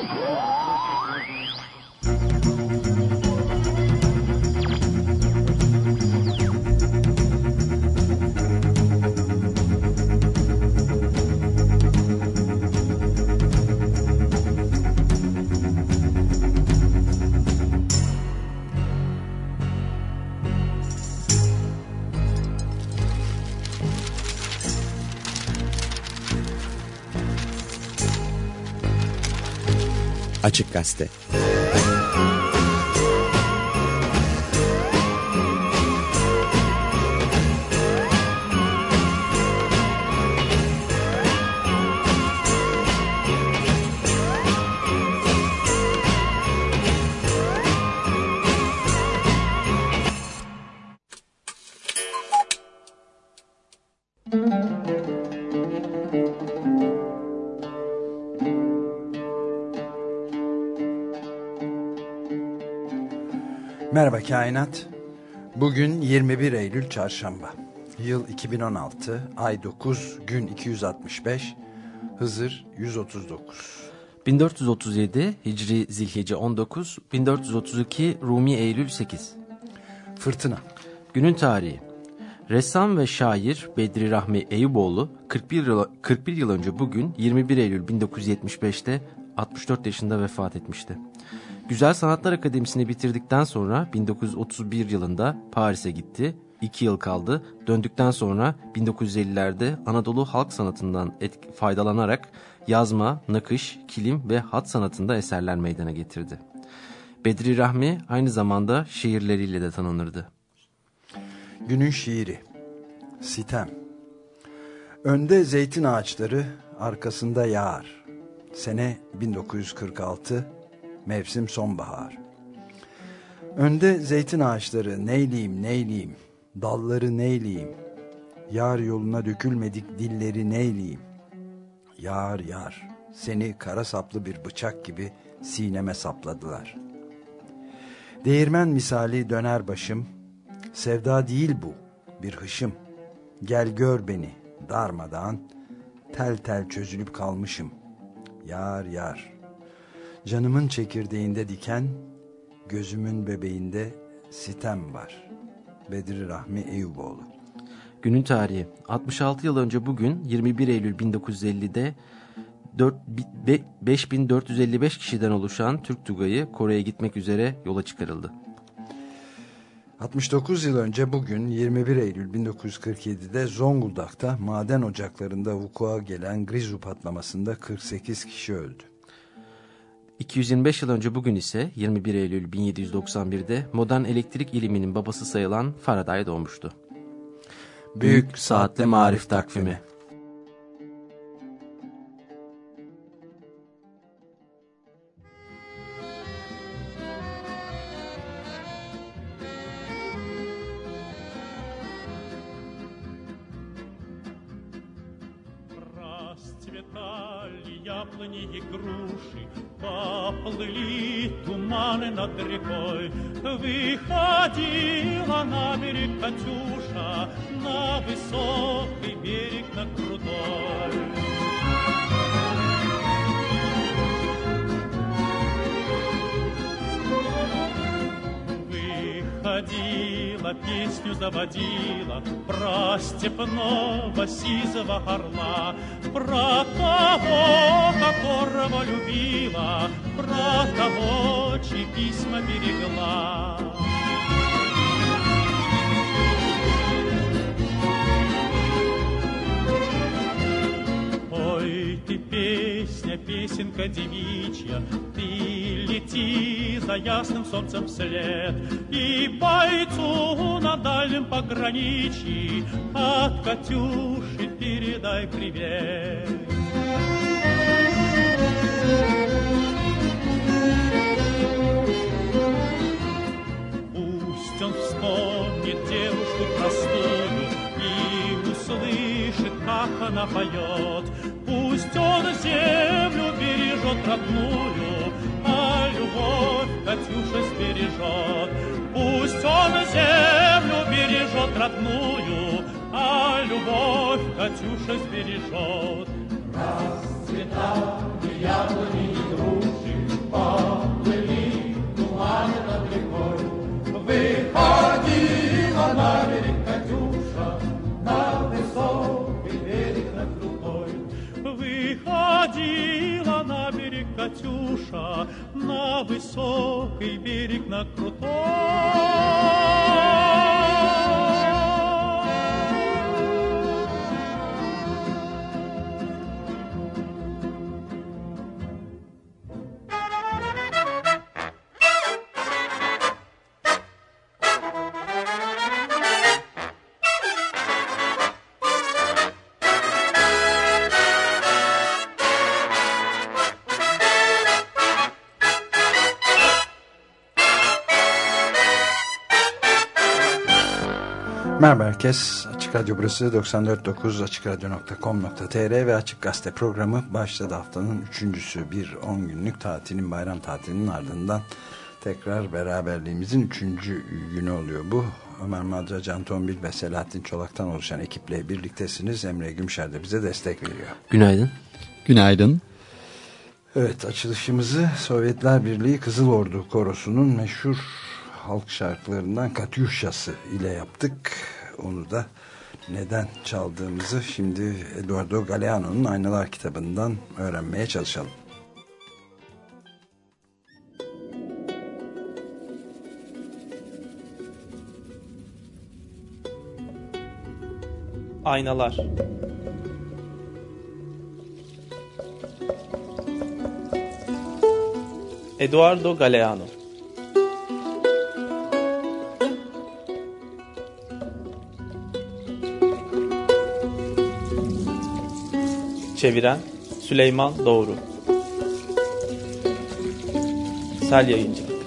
Oh! Açık Gazete Merhaba Kainat. Bugün 21 Eylül Çarşamba. Yıl 2016, ay 9, gün 265, Hızır 139. 1437 Hicri Zilhicce 19, 1432 Rumi Eylül 8. Fırtına. Günün tarihi. Ressam ve şair Bedri Rahmi Eyüboğlu 41 yıl, 41 yıl önce bugün 21 Eylül 1975'te 64 yaşında vefat etmişti. Güzel Sanatlar Akademisi'ni bitirdikten sonra 1931 yılında Paris'e gitti. 2 yıl kaldı. Döndükten sonra 1950'lerde Anadolu halk sanatından faydalanarak yazma, nakış, kilim ve hat sanatında eserler meydana getirdi. Bedri Rahmi aynı zamanda şiirleriyle de tanınırdı. Günün şiiri. Sitem. Önde zeytin ağaçları, arkasında yağar. Sene 1946, mevsim sonbahar. Önde zeytin ağaçları, neyleyim neyleyim, dalları neyleyim. Yar yoluna dökülmedik dilleri neyleyim. Yar yar, seni kara saplı bir bıçak gibi sineme sapladılar. Değirmen misali döner başım, Sevda değil bu, bir hışım. Gel gör beni, darmadan, tel tel çözülüp kalmışım. Yar yar, canımın çekirdeğinde diken, gözümün bebeğinde sitem var. Bedri Rahmi Eyüboğlu. Günün tarihi 66 yıl önce bugün 21 Eylül 1950'de 4, 5455 kişiden oluşan Türk Tugayı Kore'ye gitmek üzere yola çıkarıldı. 69 yıl önce bugün 21 Eylül 1947'de Zonguldak'ta maden ocaklarında vukua gelen Grizu patlamasında 48 kişi öldü. 225 yıl önce bugün ise 21 Eylül 1791'de modern elektrik iliminin babası sayılan Faraday doğmuştu. Büyük Saatli Marif Takvimi яблони и груши, поплыли туманы над рекой. Выходила на берег Катюша, на высокий берег, на крутой. Выходила, песню заводила Про степного сизого орла Про того, которого любила Про того, чьи письма берегла ты песня, песенка девичья, Ты лети за ясным солнцем вслед, И бойцу на дальнем пограничье От Катюши передай привет. Пусть он вспомнит девушку простую И услышит, как она поет. Пусть он землю бережет родную, а любовь Катюша сбережет. Пусть он землю бережет родную, а любовь Катюша сбережет. Расцветали яблони и груши, поплыли туманы над рекой. Выходила на берег Ходила на берег Катюша, на высокий берег, на крутой. Merhaba herkes. Açık Radyo burası 94.9 AçıkRadyo.com.tr ve Açık Gazete programı başladı haftanın üçüncüsü. Bir 10 günlük tatilin bayram tatilinin ardından tekrar beraberliğimizin üçüncü günü oluyor bu. Ömer Madra, Can Tombil ve Selahattin Çolak'tan oluşan ekiple birliktesiniz. Emre Gümşer de bize destek veriyor. Günaydın. Günaydın. Evet açılışımızı Sovyetler Birliği Kızıl Ordu Korosu'nun meşhur halk şarkılarından Katyuşası ile yaptık. Onu da neden çaldığımızı şimdi Eduardo Galeano'nun Aynalar kitabından öğrenmeye çalışalım. Aynalar Eduardo Galeano Çeviren Süleyman Doğru Sel Yayıncılık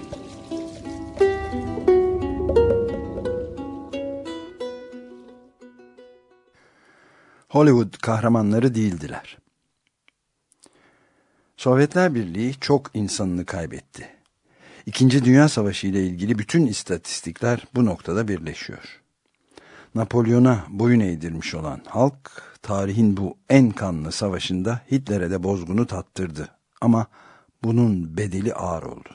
Hollywood kahramanları değildiler. Sovyetler Birliği çok insanını kaybetti. İkinci Dünya Savaşı ile ilgili bütün istatistikler bu noktada birleşiyor. Napolyon'a boyun eğdirmiş olan halk, tarihin bu en kanlı savaşında Hitler'e de bozgunu tattırdı. Ama bunun bedeli ağır oldu.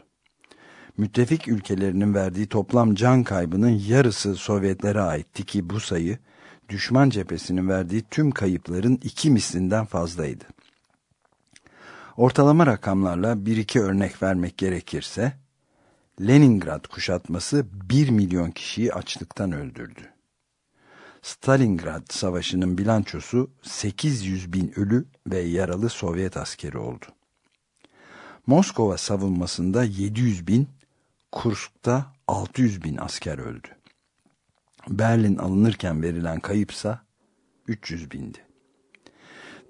Müttefik ülkelerinin verdiği toplam can kaybının yarısı Sovyetlere aitti ki bu sayı, düşman cephesinin verdiği tüm kayıpların iki mislinden fazlaydı. Ortalama rakamlarla bir iki örnek vermek gerekirse, Leningrad kuşatması 1 milyon kişiyi açlıktan öldürdü. Stalingrad Savaşı'nın bilançosu 800 bin ölü ve yaralı Sovyet askeri oldu. Moskova savunmasında 700 bin, Kursk'ta 600 bin asker öldü. Berlin alınırken verilen kayıpsa 300 bindi.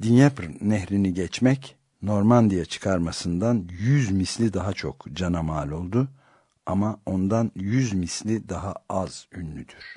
Dnieper nehrini geçmek Normandiya çıkarmasından 100 misli daha çok cana mal oldu ama ondan 100 misli daha az ünlüdür.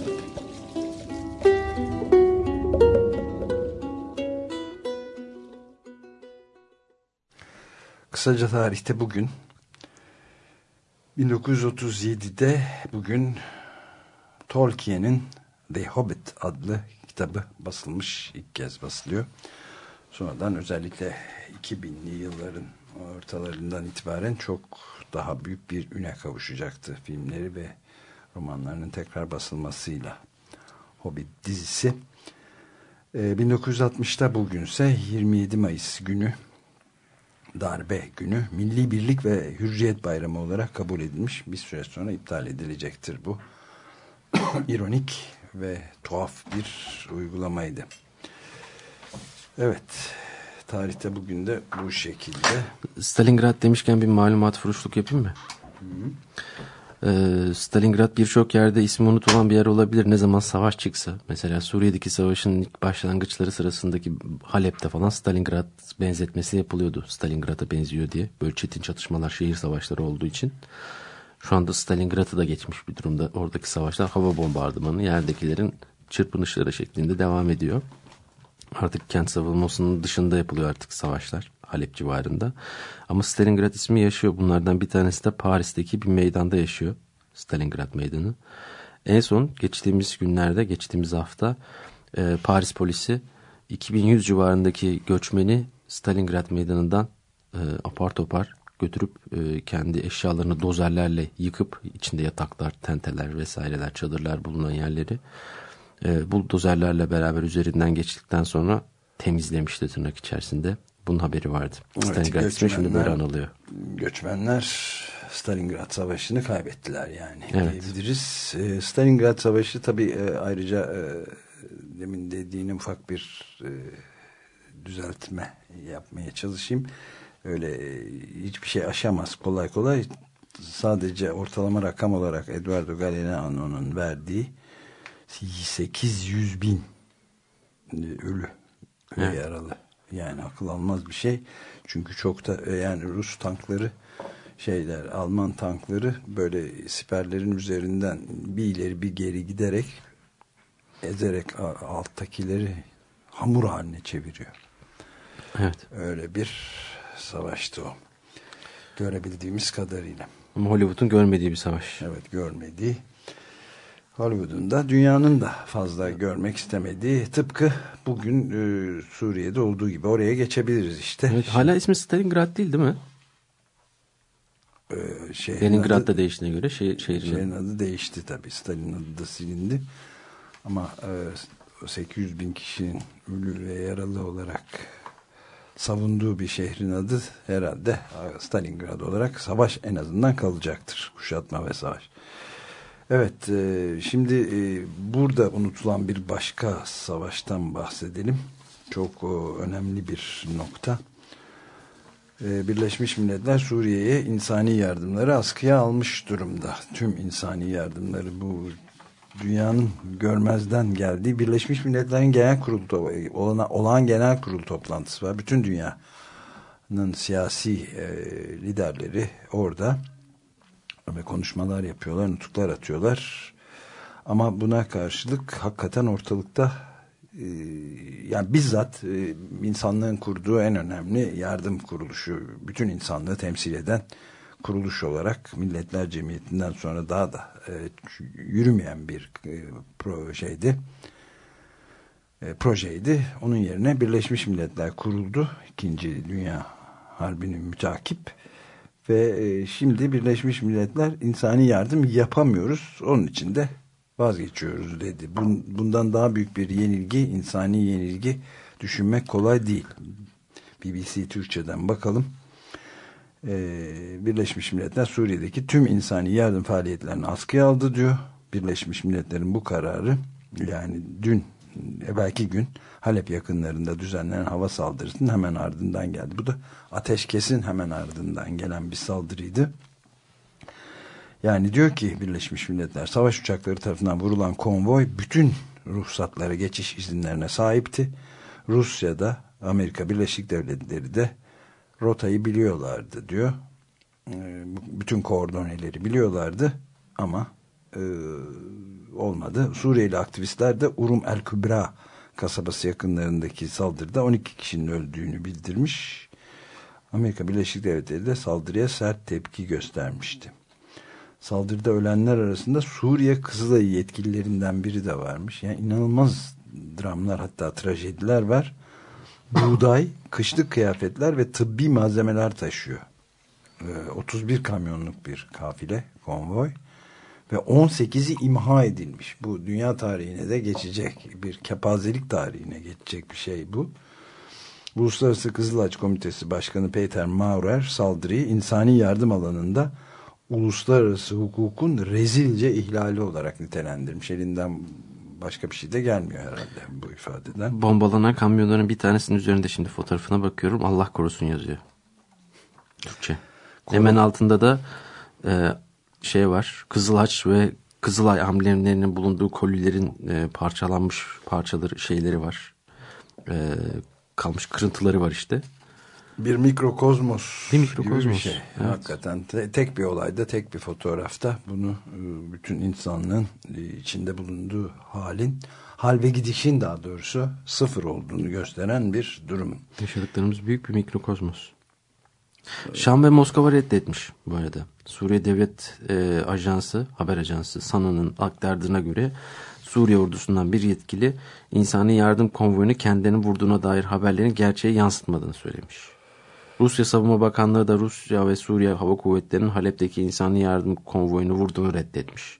Kısaca tarihte bugün 1937'de bugün Tolkien'in The Hobbit adlı kitabı basılmış. ilk kez basılıyor. Sonradan özellikle 2000'li yılların ortalarından itibaren çok daha büyük bir üne kavuşacaktı filmleri ve romanlarının tekrar basılmasıyla Hobbit dizisi. Ee, 1960'ta bugünse 27 Mayıs günü darbe günü Milli Birlik ve Hürriyet Bayramı olarak kabul edilmiş. Bir süre sonra iptal edilecektir bu. İronik ve tuhaf bir uygulamaydı. Evet. Tarihte bugün de bu şekilde. Stalingrad demişken bir malumat furuşluk yapayım mı? Ee, Stalingrad birçok yerde ismi unutulan bir yer olabilir. Ne zaman savaş çıksa. Mesela Suriye'deki savaşın ilk başlangıçları sırasındaki Halep'te falan Stalingrad benzetmesi yapılıyordu. Stalingrad'a benziyor diye. Böyle çetin çatışmalar, şehir savaşları olduğu için. Şu anda Stalingrad'ı da geçmiş bir durumda. Oradaki savaşlar hava bombardımanı yerdekilerin çırpınışları şeklinde devam ediyor. Artık kent savunmasının dışında yapılıyor artık savaşlar. Halep civarında. Ama Stalingrad ismi yaşıyor. Bunlardan bir tanesi de Paris'teki bir meydanda yaşıyor. Stalingrad Meydanı. En son geçtiğimiz günlerde, geçtiğimiz hafta e, Paris polisi 2100 civarındaki göçmeni Stalingrad Meydanı'ndan e, apar topar götürüp e, kendi eşyalarını dozerlerle yıkıp içinde yataklar, tenteler vesaireler, çadırlar bulunan yerleri e, buldozerlerle beraber üzerinden geçtikten sonra temizlemişti tırnak içerisinde. Bunun haberi vardı. Evet, Stalingrad ismi şimdi böyle anılıyor. Göçmenler Stalingrad Savaşı'nı kaybettiler yani Evet. diyebiliriz. E, Stalingrad Savaşı tabii e, ayrıca e, demin dediğin ufak bir e, düzeltme yapmaya çalışayım. Öyle hiçbir şey aşamaz kolay kolay. Sadece ortalama rakam olarak Eduardo Galeano'nun verdiği 800 bin ölü ve Evet. yaralı. Yani akıl almaz bir şey. Çünkü çok da e, yani Rus tankları şeyler Alman tankları böyle siperlerin üzerinden bir ileri bir geri giderek ezerek alttakileri hamur haline çeviriyor. Evet. Öyle bir savaştı o. Görebildiğimiz kadarıyla. Ama Hollywood'un görmediği bir savaş. Evet görmediği. Hollywood'un da dünyanın da fazla görmek istemediği tıpkı bugün e, Suriye'de olduğu gibi oraya geçebiliriz işte. Evet, hala ismi Stalingrad değil değil mi? Ee, şehrin Leningrad adı- değiştiğine göre şey, şehrin Şehrin adı değişti tabii. Stalin adı da silindi. Ama e, 800 bin kişinin ölü ve yaralı olarak savunduğu bir şehrin adı herhalde e, Stalingrad olarak savaş en azından kalacaktır. Kuşatma ve savaş. Evet, e, şimdi e, burada unutulan bir başka savaştan bahsedelim. Çok önemli bir nokta. E, Birleşmiş Milletler Suriye'ye insani yardımları askıya almış durumda. Tüm insani yardımları bu dünyanın görmezden geldiği Birleşmiş Milletler'in genel kurulu olağan genel kurulu toplantısı var. Bütün dünyanın siyasi liderleri orada ve konuşmalar yapıyorlar, nutuklar atıyorlar. Ama buna karşılık hakikaten ortalıkta e, yani bizzat e, insanlığın kurduğu en önemli yardım kuruluşu, bütün insanlığı temsil eden kuruluş olarak Milletler Cemiyeti'nden sonra daha da e, yürümeyen bir e, projeydi. E, projeydi. Onun yerine Birleşmiş Milletler kuruldu. İkinci Dünya Harbi'nin mütakip ve e, şimdi Birleşmiş Milletler insani yardım yapamıyoruz. Onun için de vazgeçiyoruz dedi. Bun- Bundan daha büyük bir yenilgi, insani yenilgi düşünmek kolay değil. BBC Türkçe'den bakalım. Ee, Birleşmiş Milletler Suriye'deki tüm insani yardım faaliyetlerini askıya aldı diyor. Birleşmiş Milletler'in bu kararı yani dün belki gün Halep yakınlarında düzenlenen hava saldırısının hemen ardından geldi. Bu da ateşkesin hemen ardından gelen bir saldırıydı. Yani diyor ki Birleşmiş Milletler savaş uçakları tarafından vurulan konvoy bütün ruhsatlara geçiş izinlerine sahipti. Rusya'da Amerika Birleşik Devletleri de rotayı biliyorlardı diyor. Ee, bütün koordoneleri biliyorlardı ama e, olmadı. Suriyeli aktivistler de Urum El Kübra kasabası yakınlarındaki saldırıda 12 kişinin öldüğünü bildirmiş. Amerika Birleşik Devletleri de saldırıya sert tepki göstermişti. Saldırıda ölenler arasında Suriye Kızılayı yetkililerinden biri de varmış. Yani inanılmaz dramlar hatta trajediler var. Buğday, kışlık kıyafetler ve tıbbi malzemeler taşıyor. Ee, 31 kamyonluk bir kafile, konvoy ve 18'i imha edilmiş. Bu dünya tarihine de geçecek bir kepazelik tarihine geçecek bir şey bu. Uluslararası Kızılaç Komitesi Başkanı Peter Maurer saldırıyı insani yardım alanında uluslararası hukukun rezilce ihlali olarak nitelendirmiş. Elinden başka bir şey de gelmiyor herhalde bu ifadeden. Bombalanan kamyonların bir tanesinin üzerinde şimdi fotoğrafına bakıyorum. Allah korusun yazıyor. Türkçe. Hemen altında da e, şey var. Kızılaç ve Kızılay amblemlerinin bulunduğu kolilerin e, parçalanmış parçaları şeyleri var. E, kalmış kırıntıları var işte. Bir mikrokozmos, Bir gibi mikrokozmos, bir şey. evet. Hakikaten te- tek bir olayda, tek bir fotoğrafta bunu e, bütün insanlığın e, içinde bulunduğu halin hal ve gidişin daha doğrusu sıfır olduğunu gösteren bir durum. Yaşadıklarımız büyük bir mikrokozmos. Şam ve Moskova reddetmiş bu arada. Suriye Devlet e, Ajansı, haber ajansı SANA'nın aktardığına göre Suriye ordusundan bir yetkili insani yardım konvoyunu kendilerini vurduğuna dair haberlerin gerçeğe yansıtmadığını söylemiş. Rusya Savunma Bakanlığı da Rusya ve Suriye Hava Kuvvetleri'nin Halep'teki insani yardım konvoyunu vurduğunu reddetmiş.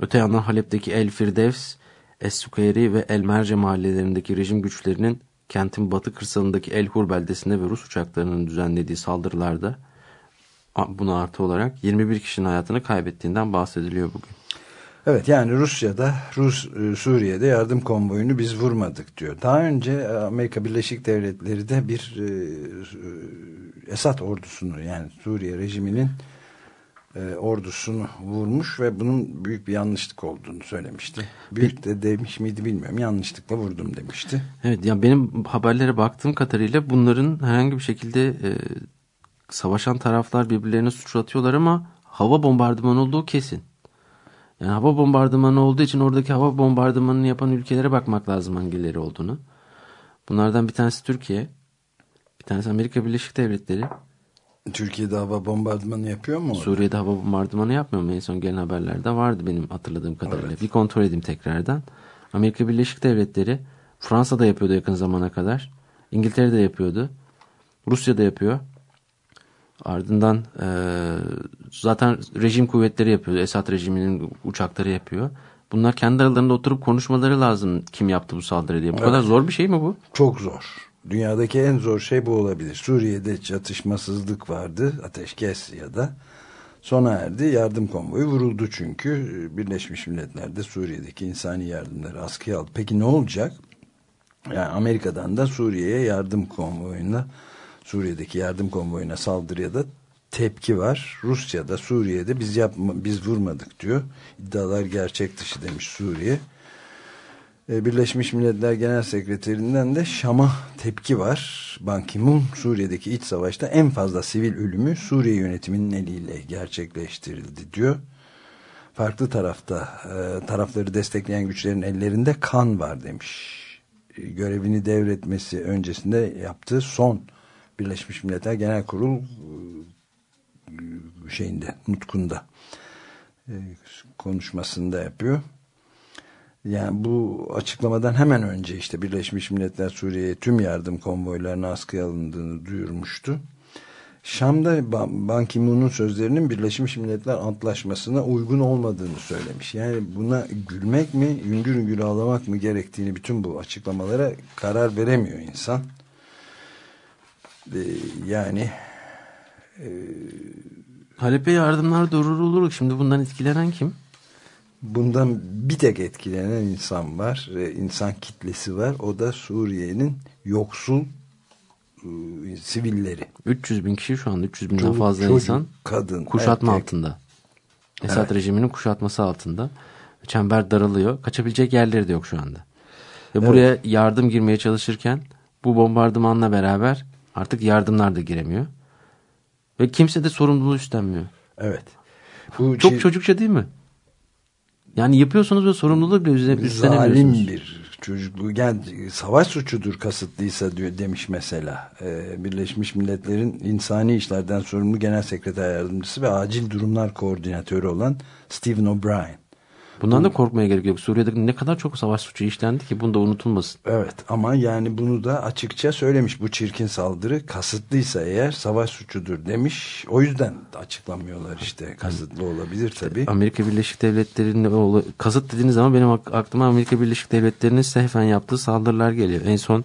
Öte yandan Halep'teki El Firdevs, Es-Sukayri ve El Merce mahallelerindeki rejim güçlerinin kentin batı kırsalındaki El Hur beldesinde ve Rus uçaklarının düzenlediği saldırılarda buna artı olarak 21 kişinin hayatını kaybettiğinden bahsediliyor bugün. Evet yani Rusya'da, Rus e, Suriye'de yardım konvoyunu biz vurmadık diyor. Daha önce Amerika Birleşik Devletleri de bir e, e, Esad ordusunu yani Suriye rejiminin e, ordusunu vurmuş ve bunun büyük bir yanlışlık olduğunu söylemişti. Büyük de demiş miydi bilmiyorum. Yanlışlıkla vurdum demişti. Evet yani benim haberlere baktığım kadarıyla bunların herhangi bir şekilde e, savaşan taraflar birbirlerine suç atıyorlar ama hava bombardımanı olduğu kesin. Yani hava bombardımanı olduğu için oradaki hava bombardımanını yapan ülkelere bakmak lazım hangileri olduğunu. Bunlardan bir tanesi Türkiye, bir tanesi Amerika Birleşik Devletleri. Türkiye'de hava bombardımanı yapıyor mu? Suriye'de hava bombardımanı yapmıyor mu? En son gelen haberlerde vardı benim hatırladığım kadarıyla. Evet. Bir kontrol edeyim tekrardan. Amerika Birleşik Devletleri Fransa'da yapıyordu yakın zamana kadar. İngiltere'de yapıyordu. Rusya'da yapıyor. Ardından e, zaten rejim kuvvetleri yapıyor. Esad rejiminin uçakları yapıyor. Bunlar kendi aralarında oturup konuşmaları lazım kim yaptı bu saldırı diye. Bu evet. kadar zor bir şey mi bu? Çok zor. Dünyadaki en zor şey bu olabilir. Suriye'de çatışmasızlık vardı. Ateşkes ya da sona erdi. Yardım konvoyu vuruldu çünkü. Birleşmiş Milletler de Suriye'deki insani yardımları askıya aldı. Peki ne olacak? Yani Amerika'dan da Suriye'ye yardım konvoyuna Suriye'deki yardım konvoyuna saldırıya da tepki var. Rusya'da Suriye'de biz yapma, biz vurmadık diyor. İddialar gerçek dışı demiş Suriye. Ee, Birleşmiş Milletler Genel Sekreterinden de Şam'a tepki var. Ban Ki-moon Suriye'deki iç savaşta en fazla sivil ölümü Suriye yönetiminin eliyle gerçekleştirildi diyor. Farklı tarafta e, tarafları destekleyen güçlerin ellerinde kan var demiş. E, görevini devretmesi öncesinde yaptığı son Birleşmiş Milletler Genel Kurul e, şeyinde, nutkunda e, konuşmasında yapıyor. Yani bu açıklamadan hemen önce işte Birleşmiş Milletler Suriye'ye tüm yardım konvoylarına askıya alındığını duyurmuştu. Şam'da Ban Ki-moon'un sözlerinin Birleşmiş Milletler Antlaşması'na uygun olmadığını söylemiş. Yani buna gülmek mi, üngür üngür ağlamak mı gerektiğini bütün bu açıklamalara karar veremiyor insan. Ee, yani e, Halep'e yardımlar durdurulur. Şimdi bundan etkilenen kim? Bundan bir tek etkilenen insan var. E, insan kitlesi var. O da Suriye'nin yoksul e, sivilleri. 300 bin kişi şu anda 300 binden çocuk, fazla çocuk, insan kadın, kuşatma erkek. altında. Esad evet. rejiminin kuşatması altında. Çember daralıyor. Kaçabilecek yerleri de yok şu anda. Ve evet. buraya yardım girmeye çalışırken bu bombardımanla beraber Artık yardımlar da giremiyor. Ve kimse de sorumluluğu üstlenmiyor. Evet. Bu Çok çocukça değil mi? Yani yapıyorsunuz ve sorumluluğu bile üstlenemiyorsunuz. Zalim bir çocukluğu. Yani savaş suçudur kasıtlıysa diyor demiş mesela. Ee, Birleşmiş Milletler'in insani işlerden sorumlu genel sekreter yardımcısı ve acil durumlar koordinatörü olan Stephen O'Brien. Bundan da korkmaya gerek yok. Suriye'de ne kadar çok savaş suçu işlendi ki bunu da unutulmasın. Evet ama yani bunu da açıkça söylemiş. Bu çirkin saldırı kasıtlıysa eğer savaş suçudur demiş. O yüzden açıklamıyorlar işte. Kasıtlı olabilir tabii. Amerika Birleşik Devletleri'nin kasıt dediğiniz zaman benim aklıma Amerika Birleşik Devletleri'nin sehfen yaptığı saldırılar geliyor. En son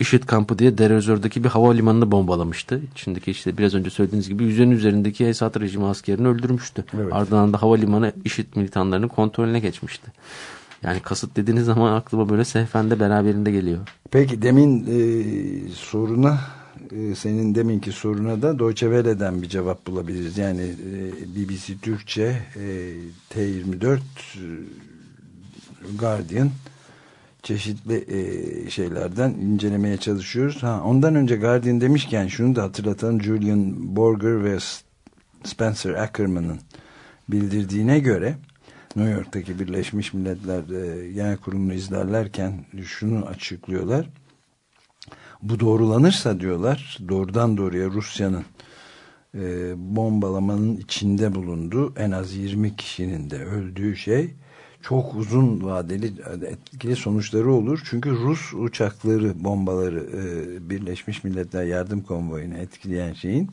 IŞİD kampı diye Dereozor'daki bir havalimanını bombalamıştı. İçindeki işte biraz önce söylediğiniz gibi yüzün üzerindeki Esad rejimi askerini öldürmüştü. Evet. Ardından da havalimanı IŞİD militanlarının kontrolüne geçmişti. Yani kasıt dediğiniz zaman aklıma böyle sehfende beraberinde geliyor. Peki demin e, soruna e, senin deminki soruna da Deutsche Welle'den bir cevap bulabiliriz. Yani e, BBC Türkçe, e, T24, e, Guardian çeşitli e, şeylerden incelemeye çalışıyoruz. Ha, ondan önce Guardian demişken şunu da hatırlatan Julian Borger ve Spencer Ackerman'ın bildirdiğine göre New York'taki Birleşmiş Milletler e, Genel Kurulu'nu izlerlerken şunu açıklıyorlar. Bu doğrulanırsa diyorlar doğrudan doğruya Rusya'nın e, bombalamanın içinde bulunduğu en az 20 kişinin de öldüğü şey çok uzun vadeli etkili sonuçları olur. Çünkü Rus uçakları bombaları e, Birleşmiş Milletler Yardım Konvoyunu etkileyen şeyin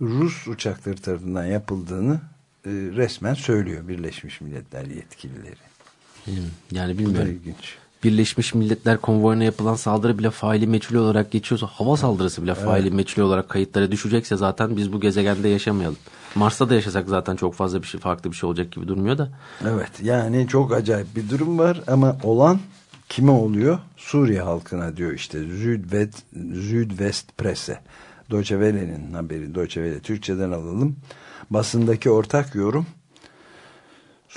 Rus uçakları tarafından yapıldığını e, resmen söylüyor Birleşmiş Milletler yetkilileri. Yani Bu da bilmiyorum. ilginç. Birleşmiş Milletler konvoyuna yapılan saldırı bile faili meçhul olarak geçiyorsa hava saldırısı bile faili meçhul olarak kayıtlara düşecekse zaten biz bu gezegende yaşamayalım. Mars'ta da yaşasak zaten çok fazla bir şey farklı bir şey olacak gibi durmuyor da. Evet yani çok acayip bir durum var ama olan kime oluyor? Suriye halkına diyor işte Südwest, Südwest Presse. Deutsche Welle'nin haberi Deutsche Welle Türkçeden alalım. Basındaki ortak yorum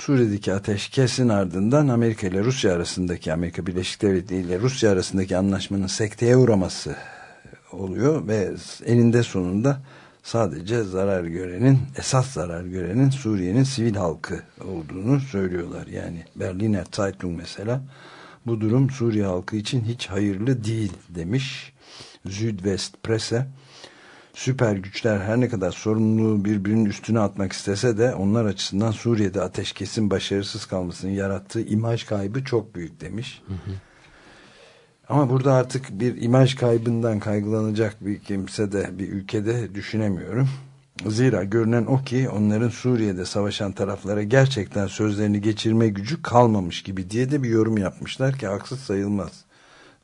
Suriye'deki ateşkesin ardından Amerika ile Rusya arasındaki Amerika Birleşik Devletleri ile Rusya arasındaki anlaşmanın sekteye uğraması oluyor ve eninde sonunda sadece zarar görenin esas zarar görenin Suriye'nin sivil halkı olduğunu söylüyorlar. Yani Berliner Zeitung mesela bu durum Suriye halkı için hiç hayırlı değil demiş. Südwest Presse süper güçler her ne kadar sorumluluğu birbirinin üstüne atmak istese de onlar açısından Suriye'de ateşkesin başarısız kalmasının yarattığı imaj kaybı çok büyük demiş. Ama burada artık bir imaj kaybından kaygılanacak bir kimse de bir ülkede düşünemiyorum. Zira görünen o ki onların Suriye'de savaşan taraflara gerçekten sözlerini geçirme gücü kalmamış gibi diye de bir yorum yapmışlar ki haksız sayılmaz.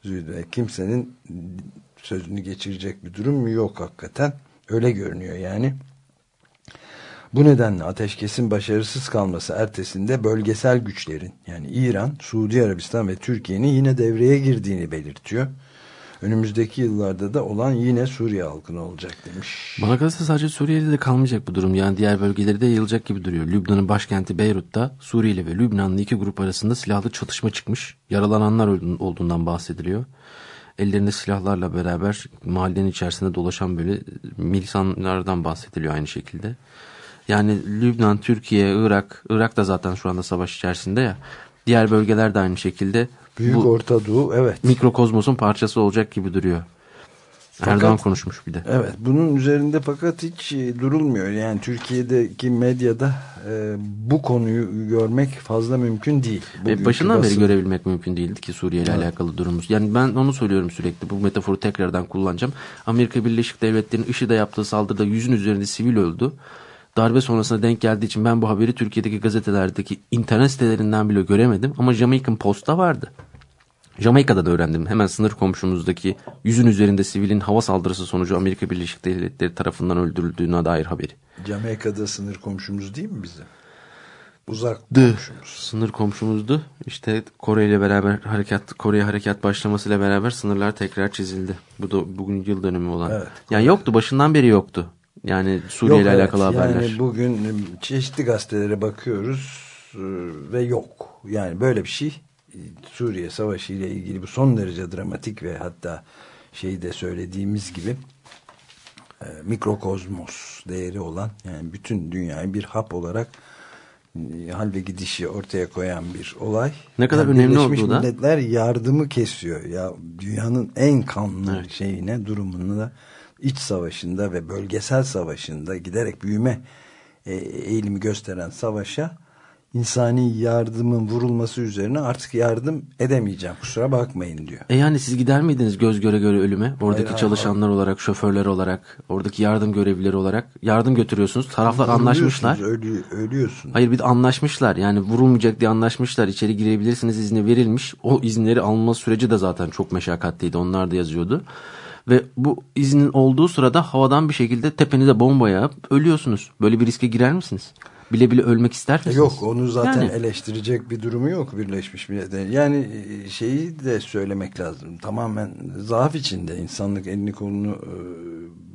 Zühde kimsenin sözünü geçirecek bir durum yok hakikaten. Öyle görünüyor yani. Bu nedenle ateşkesin başarısız kalması ertesinde bölgesel güçlerin yani İran, Suudi Arabistan ve Türkiye'nin yine devreye girdiğini belirtiyor. Önümüzdeki yıllarda da olan yine Suriye halkına olacak demiş. Bana kalırsa sadece Suriye'de de kalmayacak bu durum. Yani diğer bölgeleri de yayılacak gibi duruyor. Lübnan'ın başkenti Beyrut'ta Suriyeli ve Lübnanlı iki grup arasında silahlı çatışma çıkmış. Yaralananlar olduğundan bahsediliyor. Ellerinde silahlarla beraber mahallenin içerisinde dolaşan böyle milisanlardan bahsediliyor aynı şekilde. Yani Lübnan, Türkiye, Irak, Irak da zaten şu anda savaş içerisinde ya. Diğer bölgeler de aynı şekilde. Büyük bu Orta Doğu evet. mikrokozmosun parçası olacak gibi duruyor. Fakat- Erdoğan konuşmuş bir de. Evet bunun üzerinde fakat hiç e, durulmuyor. Yani Türkiye'deki medyada e, bu konuyu görmek fazla mümkün değil. Bugünkü başından beri basın- görebilmek mümkün değildi ki Suriye ile alakalı durumumuz. Yani ben onu söylüyorum sürekli. Bu metaforu tekrardan kullanacağım. Amerika Birleşik Devletleri'nin IŞİD'e yaptığı saldırıda yüzün üzerinde sivil öldü. Darbe sonrasına denk geldiği için ben bu haberi Türkiye'deki gazetelerdeki internet sitelerinden bile göremedim. Ama Jamaican Post'ta vardı. Jamaika'da da öğrendim. Hemen sınır komşumuzdaki yüzün üzerinde sivilin hava saldırısı sonucu Amerika Birleşik Devletleri tarafından öldürüldüğüne dair haberi. Jamaika'da sınır komşumuz değil mi bizim? Uzak Dı. komşumuz. Sınır komşumuzdu. İşte Kore ile beraber harekat Kore'ye harekat başlamasıyla beraber sınırlar tekrar çizildi. Bu da bugün yıl dönümü olan. Evet. yani yoktu başından beri yoktu. Yani Suriye ile Yok, alakalı evet. haberler. Yani bugün çeşitli gazetelere bakıyoruz e, ve yok. Yani böyle bir şey Suriye Savaşı ile ilgili bu son derece dramatik ve hatta şeyi de söylediğimiz gibi e, mikrokozmos değeri olan yani bütün dünyayı bir hap olarak e, hal ve gidişi ortaya koyan bir olay. Ne kadar Yani önemli olduğu da- Milletler yardımı kesiyor. Ya dünyanın en kanlı Evet. şeyine durumunu da iç savaşında ve bölgesel savaşında giderek büyüme e, eğilimi gösteren savaşa insani yardımın vurulması üzerine artık yardım edemeyeceğim kusura bakmayın diyor. E yani siz gider miydiniz göz göre göre ölüme? Oradaki Hayır, çalışanlar olarak, şoförler olarak, oradaki yardım görevlileri olarak yardım götürüyorsunuz. Taraflar anlaşmışlar. Ölü, ölüyorsun. Hayır bir de anlaşmışlar. Yani vurulmayacak diye anlaşmışlar. İçeri girebilirsiniz izni verilmiş. O izinleri alma süreci de zaten çok meşakkatliydi. Onlar da yazıyordu. Ve bu iznin olduğu sırada havadan bir şekilde tepenize bomba yağıp ölüyorsunuz. Böyle bir riske girer misiniz? Bile bile ölmek ister misiniz? Yok onu zaten Yani. eleştirecek bir durumu yok Birleşmiş Milletler. Yani e, şeyi de söylemek lazım. Tamamen zaaf içinde insanlık elini kolunu e,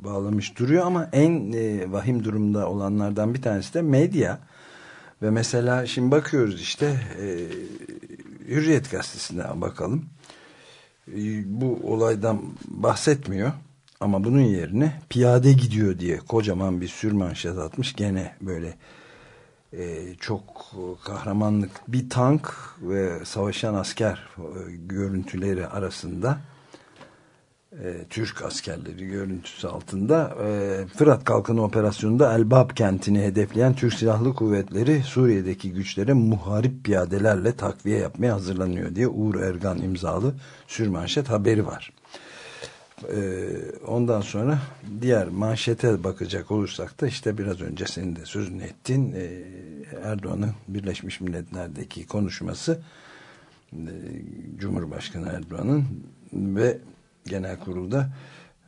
bağlamış duruyor ama en e, vahim durumda olanlardan bir tanesi de medya. Ve mesela şimdi bakıyoruz işte e, Hürriyet gazetesine bakalım. E, bu olaydan bahsetmiyor. Ama bunun yerine piyade gidiyor diye kocaman bir sürmanşet atmış. Gene böyle e, çok kahramanlık bir tank ve savaşan asker e, görüntüleri arasında e, Türk askerleri görüntüsü altında e, Fırat Kalkanı operasyonunda Elbap kentini hedefleyen Türk Silahlı Kuvvetleri Suriye'deki güçlere muharip piyadelerle takviye yapmaya hazırlanıyor diye Uğur Ergan imzalı sürmanşet haberi var. E, ondan sonra diğer manşete bakacak olursak da işte biraz önce senin de sözünü ettin e, Erdoğan'ın Birleşmiş Milletler'deki konuşması e, Cumhurbaşkanı Erdoğan'ın ve genel kurulda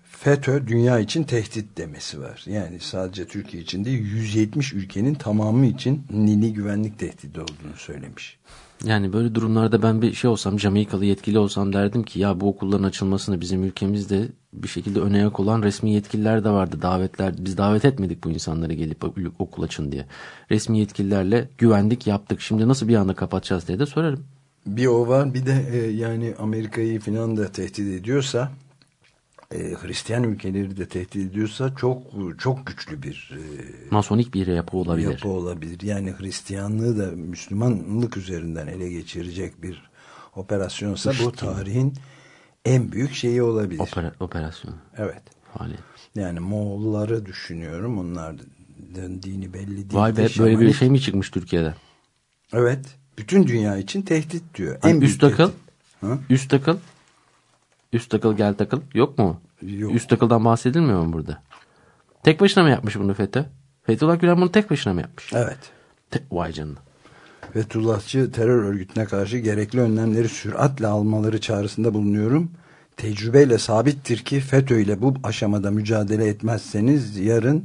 FETÖ dünya için tehdit demesi var. Yani sadece Türkiye için değil 170 ülkenin tamamı için milli güvenlik tehdidi olduğunu söylemiş. Yani böyle durumlarda ben bir şey olsam Jamaikalı yetkili olsam derdim ki ya bu okulların açılmasını bizim ülkemizde bir şekilde öne olan resmi yetkililer de vardı. Davetler biz davet etmedik bu insanları gelip okul açın diye. Resmi yetkililerle güvendik yaptık. Şimdi nasıl bir anda kapatacağız diye de sorarım. Bir o var bir de e, yani Amerika'yı falan da tehdit ediyorsa e, Hristiyan ülkeleri de tehdit ediyorsa çok çok güçlü bir e, masonik bir yapı olabilir. Yapı olabilir. Yani Hristiyanlığı da Müslümanlık üzerinden ele geçirecek bir operasyonsa bu tarihin en büyük şeyi olabilir. Opera, operasyon. Evet. Faaliyet. Yani Moğolları düşünüyorum. Onlar dini belli değil. Vay be böyle bir şey mi çıkmış Türkiye'de? Evet. Bütün dünya için tehdit diyor. En üst takıl. Üst takıl. Üst takıl gel takıl. Yok mu? Yok. Üst takıldan bahsedilmiyor mu burada? Tek başına mı yapmış bunu FETÖ? Fethullah Gülen bunu tek başına mı yapmış? Evet. Te Vay canına. Fethullahçı terör örgütüne karşı gerekli önlemleri süratle almaları çağrısında bulunuyorum. Tecrübeyle sabittir ki FETÖ ile bu aşamada mücadele etmezseniz yarın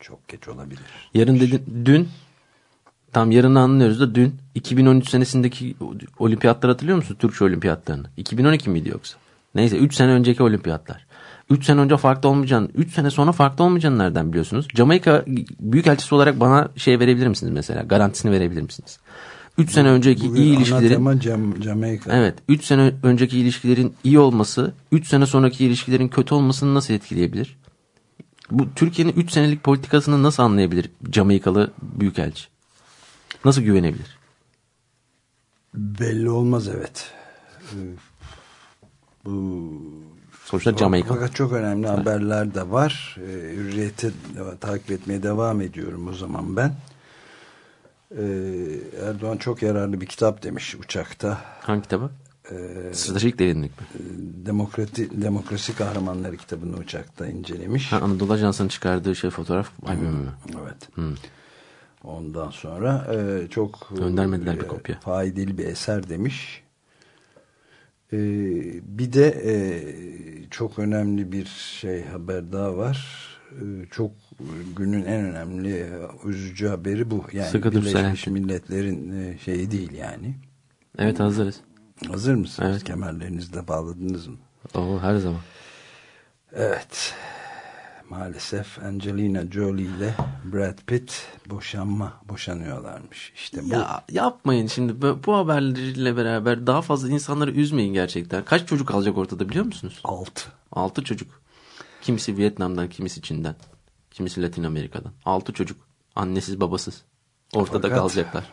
çok geç olabilir. Yarın dedin, dün tam yarını anlıyoruz da dün 2013 senesindeki olimpiyatlar hatırlıyor musun? Türkçe olimpiyatlarını. 2012 miydi yoksa? Neyse 3 sene önceki olimpiyatlar. 3 sene önce farklı olmayacağını, 3 sene sonra farklı olmayacağını nereden biliyorsunuz? Jamaika Büyükelçisi olarak bana şey verebilir misiniz mesela? Garantisini verebilir misiniz? 3 sene önceki Bugün iyi ilişkilerin Cam, Jamaika. Evet, 3 sene önceki ilişkilerin iyi olması, 3 sene sonraki ilişkilerin kötü olmasını nasıl etkileyebilir? Bu Türkiye'nin 3 senelik politikasını nasıl anlayabilir Jamaikalı Büyükelçi? Nasıl güvenebilir? Belli olmaz evet. Bu Sonuçta Jamaika. Fakat çok önemli evet. haberler de var. Ee, hürriyeti takip etmeye devam ediyorum o zaman ben. Ee, Erdoğan çok yararlı bir kitap demiş uçakta. Hangi kitabı? Ee, Stratejik derinlik mi? Demokrati, Demokrasi Kahramanları kitabını uçakta incelemiş. Ha, Anadolu Ajansı'nın çıkardığı şey fotoğraf. Hmm, evet. Hmm. Ondan sonra e, çok göndermediler e, bir kopya. Faydalı bir eser demiş. E, bir de e, çok önemli bir şey haber daha var. E, çok günün en önemli üzücü haberi bu. Yani Sıkı Birleşmiş Milletler'in e, şeyi değil yani. Evet hazırız. Hazır mısınız? Evet. Kemerlerinizi de bağladınız mı? Oo, her zaman. Evet. Maalesef Angelina Jolie ile Brad Pitt boşanma boşanıyorlarmış. İşte bu. Ya yapmayın şimdi bu, bu haberlerle beraber daha fazla insanları üzmeyin gerçekten. Kaç çocuk alacak ortada biliyor musunuz? Altı. Altı çocuk. Kimisi Vietnam'dan, kimisi Çin'den, kimisi Latin Amerika'dan. Altı çocuk. Annesiz babasız. Ortada Fakat kalacaklar.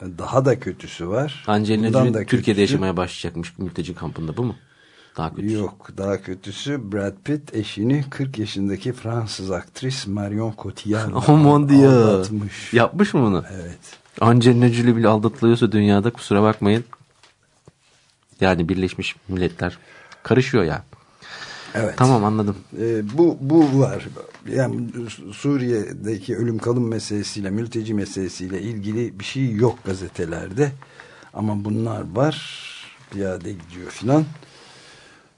Daha da kötüsü var. Angelina Jolie Türkiye'de kötüsü... yaşamaya başlayacakmış mülteci kampında bu mu? Daha kötüsü. Yok daha kötüsü Brad Pitt eşini 40 yaşındaki Fransız aktris Marion Cotillard aldatmış. Yapmış mı bunu? Evet. Angelina Jolie bile aldatılıyorsa dünyada kusura bakmayın. Yani Birleşmiş Milletler karışıyor ya. Evet. Tamam anladım. Ee, bu bu var. Yani Suriye'deki ölüm kalım meselesiyle, mülteci meselesiyle ilgili bir şey yok gazetelerde. Ama bunlar var. Piyade gidiyor filan.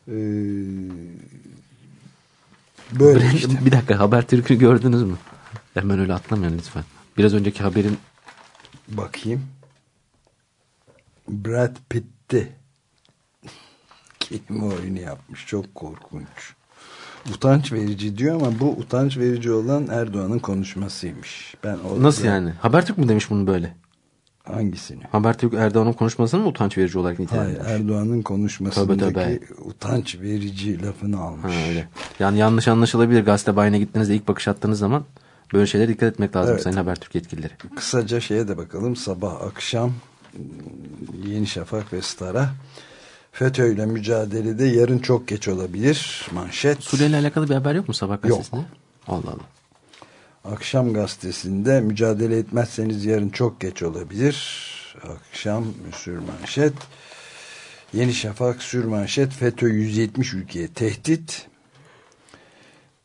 Ee, böyle işte. Bir dakika Habertürk'ü gördünüz mü? Hemen öyle atlamayın lütfen. Biraz önceki haberin Bakayım. Brad Pitt'ti. Kelime oyunu yapmış. Çok korkunç. Utanç verici diyor ama bu utanç verici olan Erdoğan'ın konuşmasıymış. Ben Nasıl yani? Habertürk mü demiş bunu böyle? Hangisini? Habertürk Erdoğan'ın konuşmasını mı utanç verici olarak nitelendirmiş? Hayır Erdoğan'ın konuşmasındaki tövbe, tövbe. utanç verici lafını almış. Ha, öyle. Yani yanlış anlaşılabilir. Gazete bayine gittiğinizde ilk bakış attığınız zaman Böyle şeylere dikkat etmek lazım Evet. Sayın Habertürk yetkilileri. Kısaca şeye de bakalım. Sabah, akşam Yeni Şafak ve Star'a FETÖ ile mücadelede yarın çok geç olabilir. Manşet. Suriye ile alakalı bir haber yok mu sabah gazetesinde? Allah Allah. Akşam gazetesinde mücadele etmezseniz yarın çok geç olabilir. Akşam sür manşet. Yeni Şafak sür manşet. FETÖ 170 ülkeye tehdit.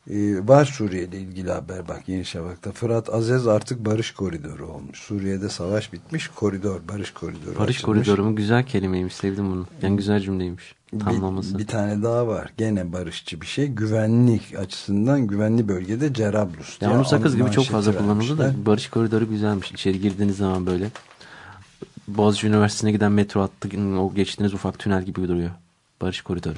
Ee, var Suriye ile ilgili haber bak Yeni Şafak'ta. Fırat Azez artık barış koridoru olmuş. Suriye'de savaş bitmiş. Koridor, barış koridoru Barış açılmış. koridoru mu? Güzel kelimeymiş. Sevdim bunu. Yani güzel cümleymiş. Tamlaması. Bir, bir tane daha var. Gene barışçı bir şey. Güvenlik açısından güvenli bölgede Cerablus. diye Yavru sakız gibi çok fazla kullanıldı da barış koridoru güzelmiş. İçeri girdiğiniz zaman böyle Boğaziçi Üniversitesi'ne giden metro hattı o geçtiğiniz ufak tünel gibi duruyor. Barış koridoru.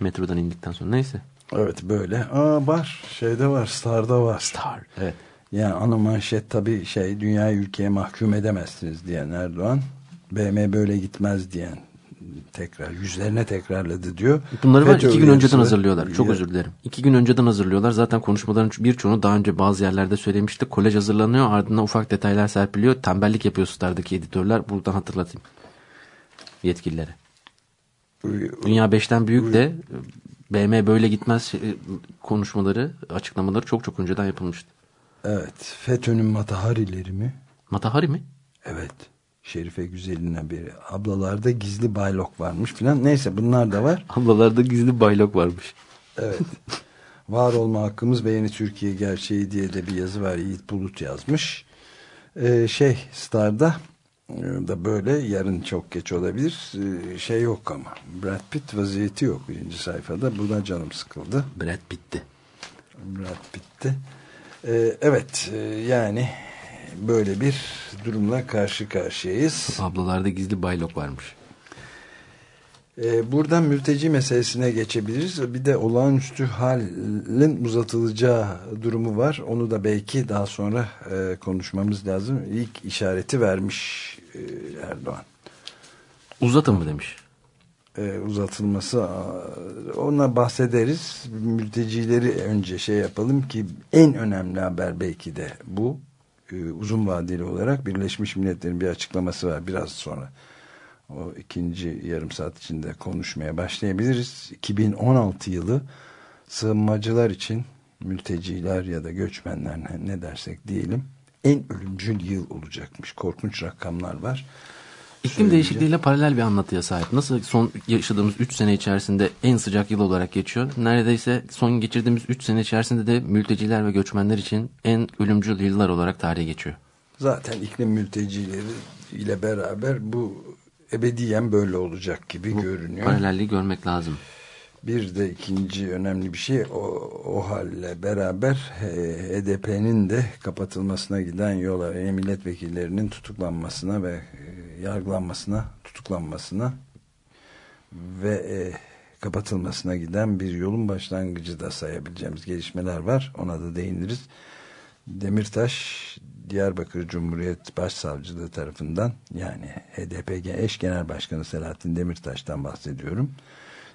Metrodan indikten sonra. Neyse. Evet böyle. Aa var. Şeyde var. Star'da var. Star. Evet. Yani ana manşet tabii şey dünyayı ülkeye mahkum edemezsiniz diyen Erdoğan. BM böyle gitmez diyen tekrar yüzlerine tekrarladı diyor. Bunları var iki gün önceden hazırlıyorlar. Çok özür dilerim. İki gün önceden hazırlıyorlar. Zaten konuşmaların birçoğunu daha önce bazı yerlerde söylemiştik. Kolej hazırlanıyor. Ardından ufak detaylar serpiliyor. Tembellik yapıyor Star'daki editörler. Buradan hatırlatayım. Yetkililere. Dünya 5'ten büyük de BM böyle gitmez şey- konuşmaları, açıklamaları çok çok önceden yapılmıştı. Evet. FETÖ'nün mataharileri mi? Matahari mi? Evet. Şerife Güzel'in haberi. Ablalarda gizli baylok varmış filan. Neyse bunlar da var. Ablalarda gizli baylok varmış. Evet. Var olma hakkımız ve yeni Türkiye gerçeği diye de bir yazı var. Yiğit Bulut yazmış. Ee, şey Star'da e, da böyle yarın çok geç olabilir. Ee, şey yok ama. Brad Pitt vaziyeti yok birinci sayfada. Buna canım sıkıldı. Brad bitti. Brad Pitt'ti. Ee, evet e, yani böyle bir durumla karşı karşıyayız. Ablalarda gizli baylok varmış. Ee, buradan mülteci meselesine geçebiliriz. Bir de olağanüstü halin uzatılacağı durumu var. Onu da belki daha sonra e, konuşmamız lazım. İlk işareti vermiş e, Erdoğan. Uzatın mı demiş. E, uzatılması ona bahsederiz. Mültecileri önce şey yapalım ki en önemli haber belki de bu. Uzun vadeli olarak Birleşmiş Milletler'in bir açıklaması var biraz sonra. O ikinci yarım saat içinde konuşmaya başlayabiliriz. 2016 yılı sığınmacılar için mülteciler ya da göçmenler ne- dersek diyelim en ölümcül yıl olacakmış. Korkunç rakamlar var. İklim değişikliğiyle paralel bir anlatıya sahip. Nasıl son yaşadığımız 3 sene içerisinde en sıcak yıl olarak geçiyor. Neredeyse son geçirdiğimiz 3 sene içerisinde de mülteciler ve göçmenler için en ölümcül yıllar olarak tarihe geçiyor. Zaten iklim mültecileri ile beraber bu ebediyen böyle olacak gibi görünüyor. Paralelliği görmek lazım. Bir de ikinci önemli bir şey o, o halle beraber HDP'nin de kapatılmasına giden yola yani milletvekillerinin tutuklanmasına ve e, yargılanmasına tutuklanmasına ve e, kapatılmasına giden bir yolun başlangıcı da sayabileceğimiz gelişmeler var. Ona da değiniriz. Demirtaş Diyarbakır Cumhuriyet Başsavcılığı tarafından yani HDP eş genel başkanı Selahattin Demirtaş'tan bahsediyorum.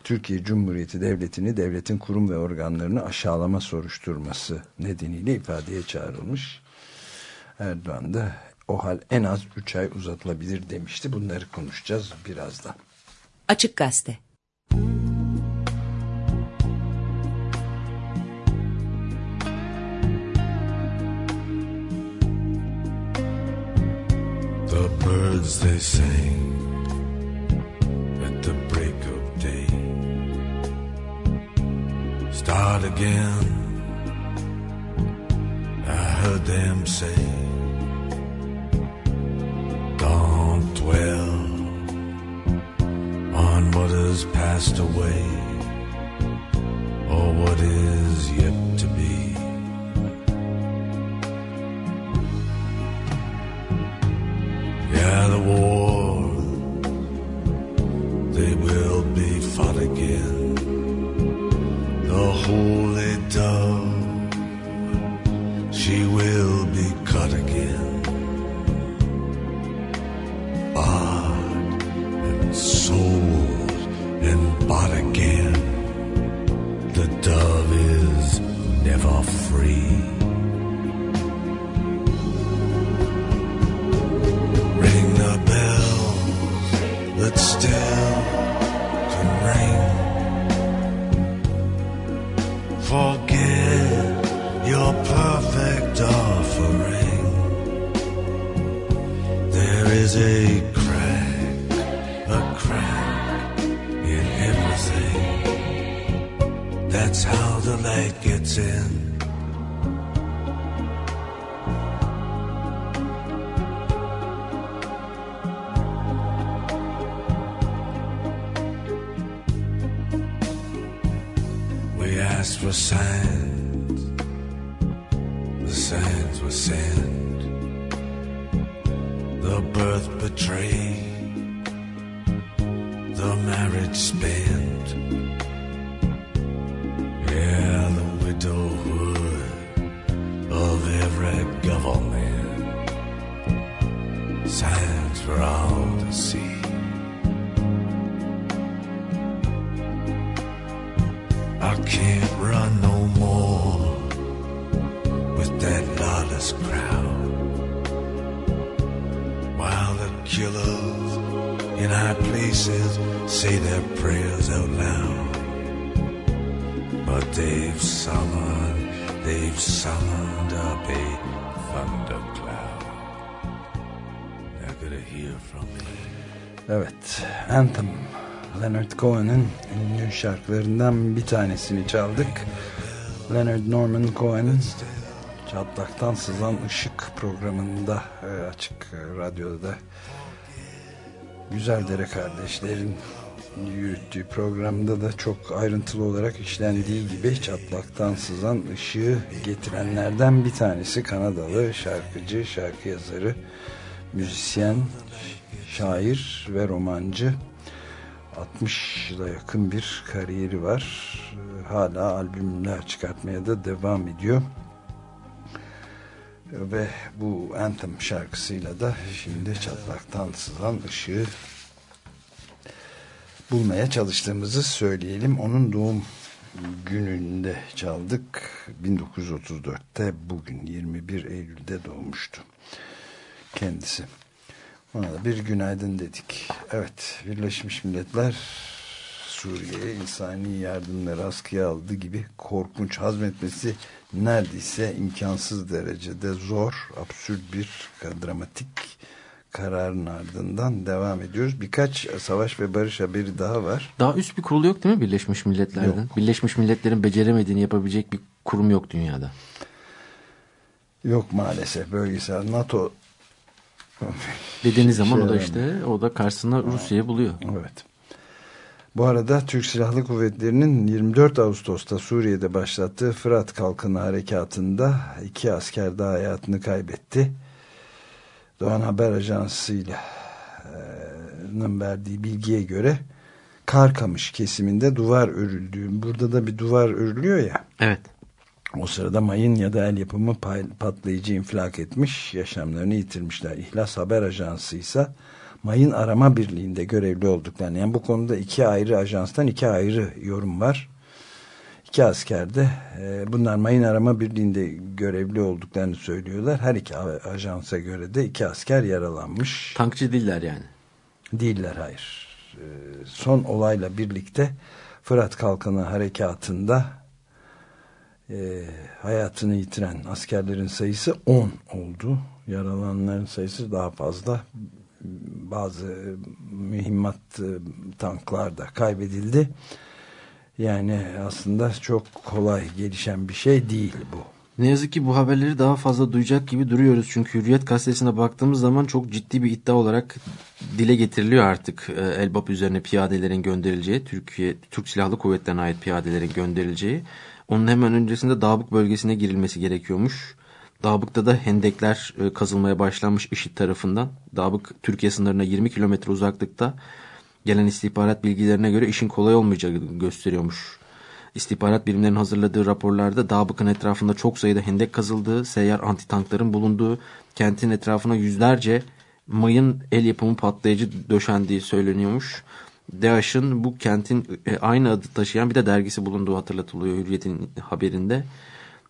Türkiye Cumhuriyeti Devleti'ni devletin kurum ve organlarını aşağılama soruşturması nedeniyle ifadeye çağrılmış. Erdoğan da o hal en az 3 ay uzatılabilir demişti. Bunları konuşacağız birazdan. Açık Gazete The birds they sing at the break of day. Start again. I heard them say, Don't dwell on what has passed away or what is yet Yeah, the war, The birth betrayed, the marriage spent. Yeah, the widowhood of every government. Signs for all to see. I can't run no more with that lawless crowd. Killers in high places say their prayers out loud. But they've summoned, they've summoned up a thundercloud. They're gonna hear from me. Evet, Anthem. Leonard Cohen'ın ünlü şarkılarından bir tanesini çaldık. Leonard Norman Cohen'ın Çatlaktan Sızan Işık programında e, açık e, radyoda da Güzel Dere kardeşlerin yürüttüğü programda da çok ayrıntılı olarak işlendiği gibi çatlaktan sızan ışığı getirenlerden bir tanesi Kanadalı şarkıcı, şarkı yazarı, müzisyen, şair ve romancı 60 yıla yakın bir kariyeri var. Hala albümler çıkartmaya da devam ediyor. Ve bu Anthem şarkısıyla da şimdi çatlaktan sızan ışığı bulmaya çalıştığımızı söyleyelim. Onun doğum gününde çaldık. 1934'te bugün 21 Eylül'de doğmuştu kendisi. Ona da bir günaydın dedik. Evet, Birleşmiş Milletler Suriye'ye insani yardımları askıya aldı gibi korkunç hazmetmesi neredeyse imkansız derecede zor, absürt bir dramatik kararın ardından devam ediyoruz. Birkaç savaş ve barış haberi daha var. Daha üst bir kurulu yok değil mi Birleşmiş Milletler'den? Yok. Birleşmiş Milletler'in beceremediğini yapabilecek bir kurum yok dünyada. Yok maalesef bölgesel NATO Dediğiniz zaman o da Şey işte o da karşısına Rusya'yı buluyor. Evet. Bu arada Türk Silahlı Kuvvetleri'nin 24 Ağustos'ta Suriye'de başlattığı Fırat Kalkını Harekatı'nda iki asker daha hayatını kaybetti. Doğan Haber Ajansı'yla e, verdiği bilgiye göre Karkamış kesiminde duvar örüldüğü, burada da bir duvar örülüyor ya. Evet. O sırada mayın ya da el yapımı patlayıcı infilak etmiş, yaşamlarını yitirmişler. İhlas Haber Ajansı ise mayın arama birliğinde görevli olduklarını. Yani bu konuda iki ayrı ajanstan iki ayrı yorum var. İki asker de e, bunlar mayın arama birliğinde görevli olduklarını söylüyorlar. Her iki ajansa göre de iki asker yaralanmış. Tankçı değiller yani. Değiller hayır. E, son olayla birlikte Fırat Kalkanı Harekatı'nda e, hayatını yitiren askerlerin sayısı 10 oldu. Yaralananların sayısı daha fazla. Bazı mühimmat e, tanklar da kaybedildi. Yani aslında çok kolay gelişen bir şey değil bu. Ne yazık ki bu haberleri daha fazla duyacak gibi duruyoruz. Çünkü Hürriyet gazetesine baktığımız zaman çok ciddi bir iddia olarak dile getiriliyor artık. E, Elbap üzerine piyadelerin gönderileceği, Türkiye Türk Silahlı Kuvvetleri'ne ait piyadelerin gönderileceği. Onun hemen öncesinde Dağbık bölgesine girilmesi gerekiyormuş. Dağbık'ta da hendekler e, kazılmaya başlanmış IŞİD tarafından. Dağbık Türkiye sınırına 20 kilometre uzaklıkta gelen istihbarat bilgilerine göre işin kolay olmayacağını gösteriyormuş. İstihbarat birimlerinin hazırladığı raporlarda Dağbık'ın etrafında çok sayıda hendek kazıldığı, seyyar antitankların bulunduğu, kentin etrafına yüzlerce mayın el yapımı patlayıcı döşendiği söyleniyormuş. DAEŞ'ın bu kentin e, aynı adı taşıyan bir de dergisi bulunduğu hatırlatılıyor Hürriyet'in haberinde.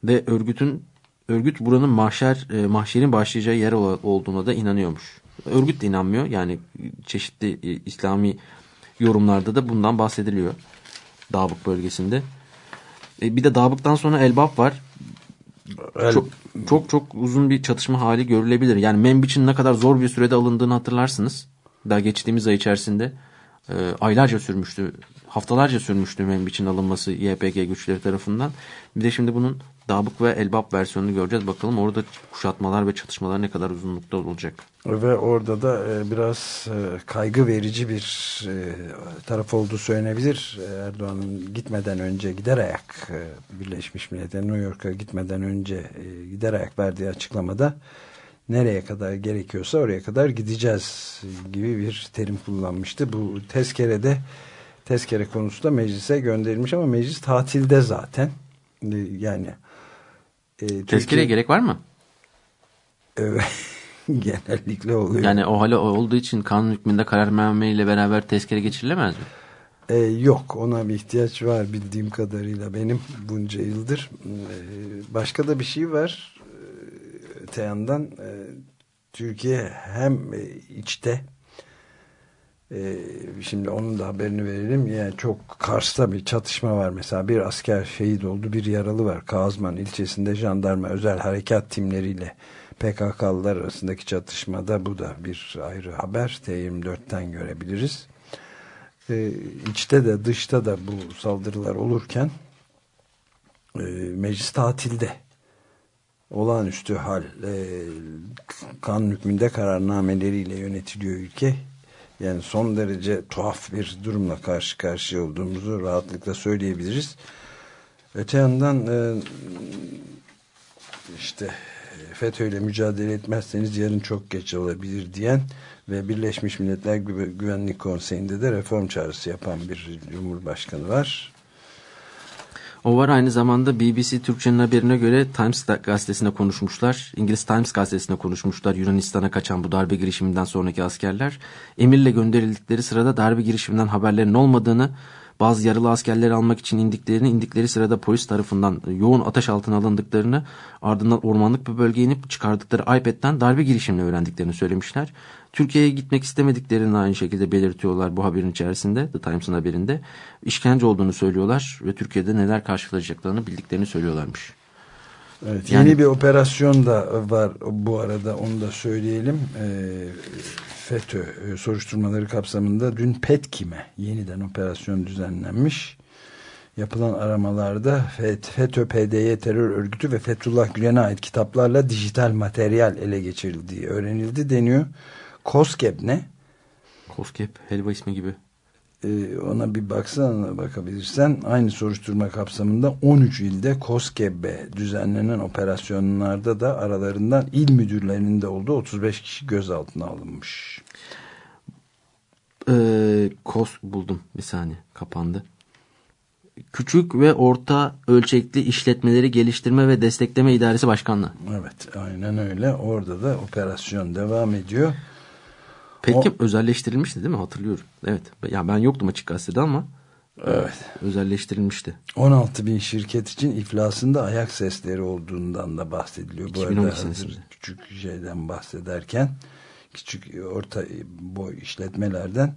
Ve örgütün örgüt buranın mahşer e, mahşerin başlayacağı yer ol- olduğuna da inanıyormuş. Örgüt de inanmıyor. Yani çeşitli e, İslami yorumlarda da bundan bahsediliyor. Dağbık bölgesinde. E, bir de Dağbık'tan sonra Elbap var. El- çok çok çok uzun bir çatışma hali görülebilir. Yani Membiç'in ne kadar zor bir sürede alındığını hatırlarsınız. Daha geçtiğimiz ay içerisinde e, aylarca sürmüştü. Haftalarca sürmüştü Membiç'in alınması YPG güçleri tarafından. Bir de şimdi bunun Dabık ve Elbap versiyonunu göreceğiz. Bakalım orada kuşatmalar ve çatışmalar ne kadar uzunlukta olacak. Ve orada da e, biraz e, kaygı verici bir e, taraf olduğu söylenebilir. Erdoğan'ın gitmeden önce gider ayak Birleşmiş Milletler New York'a gitmeden önce gider ayak verdiği açıklamada nereye kadar gerekiyorsa oraya kadar gideceğiz gibi bir terim kullanmıştı. Bu tezkerede tezkere konusu da meclise gönderilmiş ama meclis tatilde zaten. Yani e, Tezkereye Türkiye- gerek var mı? Evet, genellikle oluyor. Yani o hali olduğu için kanun hükmünde kararname ile beraber tezkere geçirilemez mi? Ee, yok ona bir ihtiyaç var bildiğim kadarıyla benim bunca yıldır. Ee, başka da bir şey var. Ee, Öte yandan e, Türkiye hem e, içte e, şimdi onun da haberini verelim. Yani çok Kars'ta bir çatışma var. Mesela bir asker şehit oldu bir yaralı var. Kazman ilçesinde jandarma özel harekat timleriyle PKK'lılar arasındaki çatışmada bu da bir ayrı haber. T24'ten görebiliriz e, içte de dışta da bu saldırılar olurken e, meclis tatilde olağanüstü hal e, kanun hükmünde kararnameleriyle yönetiliyor ülke yani son derece tuhaf bir durumla karşı karşıya olduğumuzu rahatlıkla söyleyebiliriz öte yandan e, işte FETÖ'yle mücadele etmezseniz yarın çok geç olabilir diyen ve Birleşmiş Milletler Gü- Güvenlik Konseyi'nde de reform çağrısı yapan bir cumhurbaşkanı var. O var aynı zamanda BBC Türkçe'nin haberine göre Times gazetesine konuşmuşlar. İngiliz Times gazetesine konuşmuşlar. Yunanistan'a kaçan bu darbe girişiminden sonraki askerler. Emirle gönderildikleri sırada darbe girişiminden haberlerin olmadığını, bazı yaralı askerleri almak için indiklerini, indikleri sırada polis tarafından yoğun ateş altına alındıklarını, ardından ormanlık bir bölgeye inip çıkardıkları iPad'den darbe girişimini öğrendiklerini söylemişler. Türkiye'ye gitmek istemediklerini aynı şekilde belirtiyorlar bu haberin içerisinde, The Times'ın haberinde. İşkence olduğunu söylüyorlar ve Türkiye'de neler karşılayacaklarını bildiklerini söylüyorlarmış. Evet, Yani- yeni bir operasyon da var bu arada onu da söyleyelim. Ee, FETÖ e, soruşturmaları kapsamında dün Petkim'e yeniden operasyon düzenlenmiş. Yapılan aramalarda FET- FETÖ, PDY terör örgütü ve Fethullah Gülen'e ait kitaplarla dijital materyal ele geçirildiği öğrenildi deniyor. COSGAP ne? Koskep, helva ismi gibi. Ee, ona bir baksana bakabilirsen aynı soruşturma kapsamında 13 ilde KOSGEB'e düzenlenen operasyonlarda da aralarından il müdürlerinin de olduğu 35 kişi gözaltına alınmış. Ee, kos buldum bir saniye kapandı. Küçük ve orta ölçekli işletmeleri geliştirme ve destekleme idaresi başkanlığı. Evet aynen öyle orada da operasyon devam ediyor. Petkim özelleştirilmişti değil mi hatırlıyorum. Evet ya ben yoktum açık gazetede ama Evet. özelleştirilmişti. 16 bin şirket için iflasında ayak sesleri olduğundan da bahsediliyor. Bu 2012 arada hazır küçük şeyden bahsederken küçük orta boy işletmelerden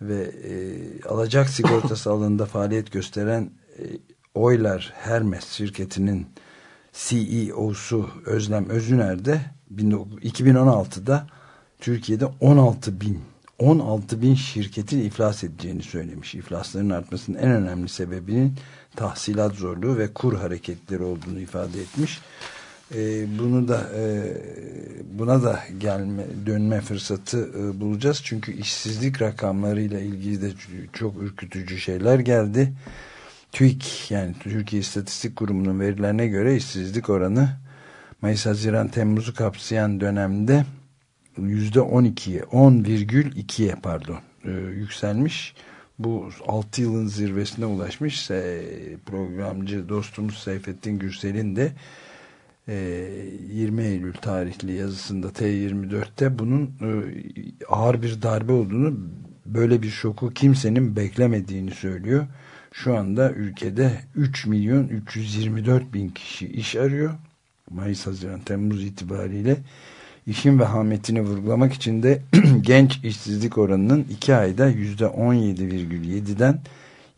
ve e, alacak sigortası alanında faaliyet gösteren e, Oylar Hermes şirketinin CEO'su Özlem Özüner de 2016'da Türkiye'de 16 bin 16 bin şirketin iflas edeceğini söylemiş. İflasların artmasının en önemli sebebinin tahsilat zorluğu ve kur hareketleri olduğunu ifade etmiş. Ee, bunu da e, buna da gelme dönme fırsatı e, bulacağız. Çünkü işsizlik rakamlarıyla ilgili de çok ürkütücü şeyler geldi. TÜİK yani Türkiye İstatistik Kurumu'nun verilerine göre işsizlik oranı Mayıs, Haziran, Temmuz'u kapsayan dönemde yüzde 12'ye 10,2'ye pardon e, yükselmiş. Bu 6 yılın zirvesine ulaşmış. E, programcı dostumuz Seyfettin Gürsel'in de e, 20 Eylül tarihli yazısında T24'te bunun e, ağır bir darbe olduğunu böyle bir şoku kimsenin beklemediğini söylüyor. Şu anda ülkede 3 milyon 324 bin kişi iş arıyor. Mayıs, Haziran, Temmuz itibariyle işin vehametini vurgulamak için de genç işsizlik oranının 2 ayda %17,7'den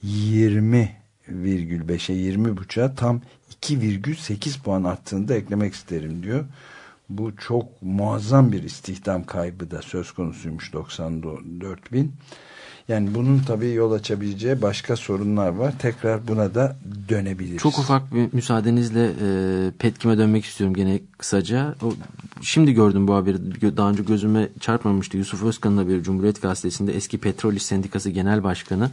20,5'e 20,5'a tam 2,8 puan arttığını da eklemek isterim diyor. Bu çok muazzam bir istihdam kaybı da söz konusuymuş 94 bin. Yani bunun tabii yol açabileceği başka sorunlar var. Tekrar buna da dönebiliriz. Çok ufak bir müsaadenizle e, Petkim'e dönmek istiyorum gene kısaca. O, şimdi gördüm bu haberi. Daha önce gözüme çarpmamıştı. Yusuf Özkan'ın haberi Cumhuriyet Gazetesi'nde eski Petrol İş Sendikası Genel Başkanı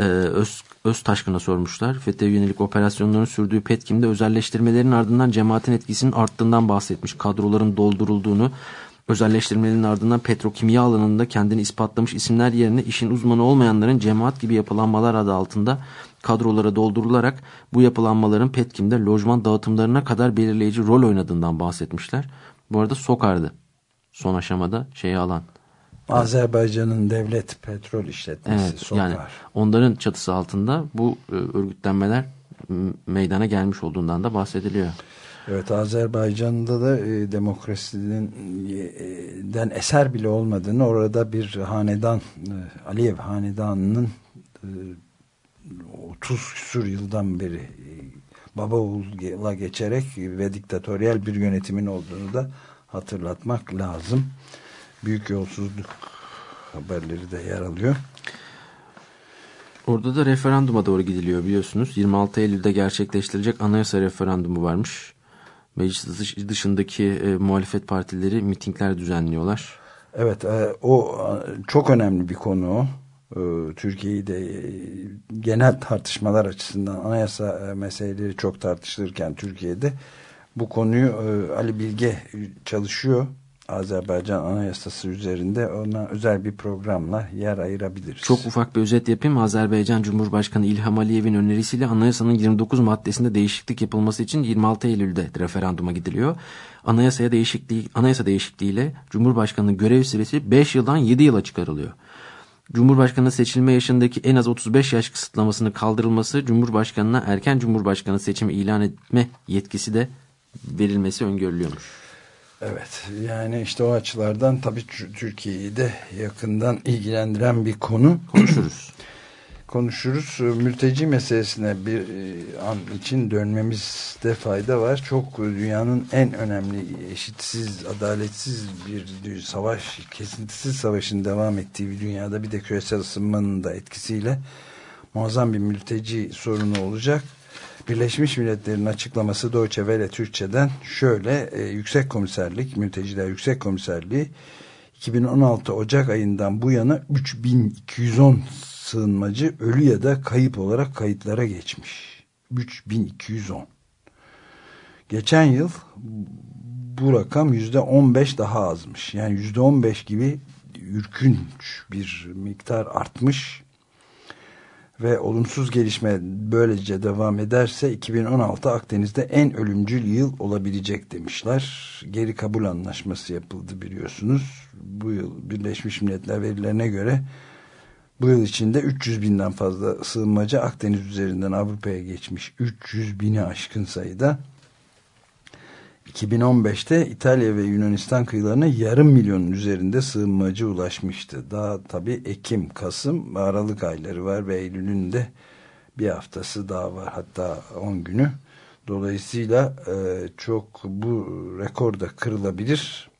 e, Öz, Öztaşkın'a sormuşlar. FETÖ'ye yönelik operasyonların sürdüğü Petkim'de özelleştirmelerin ardından cemaatin etkisinin arttığından bahsetmiş. Kadroların doldurulduğunu, özelleştirmelerin ardından petrokimya alanında kendini ispatlamış isimler yerine işin uzmanı olmayanların cemaat gibi yapılanmalar adı altında kadrolara doldurularak bu yapılanmaların Petkim'de lojman dağıtımlarına kadar belirleyici rol oynadığından bahsetmişler. Bu arada Sokar'dı son aşamada şeyi alan. Azerbaycan'ın devlet petrol işletmesi Evet, Sokar. yani onların çatısı altında bu e, örgütlenmeler meydana gelmiş olduğundan da bahsediliyor. Evet Azerbaycan'da da e, demokrasiden e, eser bile olmadığını orada bir hanedan e, Aliyev hanedanının e, 30 küsur yıldan beri e, baba oğula geçerek ve diktatöryel bir yönetimin olduğunu da hatırlatmak lazım. Büyük yolsuzluk haberleri de yer alıyor. Orada da referanduma doğru gidiliyor biliyorsunuz. 26 Eylül'de gerçekleştirecek anayasa referandumu varmış. Meclis dış- dışındaki e, muhalefet partileri mitingler düzenliyorlar. Evet e, o e, çok önemli bir konu. E, Türkiye'yi de e, genel tartışmalar açısından anayasa e, meseleleri çok tartışılırken Türkiye'de bu konuyu Ali Bilge çalışıyor. Azerbaycan Anayasası üzerinde ona özel bir programla yer ayırabiliriz. Çok ufak bir özet yapayım. Azerbaycan Cumhurbaşkanı İlham Aliyev'in önerisiyle anayasanın 29 maddesinde değişiklik yapılması için 26 Eylül'de referanduma gidiliyor. Anayasaya değişikliği, anayasa değişikliğiyle Cumhurbaşkanı'nın görev süresi 5 yıldan 7 yıla çıkarılıyor. Cumhurbaşkanı seçilme yaşındaki en az 35 yaş kısıtlamasını kaldırılması, Cumhurbaşkanı'na erken Cumhurbaşkanı seçimi ilan etme yetkisi de verilmesi öngörülüyormuş. Evet yani işte o açılardan tabii Tür- Türkiye'yi de yakından ilgilendiren bir konu. Konuşuruz. konuşuruz. Mülteci meselesine bir e, an için dönmemizde fayda var. Çok dünyanın en önemli eşitsiz, adaletsiz bir savaş, kesintisiz savaşın devam ettiği bir dünyada bir de küresel ısınmanın da etkisiyle muazzam bir mülteci sorunu olacak. Birleşmiş Milletler'in açıklaması Deutsche Welle Türkçe'den şöyle e, Yüksek Komiserlik, Mülteciler Yüksek Komiserliği 2016 Ocak ayından bu yana 3210 sığınmacı ölü ya da kayıp olarak kayıtlara geçmiş. 3210. Geçen yıl bu rakam yüzde 15 daha azmış. Yani yüzde 15 gibi ürkünç bir miktar artmış ve olumsuz gelişme böylece devam ederse 2016 Akdeniz'de en ölümcül yıl olabilecek demişler. Geri kabul anlaşması yapıldı biliyorsunuz. Bu yıl Birleşmiş Milletler verilerine göre bu yıl içinde 300 binden fazla sığınmacı Akdeniz üzerinden Avrupa'ya geçmiş. 300 bini aşkın sayıda. 2015'te İtalya ve Yunanistan kıyılarına yarım milyonun üzerinde sığınmacı ulaşmıştı. Daha tabii Ekim, Kasım, Aralık ayları var ve Eylül'ün de bir haftası daha var hatta 10 günü. Dolayısıyla e, çok bu rekor da kırılabilir.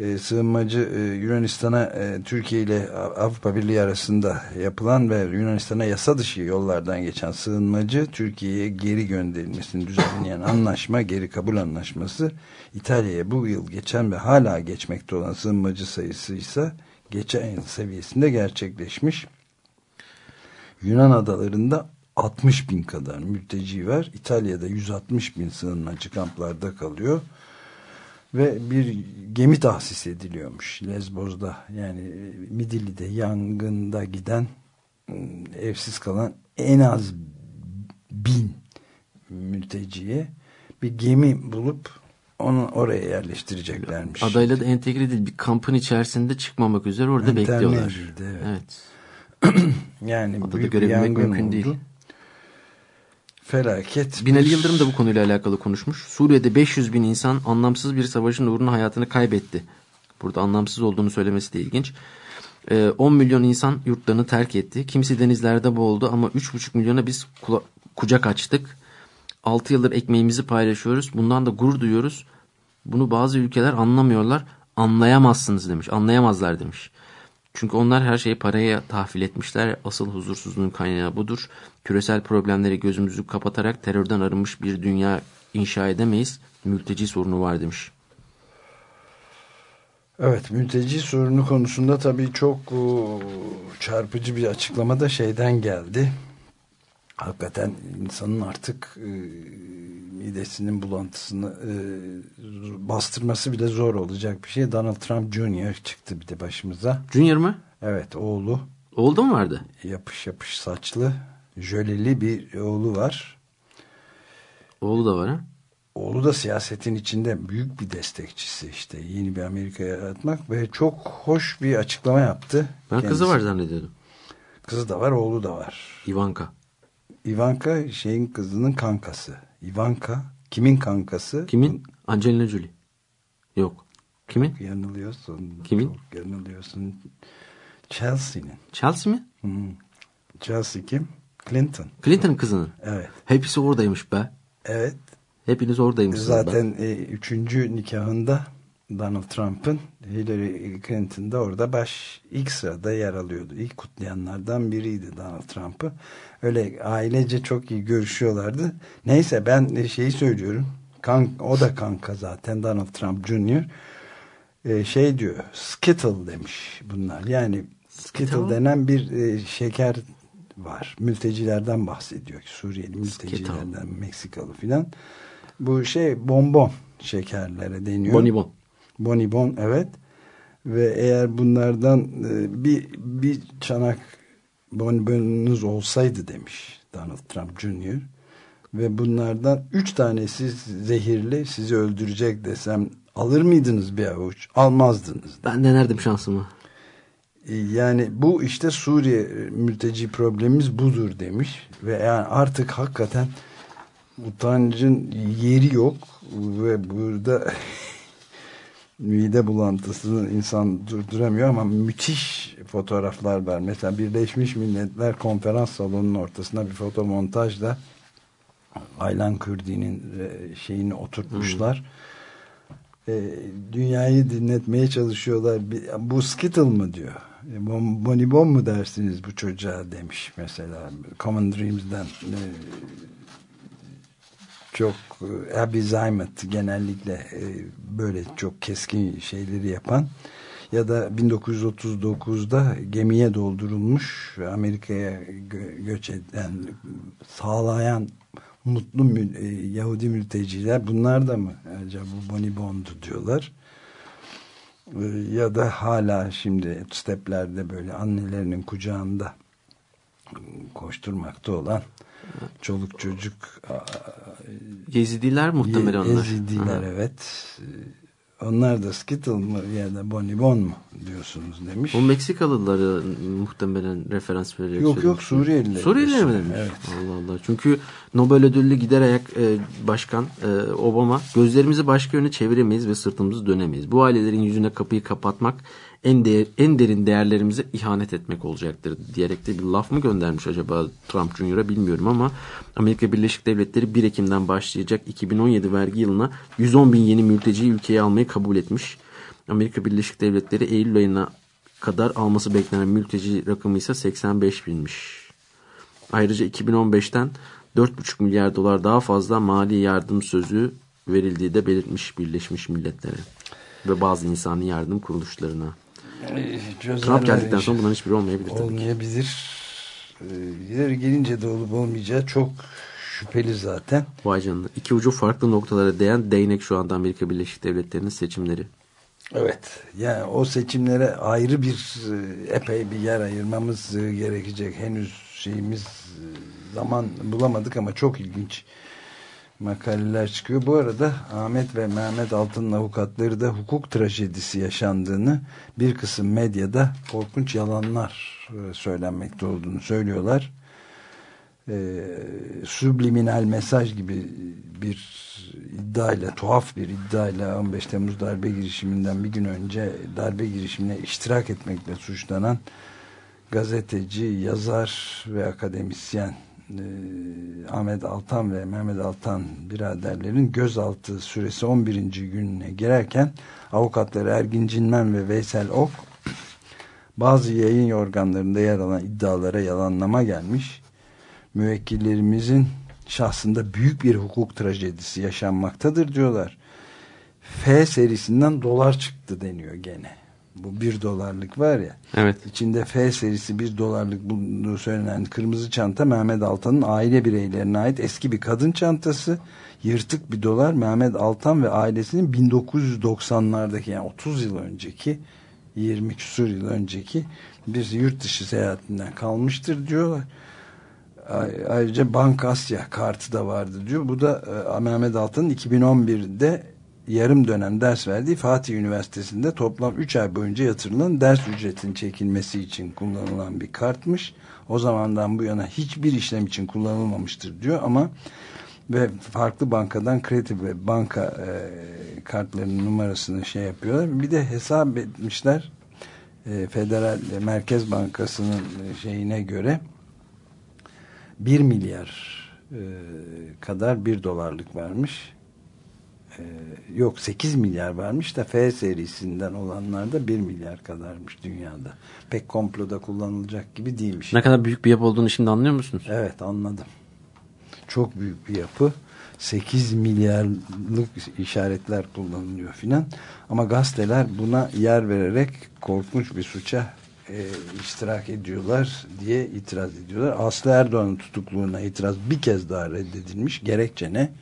E, sığınmacı e, Yunanistan'a e, Türkiye ile Avrupa Birliği arasında yapılan ve Yunanistan'a yasa dışı yollardan geçen sığınmacı Türkiye'ye geri gönderilmesini düzenleyen anlaşma geri kabul anlaşması İtalya'ya bu yıl geçen ve hala geçmekte olan sığınmacı sayısı ise geçen seviyesinde gerçekleşmiş. Yunan adalarında 60 bin kadar mülteci var. İtalya'da 160 bin sığınmacı kamplarda kalıyor ve bir gemi tahsis ediliyormuş Lesbos'da yani Midilli'de yangında giden evsiz kalan en az bin mülteciye bir gemi bulup onu oraya yerleştireceklermiş. Adayla da entegre değil bir kampın içerisinde çıkmamak üzere orada İnterne bekliyorlar. evet. evet. yani Adada büyük bir yangın mümkün oldu. değil. Felaket. Binali bir- Yıldırım da bu konuyla alakalı konuşmuş. Suriye'de 500 bin insan anlamsız bir savaşın uğruna hayatını kaybetti. Burada anlamsız olduğunu söylemesi de ilginç. Ee, 10 milyon insan yurtlarını terk etti. Kimisi denizlerde boğuldu ama 3,5 milyona biz kucak açtık. 6 yıldır ekmeğimizi paylaşıyoruz. Bundan da gurur duyuyoruz. Bunu bazı ülkeler anlamıyorlar. Anlayamazsınız demiş. Anlayamazlar demiş. Çünkü onlar her şeyi paraya tahvil etmişler. Asıl huzursuzluğun kaynağı budur. Küresel problemleri gözümüzü kapatarak terörden arınmış bir dünya inşa edemeyiz. Mülteci sorunu var demiş. Evet mülteci sorunu konusunda tabii çok o, çarpıcı bir açıklama da şeyden geldi. Hakikaten insanın artık e, midesinin bulantısını e, bastırması bile zor olacak bir şey. Donald Trump Jr. çıktı bir de başımıza. Junior mu? Evet oğlu Oldu mu vardı? yapış yapış saçlı jöleli bir oğlu var. Oğlu da var ha? Oğlu da siyasetin içinde büyük bir destekçisi işte yeni bir Amerika yaratmak ve çok hoş bir açıklama yaptı. Ben kızı Kendisi- var zannediyordum. Kızı da var oğlu da var. Ivanka. Ivanka şeyin kızının kankası. Ivanka kimin kankası? Kimin? Angelina Jolie. Yok. Kimin? Yanılıyorsun. Kimin? Çok yanılıyorsun. Chelsea'nin. Chelsea mi? Hı. Chelsea kim? Clinton. Clinton'ın kızının. Evet. Hepsi oradaymış be. Evet. Hepiniz oradaymışsınız be. Zaten e, üçüncü nikahında Donald Trump'ın Hillary Clinton da orada baş ilk sırada yer alıyordu. İlk kutlayanlardan biriydi Donald Trump'ı. Öyle ailece çok iyi görüşüyorlardı. Neyse ben şeyi söylüyorum. Kan, o da kanka zaten Donald Trump Jr. E, şey diyor Skittle demiş bunlar. Yani Skittle, Skittle? denen bir e, şeker var. Mültecilerden bahsediyor. Suriyeli mültecilerden Meksikalı filan. Bu şey bonbon şekerlere deniyor. Bonibon. Bonibon evet. Ve eğer bunlardan e, bir bir çanak bonibonunuz olsaydı demiş Donald Trump Jr. Ve bunlardan üç tanesi zehirli sizi öldürecek desem alır mıydınız bir avuç? Almazdınız. Ben denerdim şansımı. E, Yani bu işte Suriye mülteci problemimiz budur demiş ve yani artık hakikaten utancın yeri yok ve burada mide bulantısını insan durduramıyor ama müthiş fotoğraflar var. Mesela Birleşmiş Milletler konferans salonunun ortasına bir fotomontajla Aylan Kürdi'nin e, şeyini oturtmuşlar. E, dünyayı dinletmeye çalışıyorlar. Bu Skittle mı diyor. E, bon, bonibon mu dersiniz bu çocuğa demiş mesela. Common Dreams'den çok e, Abby Zymet genellikle e, böyle çok keskin şeyleri yapan ya da 1939'da gemiye doldurulmuş Amerika'ya gö- göç eden sağlayan mutlu mül- e, Yahudi mülteciler bunlar da mı acaba bonibondu diyorlar? E, ya da hala şimdi steplerde böyle annelerinin kucağında koşturmakta olan çoluk çocuk Yezidiler muhtemelen onlar. Ezidiler Ha. evet. Onlar da Skittle mı ya da Bonibon mu diyorsunuz demiş. O Meksikalıları muhtemelen referans vererek Yok yok. Suriyeliler. Suriyeliler mi demiş? Evet. Allah Allah. Çünkü Nobel ödüllü gider ayak e, başkan e, Obama gözlerimizi başka yöne çeviremeyiz ve sırtımızı dönemeyiz. Bu ailelerin yüzüne kapıyı kapatmak en değer, en derin değerlerimize ihanet etmek olacaktır diyerek de bir laf mı göndermiş acaba Trump Jr.'a bilmiyorum ama Amerika Birleşik Devletleri 1 Ekim'den başlayacak 2017 vergi yılına 110 bin yeni mülteciyi ülkeye almayı kabul etmiş. Amerika Birleşik Devletleri Eylül ayına kadar alması beklenen mülteci rakamı ise 85 binmiş. Ayrıca 2015'ten 4,5 milyar dolar daha fazla mali yardım sözü verildiği de belirtmiş Birleşmiş Milletler'e ve bazı insani yardım kuruluşlarına. Trump geldikten sonra bunların hiçbiri olmayabilir. Olmayabilir. Ee, ileri gelince de olup olmayacağı çok şüpheli zaten. Vay canına. İki ucu farklı noktalara değen değnek şu anda Amerika Birleşik Devletleri'nin seçimleri. Evet. Yani o seçimlere ayrı bir e, epey bir yer ayırmamız e, gerekecek. Henüz şeyimiz e, zaman bulamadık ama çok ilginç makaleler çıkıyor. Bu arada Ahmet ve Mehmet Altın'ın avukatları da hukuk trajedisi yaşandığını bir kısım medyada korkunç yalanlar e, söylenmekte olduğunu söylüyorlar. e, subliminal mesaj gibi bir iddiayla, tuhaf bir iddiayla 15 Temmuz darbe girişiminden bir gün önce darbe girişimine iştirak etmekle suçlanan gazeteci, yazar ve akademisyen e, Ahmet Altan ve Mehmet Altan biraderlerin gözaltı süresi 11. gününe girerken avukatları Ergin Cinmen ve Veysel Ok bazı yayın organlarında yer alan iddialara yalanlama gelmiş. Müvekkillerimizin şahsında büyük bir hukuk trajedisi yaşanmaktadır diyorlar. F serisinden dolar çıktı deniyor gene. Bu bir dolarlık var ya. Evet. İçinde F serisi bir dolarlık bulunduğu söylenen kırmızı çanta Mehmet Altan'ın aile bireylerine ait eski bir kadın çantası. Yırtık bir dolar Mehmet Altan ve ailesinin 1990'lardaki yani 30 yıl önceki 20 küsur yıl önceki bir yurt dışı seyahatinden kalmıştır diyorlar. Ay- Ayrıca Bank Asya kartı da vardı diyor. Bu da e, Mehmet Altan'ın 2011'de yarım dönem ders verdiği Fatih Üniversitesi'nde toplam 3 ay boyunca yatırılan ders ücretinin çekilmesi için kullanılan bir kartmış. O zamandan bu yana hiçbir işlem için kullanılmamıştır diyor ama ve farklı bankadan kredi ve banka e, kartlarının numarasını şey yapıyorlar. Bir de hesap etmişler e, Federal e, Merkez Bankası'nın şeyine göre 1 milyar e, kadar 1 dolarlık varmış. E, yok 8 milyar varmış da F serisinden olanlarda 1 milyar kadarmış dünyada. Pek komploda kullanılacak gibi değilmiş. Ne kadar büyük bir yapı olduğunu şimdi anlıyor musunuz? Evet anladım. Çok büyük bir yapı. 8 milyarlık işaretler kullanılıyor filan. Ama gazeteler buna yer vererek korkunç bir suça e, iştirak ediyorlar diye itiraz ediyorlar. Aslı Erdoğan'ın tutukluğuna itiraz bir kez daha reddedilmiş. Gerekçe ne?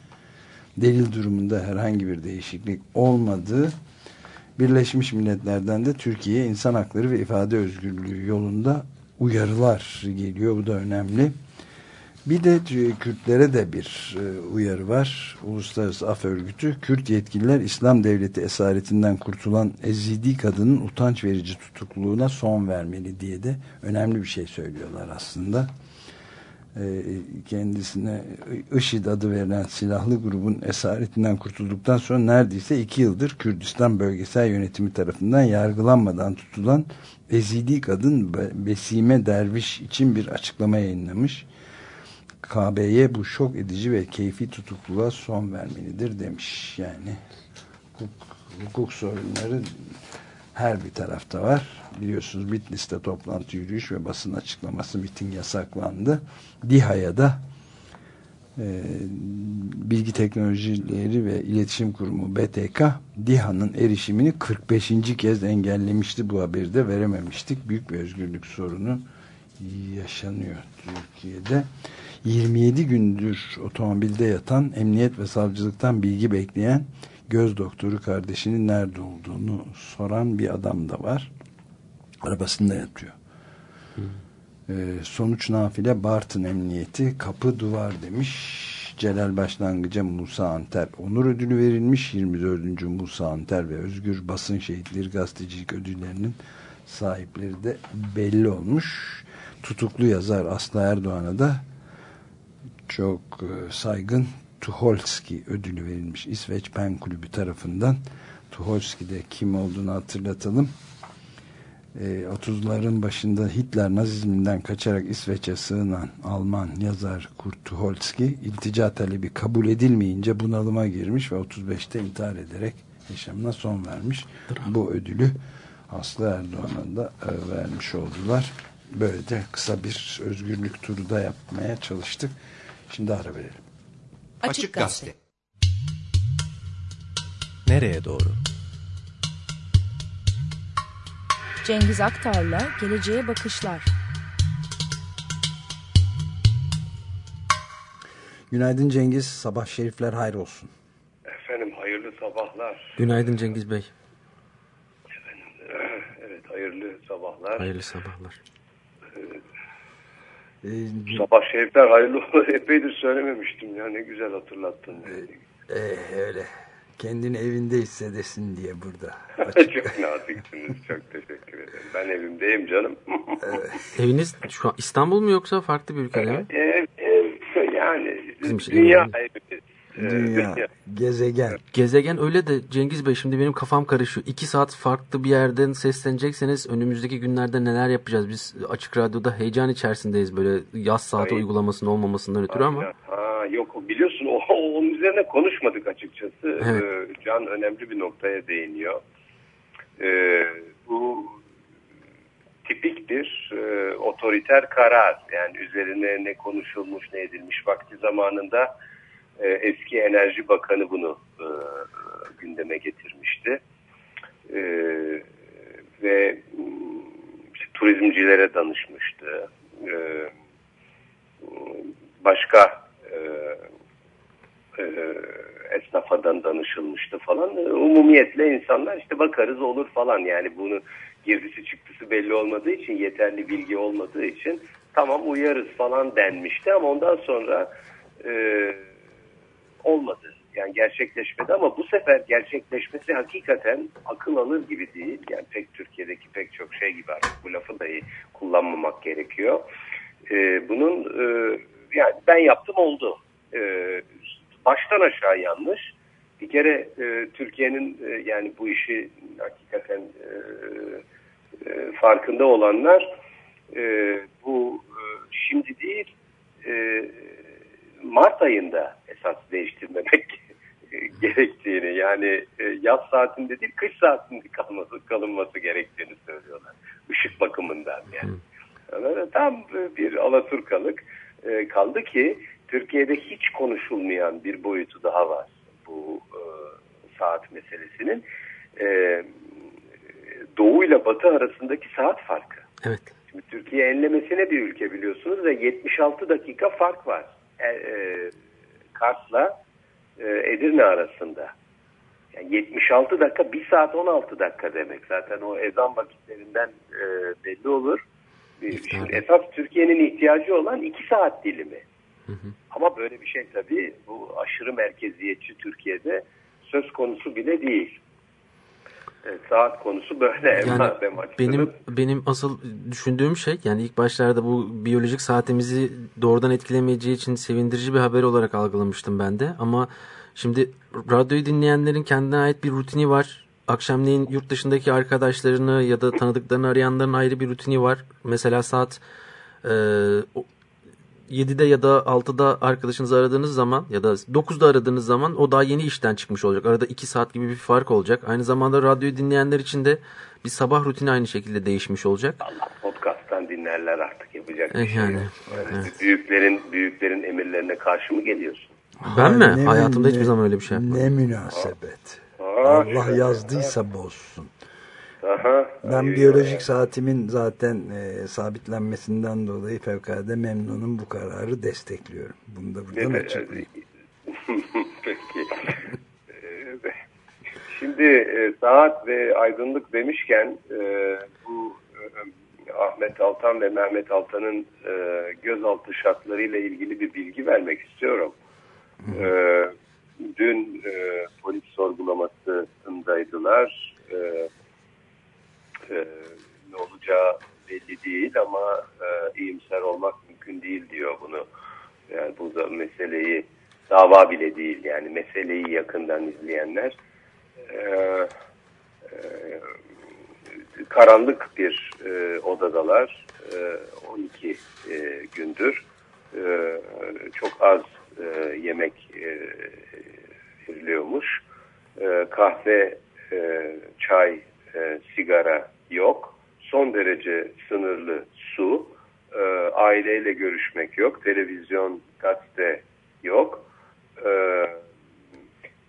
Delil durumunda herhangi bir değişiklik olmadığı Birleşmiş Milletler'den de Türkiye'ye insan hakları ve ifade özgürlüğü yolunda uyarılar geliyor. Bu da önemli. Bir de Kürtlere de bir e, uyarı var. Uluslararası Af Örgütü, Kürt yetkililer İslam Devleti esaretinden kurtulan Ezidi kadının utanç verici tutukluluğuna son vermeli diye de önemli bir şey söylüyorlar aslında. E, kendisine IŞİD adı verilen silahlı grubun esaretinden kurtulduktan sonra neredeyse iki yıldır Kürdistan bölgesel yönetimi tarafından yargılanmadan tutulan Ezidi kadın Besime Derviş için bir açıklama yayınlamış. KB'ye bu şok edici ve keyfi tutukluluğa son vermelidir demiş. Yani hukuk, hukuk sorunları her bir tarafta var. Biliyorsunuz Bitlis'te toplantı, yürüyüş ve basın açıklaması miting yasaklandı. DİHA'ya da e, Bilgi Teknolojileri ve İletişim Kurumu BTK DİHA'nın erişimini 45. kez engellemişti. Bu haberi de verememiştik. Büyük bir özgürlük sorunu yaşanıyor Türkiye'de. 27 gündür otomobilde yatan, emniyet ve savcılıktan bilgi bekleyen göz doktoru kardeşinin nerede olduğunu soran bir adam da var. Arabasında yatıyor. Ee, sonuç nafile Bartın Emniyeti kapı duvar demiş. Celal Başlangıç'a Musa Anter onur ödülü verilmiş. 24. Musa Anter ve Özgür Basın Şehitleri Gazetecilik ödüllerinin sahipleri de belli olmuş. Tutuklu yazar Aslı Erdoğan'a da çok e, saygın Tuholski ödülü verilmiş. İsveç Pen Kulübü tarafından. Tuholski de kim olduğunu hatırlatalım. E, 30'ların başında Hitler nazizminden kaçarak İsveç'e sığınan Alman yazar Kurt Tuholski iltica talebi kabul edilmeyince bunalıma girmiş ve 35'te intihar ederek yaşamına son vermiş. Bu ödülü Aslı Erdoğan'a da e, vermiş oldular. Böyle de kısa bir özgürlük turu da yapmaya çalıştık. Şimdi ara verelim. Açık Gazete. Nereye doğru? Cengiz Aktar'la Geleceğe Bakışlar. Günaydın Cengiz. Sabah şerifler hayır olsun. Efendim hayırlı sabahlar. Günaydın Cengiz Bey. Evet hayırlı sabahlar. Hayırlı sabahlar. Ee, Sabah şerifler hayırlı olur. Epeydir söylememiştim ya ne güzel hatırlattın. e, öyle. Kendini evinde hissedesin diye burada. çok naziksiniz. Çok teşekkür ederim. Ben evimdeyim canım. Eviniz şu an İstanbul mu yoksa farklı bir ülkede mi? Ev, ev Yani Bizim dünya evimiz. Ee, Dünya, gezegen. Gezegen öyle de Cengiz Bey şimdi benim kafam karışıyor. İki saat farklı bir yerden seslenecekseniz önümüzdeki günlerde neler yapacağız? Biz açık radyoda heyecan içerisindeyiz böyle yaz saati Hayır. uygulamasının olmamasından ötürü ama. Ha, yok biliyorsun o, onun üzerine konuşmadık açıkçası. Evet. Ee, Can önemli bir noktaya değiniyor. Ee, bu tipik bir e, otoriter karar. Yani üzerine ne konuşulmuş ne edilmiş vakti zamanında e, eski Enerji Bakanı bunu e, gündeme getirmişti. E, ve işte, turizmcilere danışmıştı. Başka esnafadan danışılmıştı falan. Umumiyetle insanlar işte bakarız olur falan yani bunu girdisi çıktısı belli olmadığı için yeterli bilgi olmadığı için tamam uyarız falan denmişti ama ondan sonra e, olmadı. Yani gerçekleşmedi ama bu sefer gerçekleşmesi hakikaten akıl alır gibi değil. Yani pek Türkiye'deki pek çok şey gibi artık bu lafı dahi kullanmamak gerekiyor. E, bunun e, yani ben yaptım oldu. E, baştan aşağı yanlış. Bir kere e, Türkiye'nin e, yani bu işi hakikaten e, e, farkında olanlar e, bu e, şimdi değil e, Mart ayında esas değiştirmemek gerektiğini yani e, yaz saatinde değil kış saatinde kalması, kalınması gerektiğini söylüyorlar. Işık bakımından yani. Yani tam bir alaturkalık e, kaldı ki Türkiye'de hiç konuşulmayan bir boyutu daha var bu e, saat meselesinin. E, Doğu ile Batı arasındaki saat farkı. Evet. Şimdi Türkiye enlemesine bir ülke biliyorsunuz ve 76 dakika fark var. E, e, Kars'la e, Edirne arasında. Yani 76 dakika 1 saat 16 dakika demek. Zaten o ezan vakitlerinden e, belli olur. Şimdi esas Türkiye'nin ihtiyacı olan 2 saat dilimi. Ama böyle bir şey tabii bu aşırı merkeziyetçi Türkiye'de söz konusu bile değil. E, saat konusu böyle. Yani benim benim asıl düşündüğüm şey yani ilk başlarda bu biyolojik saatimizi doğrudan etkilemeyeceği için sevindirici bir haber olarak algılamıştım ben de ama şimdi radyoyu dinleyenlerin kendine ait bir rutini var. Akşamleyin yurt dışındaki arkadaşlarını ya da tanıdıklarını arayanların ayrı bir rutini var. Mesela saat e, 7'de ya da 6'da arkadaşınızı aradığınız zaman ya da 9'da aradığınız zaman o daha yeni işten çıkmış olacak. Arada 2 saat gibi bir fark olacak. Aynı zamanda radyoyu dinleyenler için de bir sabah rutini aynı şekilde değişmiş olacak. Allah podcast'tan dinlerler artık yapacak bir Eh, şey yani, yok. Yani evet. Büyüklerin büyüklerin emirlerine karşı mı geliyorsun? Ben mi? Ne- Hayatımda hiçbir ne- zaman öyle bir şey yapmadım. Ne münasebet. Aa, Allah şöyle. yazdıysa bozsun. Aha. Ben biyolojik saatimin zaten e, sabitlenmesinden dolayı fevkalade memnunum bu kararı destekliyorum. Bunu da buradan Ne- açıklayayım. Peki. Ee, Şimdi e, saat ve aydınlık demişken e, bu e, Ahmet Altan ve Mehmet Altan'ın e, gözaltı şartlarıyla ilgili bir bilgi vermek istiyorum. E, dün e, polis sorgulamasındaydılar. E, e, ne olacağı belli değil ama e, iyimser olmak mümkün değil diyor bunu. Yani bu da meseleyi dava bile değil yani meseleyi yakından izleyenler e, e, karanlık bir e, odadalar e, 12 e, gündür E, çok az e, yemek e, veriliyormuş E, kahve e, çay e, sigara yok son derece sınırlı su e, aileyle görüşmek yok televizyon gazete yok e,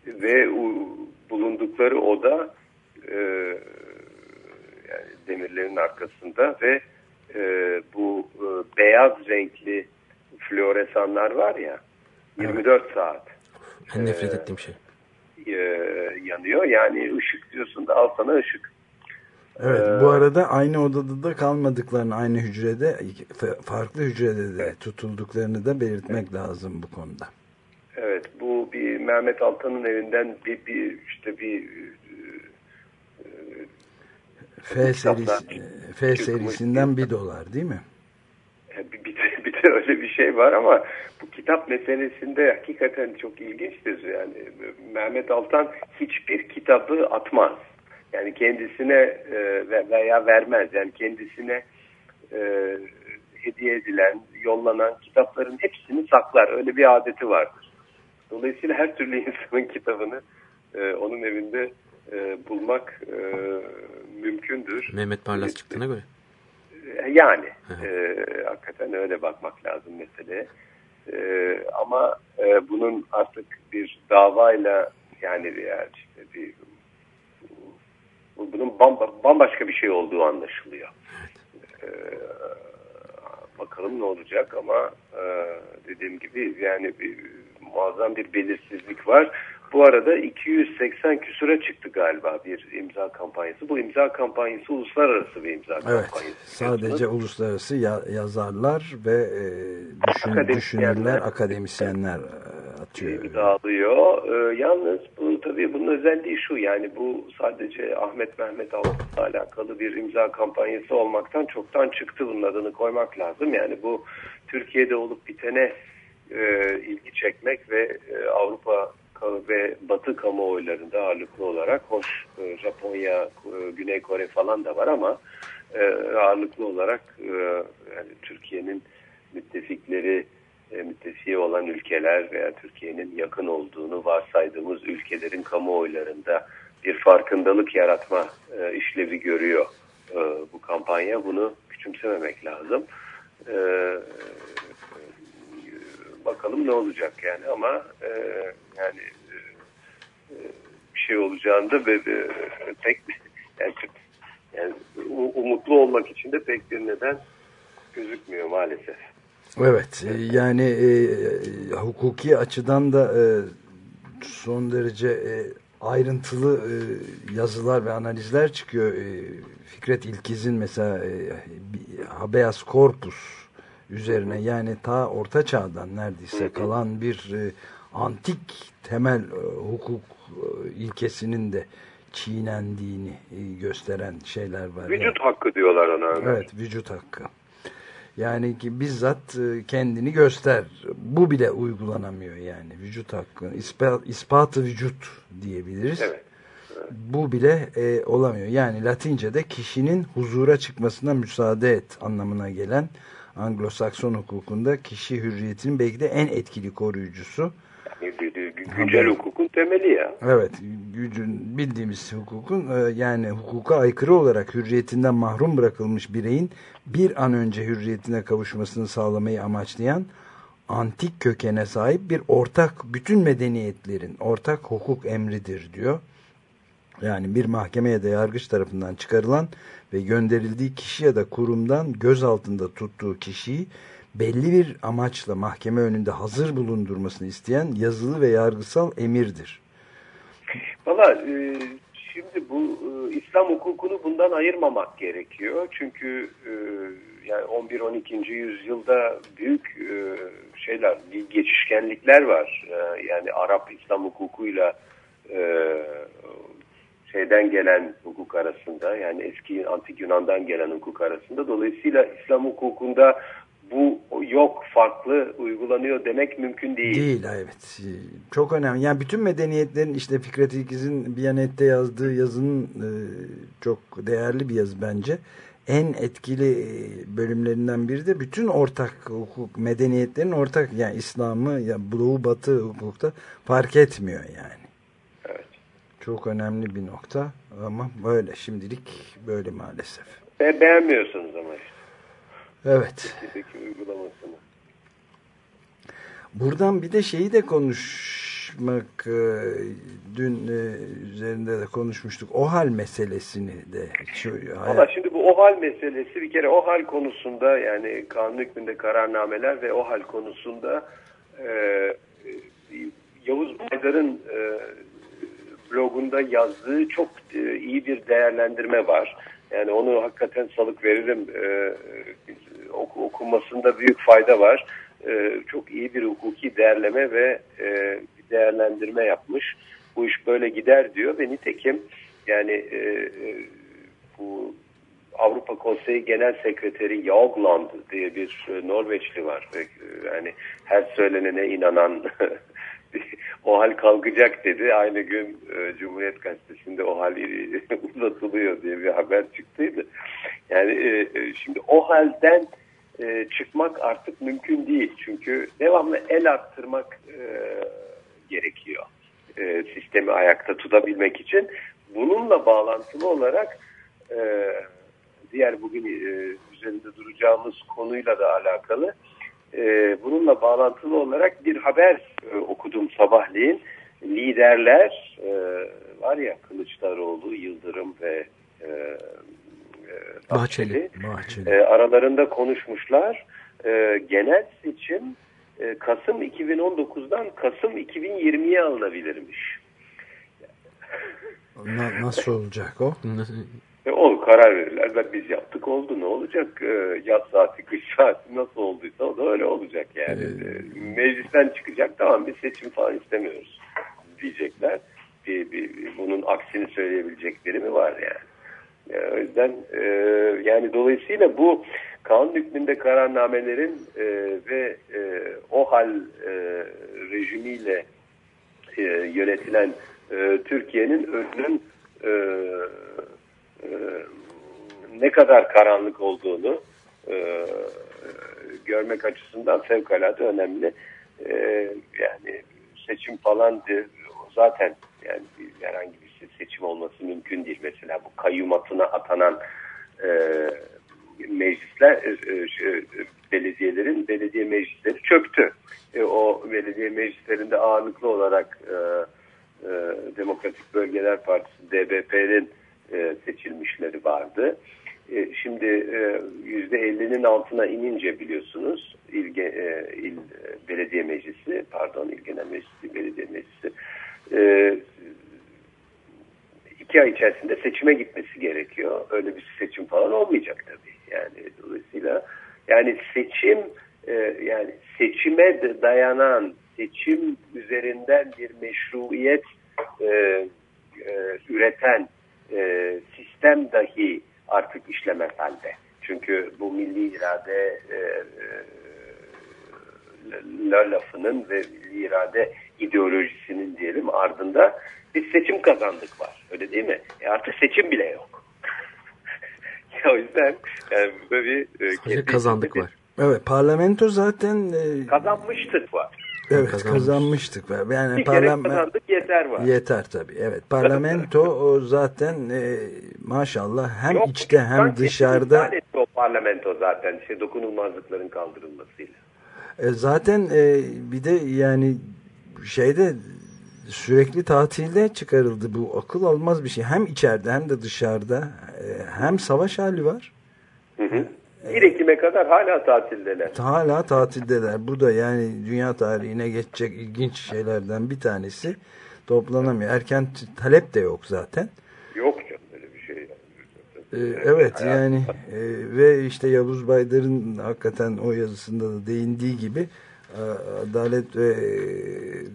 ve u- bulundukları oda e, yani demirlerin arkasında ve e, bu e, beyaz renkli floresanlar var ya 24 saat En nefret Ee, ettiğim şey. e, yanıyor. Yani ışık diyorsun da al sana ışık. Evet Ee, bu arada aynı odada da kalmadıklarını aynı hücrede fa- farklı hücrede de tutulduklarını da belirtmek lazım bu konuda. Evet bu bir Mehmet Altan'ın evinden bir, bir işte bir e, F Kitaplar serisi, F serisinden bir dolar değil mi? e, bir, bir, de, bir de öyle bir şey var ama bu kitap meselesinde hakikaten çok ilginçtir. Yani Mehmet Altan hiçbir kitabı atmaz. Yani kendisine e, veya vermez. Yani kendisine e, hediye edilen, yollanan kitapların hepsini saklar. Öyle bir adeti vardır. Dolayısıyla her türlü insanın kitabını e, onun evinde e, bulmak e, mümkündür. Mehmet Barlas çıktığına göre. E, yani e, hakikaten öyle bakmak lazım meseleye. E, ama e, bunun artık bir davayla yani yani işte bir bunun bambaşka bir şey olduğu anlaşılıyor. E, bakalım ne olacak ama e, dediğim gibi yani bir, muazzam bir belirsizlik var. Bu arada 280 küsura çıktı galiba bir imza kampanyası. Bu imza kampanyası uluslararası bir imza evet, kampanyası. Sadece uluslararası ya yazarlar ve e, düşün, akademisyenler, düşünürler, akademisyenler e, atıyor. İmzalıyor. E, yalnız bu tabii bunun özelliği şu yani bu sadece Ahmet Mehmet Avukat'la alakalı bir imza kampanyası olmaktan çoktan çıktı. Bunun adını koymak lazım. Yani bu Türkiye'de olup bitene e, ilgi çekmek ve e, Avrupa ve Batı kamuoylarında ağırlıklı olarak hoş e, Japonya, e, Güney Kore falan da var ama e, ağırlıklı olarak yani Türkiye'nin müttefikleri müttefiği olan ülkeler veya Türkiye'nin yakın olduğunu varsaydığımız ülkelerin kamuoylarında bir farkındalık yaratma işlevi görüyor bu kampanya. Bunu küçümsememek lazım. Bakalım ne olacak yani ama yani e, bir şey olacağında ve pek yani, yani umutlu olmak için de pek bir neden gözükmüyor maalesef. Evet yani e, hukuki açıdan da e, son derece e, ayrıntılı e, yazılar ve analizler çıkıyor. E, Fikret İlkiz'in mesela e, habeas corpus üzerine yani ta orta çağdan neredeyse kalan bir e, antik temel e, hukuk e, ilkesinin de çiğnendiğini e, gösteren şeyler var. Vücut yani. hakkı diyorlar ona. Evet vücut hakkı. Yani ki bizzat kendini göster. Bu bile uygulanamıyor yani vücut hakkı. İspat, ispatı vücut diyebiliriz. Evet. Bu bile e, olamıyor. Yani Latince'de kişinin huzura çıkmasına müsaade et anlamına gelen Anglo-Sakson hukukunda kişi hürriyetinin belki de en etkili koruyucusu güncel hukukun temeli ya. Evet, gücün bildiğimiz hukukun e, yani hukuka aykırı olarak hürriyetinden mahrum bırakılmış bireyin bir an önce hürriyetine kavuşmasını sağlamayı amaçlayan antik kökene sahip bir ortak bütün medeniyetlerin ortak hukuk emridir diyor. Yani bir mahkemeye de yargıç tarafından çıkarılan ve gönderildiği kişi ya da kurumdan göz altında tuttuğu kişiyi belli bir amaçla mahkeme önünde hazır bulundurmasını isteyen yazılı ve yargısal emirdir. Valla e, şimdi bu e, İslam hukukunu bundan ayırmamak gerekiyor. Çünkü e, yani 11-12. yüzyılda büyük e, şeyler, geçişkenlikler var. E, yani Arap İslam hukukuyla e, şeyden gelen hukuk arasında yani eski antik Yunan'dan gelen hukuk arasında. Dolayısıyla İslam hukukunda bu yok farklı uygulanıyor demek mümkün değil. Değil evet. Çok önemli. Yani bütün medeniyetlerin işte Fikret İlkiz'in Biyanet'te yazdığı yazının e, çok değerli bir yazı bence. En etkili e, bölümlerinden biri de bütün ortak hukuk medeniyetlerin ortak yani İslam'ı ya Doğu Batı hukukta fark etmiyor yani. Evet. Çok önemli bir nokta ama böyle şimdilik böyle maalesef. Be beğenmiyorsunuz ama işte. Evet. uygulamasını. Buradan bir de şeyi de konuşmak e, dün e, üzerinde de konuşmuştuk. OHAL meselesini de. Ama şimdi bu OHAL meselesi bir kere OHAL konusunda yani kanun hükmünde kararnameler ve OHAL konusunda e, Yavuz Baydar'ın e, blogunda yazdığı çok e, iyi bir değerlendirme var. Yani onu hakikaten salık veririm. E, okunmasında büyük fayda var. E, çok iyi bir hukuki değerleme ve e, değerlendirme yapmış. Bu iş böyle gider diyor ve nitekim yani e, e, bu Avrupa Konseyi Genel Sekreteri Jagland diye bir Norveçli var. E, yani her söylenene inanan o hal kalkacak dedi. Aynı gün e, Cumhuriyet Gazetesi'nde o hal uzatılıyor diye bir haber çıktıydı. Yani e, e, şimdi o halden e, çıkmak artık mümkün değil. Çünkü devamlı el arttırmak e, gerekiyor. E, sistemi ayakta tutabilmek için. Bununla bağlantılı olarak e, diğer bugün e, üzerinde duracağımız konuyla da alakalı e, bununla bağlantılı olarak bir haber e, okudum sabahleyin. Liderler e, var ya Kılıçdaroğlu, Yıldırım ve e, Bahçeli. Bahçeli. e, aralarında konuşmuşlar. E, genel seçim e, Kasım 2019'dan Kasım 2020'ye alınabilirmiş. Na- nasıl olacak o? E, o karar verirler. Ben biz yaptık oldu ne olacak? E, yaz saati, kış saati nasıl olduysa o da öyle olacak yani. E, meclisten çıkacak tamam biz seçim falan istemiyoruz diyecekler. Bir, bir, bunun aksini söyleyebilecekleri mi var yani? E, o yüzden e, yani dolayısıyla bu kanun hükmünde kararnamelerin e, ve e, o hal e, rejimiyle e, yönetilen e, Türkiye'nin önünün e, e, ne kadar karanlık olduğunu e, görmek açısından fevkalade önemli. E, yani seçim falan de, zaten yani herhangi bir seçim olması mümkün değil. Mesela bu kayyumatına atanan e, meclisler, e, e, şu, belediyelerin belediye meclisleri çöktü. E, o belediye meclislerinde ağırlıklı olarak e, e, Demokratik Bölgeler Partisi DBP'nin e, seçilmişleri vardı. E, şimdi e, %50'nin altına inince biliyorsunuz il, ge- e, il belediye meclisi pardon il genel meclisi belediye meclisi iki ay içerisinde seçime gitmesi gerekiyor. Öyle bir seçim falan olmayacak tabii. Yani dolayısıyla yani seçim yani seçime dayanan seçim üzerinden bir meşruiyet e, e, üreten e, sistem dahi artık işlemez halde. Çünkü bu milli irade e, e, la- lafının ve milli irade ideolojisinin diyelim ardında bir seçim kazandık var. Öyle değil mi? E artık seçim bile yok. o yüzden yani burada bir e, kazandık var. Evet parlamento zaten e, Kazanmıştık var. Evet Kazanmış. kazanmıştık. Yani Bir kere parlament kazandık yeter var. yeter tabii. Evet parlamento o zaten e, maşallah hem Yok, içte hem dışarıda etti o parlamento zaten işte dokunulmazlıkların kaldırılmasıyla. E, zaten e, bir de yani şeyde sürekli tatilde çıkarıldı bu akıl almaz bir şey. Hem içeride hem de dışarıda e, hem savaş hali var. Hı hı. 1 Ekim'e kadar hala tatildeler. Hala tatildeler. Bu da yani dünya tarihine geçecek ilginç şeylerden bir tanesi. Toplanamıyor. Erken talep de yok zaten. Yok canım öyle bir şey. Ee, evet yani e, ve işte Yavuz Baydar'ın hakikaten o yazısında da değindiği gibi e, Adalet ve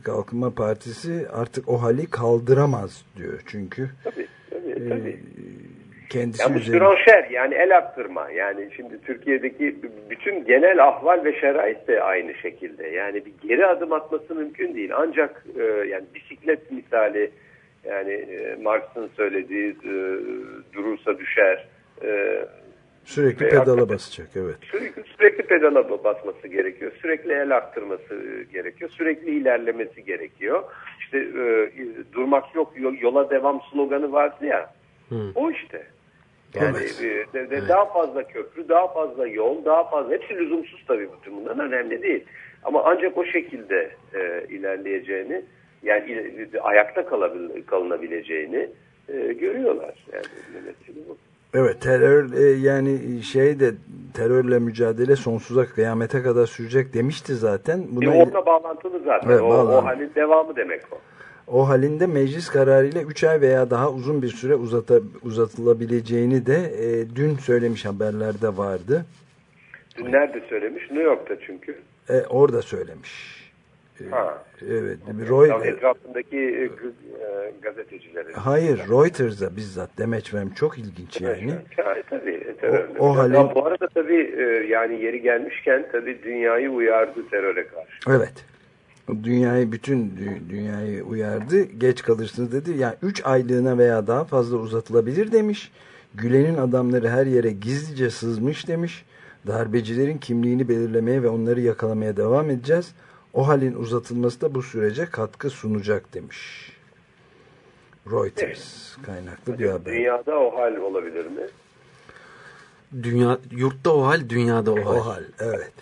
Kalkınma Partisi artık o hali kaldıramaz diyor çünkü Tabii tabii. e, tabii. Kendisi Ya bu süranşer yani el attırma. Yani şimdi Türkiye'deki bütün genel ahval ve şerait de aynı şekilde. Yani bir geri adım atması mümkün değil. Ancak e, yani bisiklet misali yani e, Marx'ın söylediği e, durursa düşer. E, sürekli pedala basacak evet. sürekli, sürekli pedala basması gerekiyor. Sürekli el arttırması gerekiyor. Sürekli ilerlemesi gerekiyor. İşte e, durmak yok yol- yola devam sloganı vardı ya. O işte. Yani Evet. e, de- de daha fazla köprü, daha fazla yol, daha fazla hepsi lüzumsuz tabii bütün bunların önemli değil. Ama ancak o şekilde e, ilerleyeceğini yani il- ayakta kalabil- kalınabileceğini e, görüyorlar. Yani bu. Evet terör e, yani şey de terörle mücadele sonsuza kıyamete kadar sürecek demişti zaten. E, Buna onunla bağlantılı zaten. Evet, o, bağlantılı. o halin devamı demek o. O halinde meclis kararıyla 3 ay veya daha uzun bir süre uzata, uzatılabileceğini de e, dün söylemiş haberlerde vardı. Dün nerede söylemiş? New York'ta çünkü. E, orada söylemiş. Ha. Evet. Roy, etrafındaki e, e, gazetecileri. hayır Reuters'a bizzat demeç vermiş. Çok ilginç yani. Ya, tabii. e, terörle. O- o halin- bu arada tabii e, yani yeri gelmişken tabii dünyayı uyardı teröre karşı. Evet. Dünyayı bütün dü- dünyayı uyardı. Geç kalırsınız dedi. Yani 3 aylığına veya daha fazla uzatılabilir demiş. Gülen'in adamları her yere gizlice sızmış demiş. Darbecilerin kimliğini belirlemeye ve onları yakalamaya devam edeceğiz. O halin uzatılması da bu sürece katkı sunacak demiş. Reuters kaynaklı bir haber. Dünyada o hal olabilir mi? Dünya, yurtta o hal, dünyada o hal. O hal evet.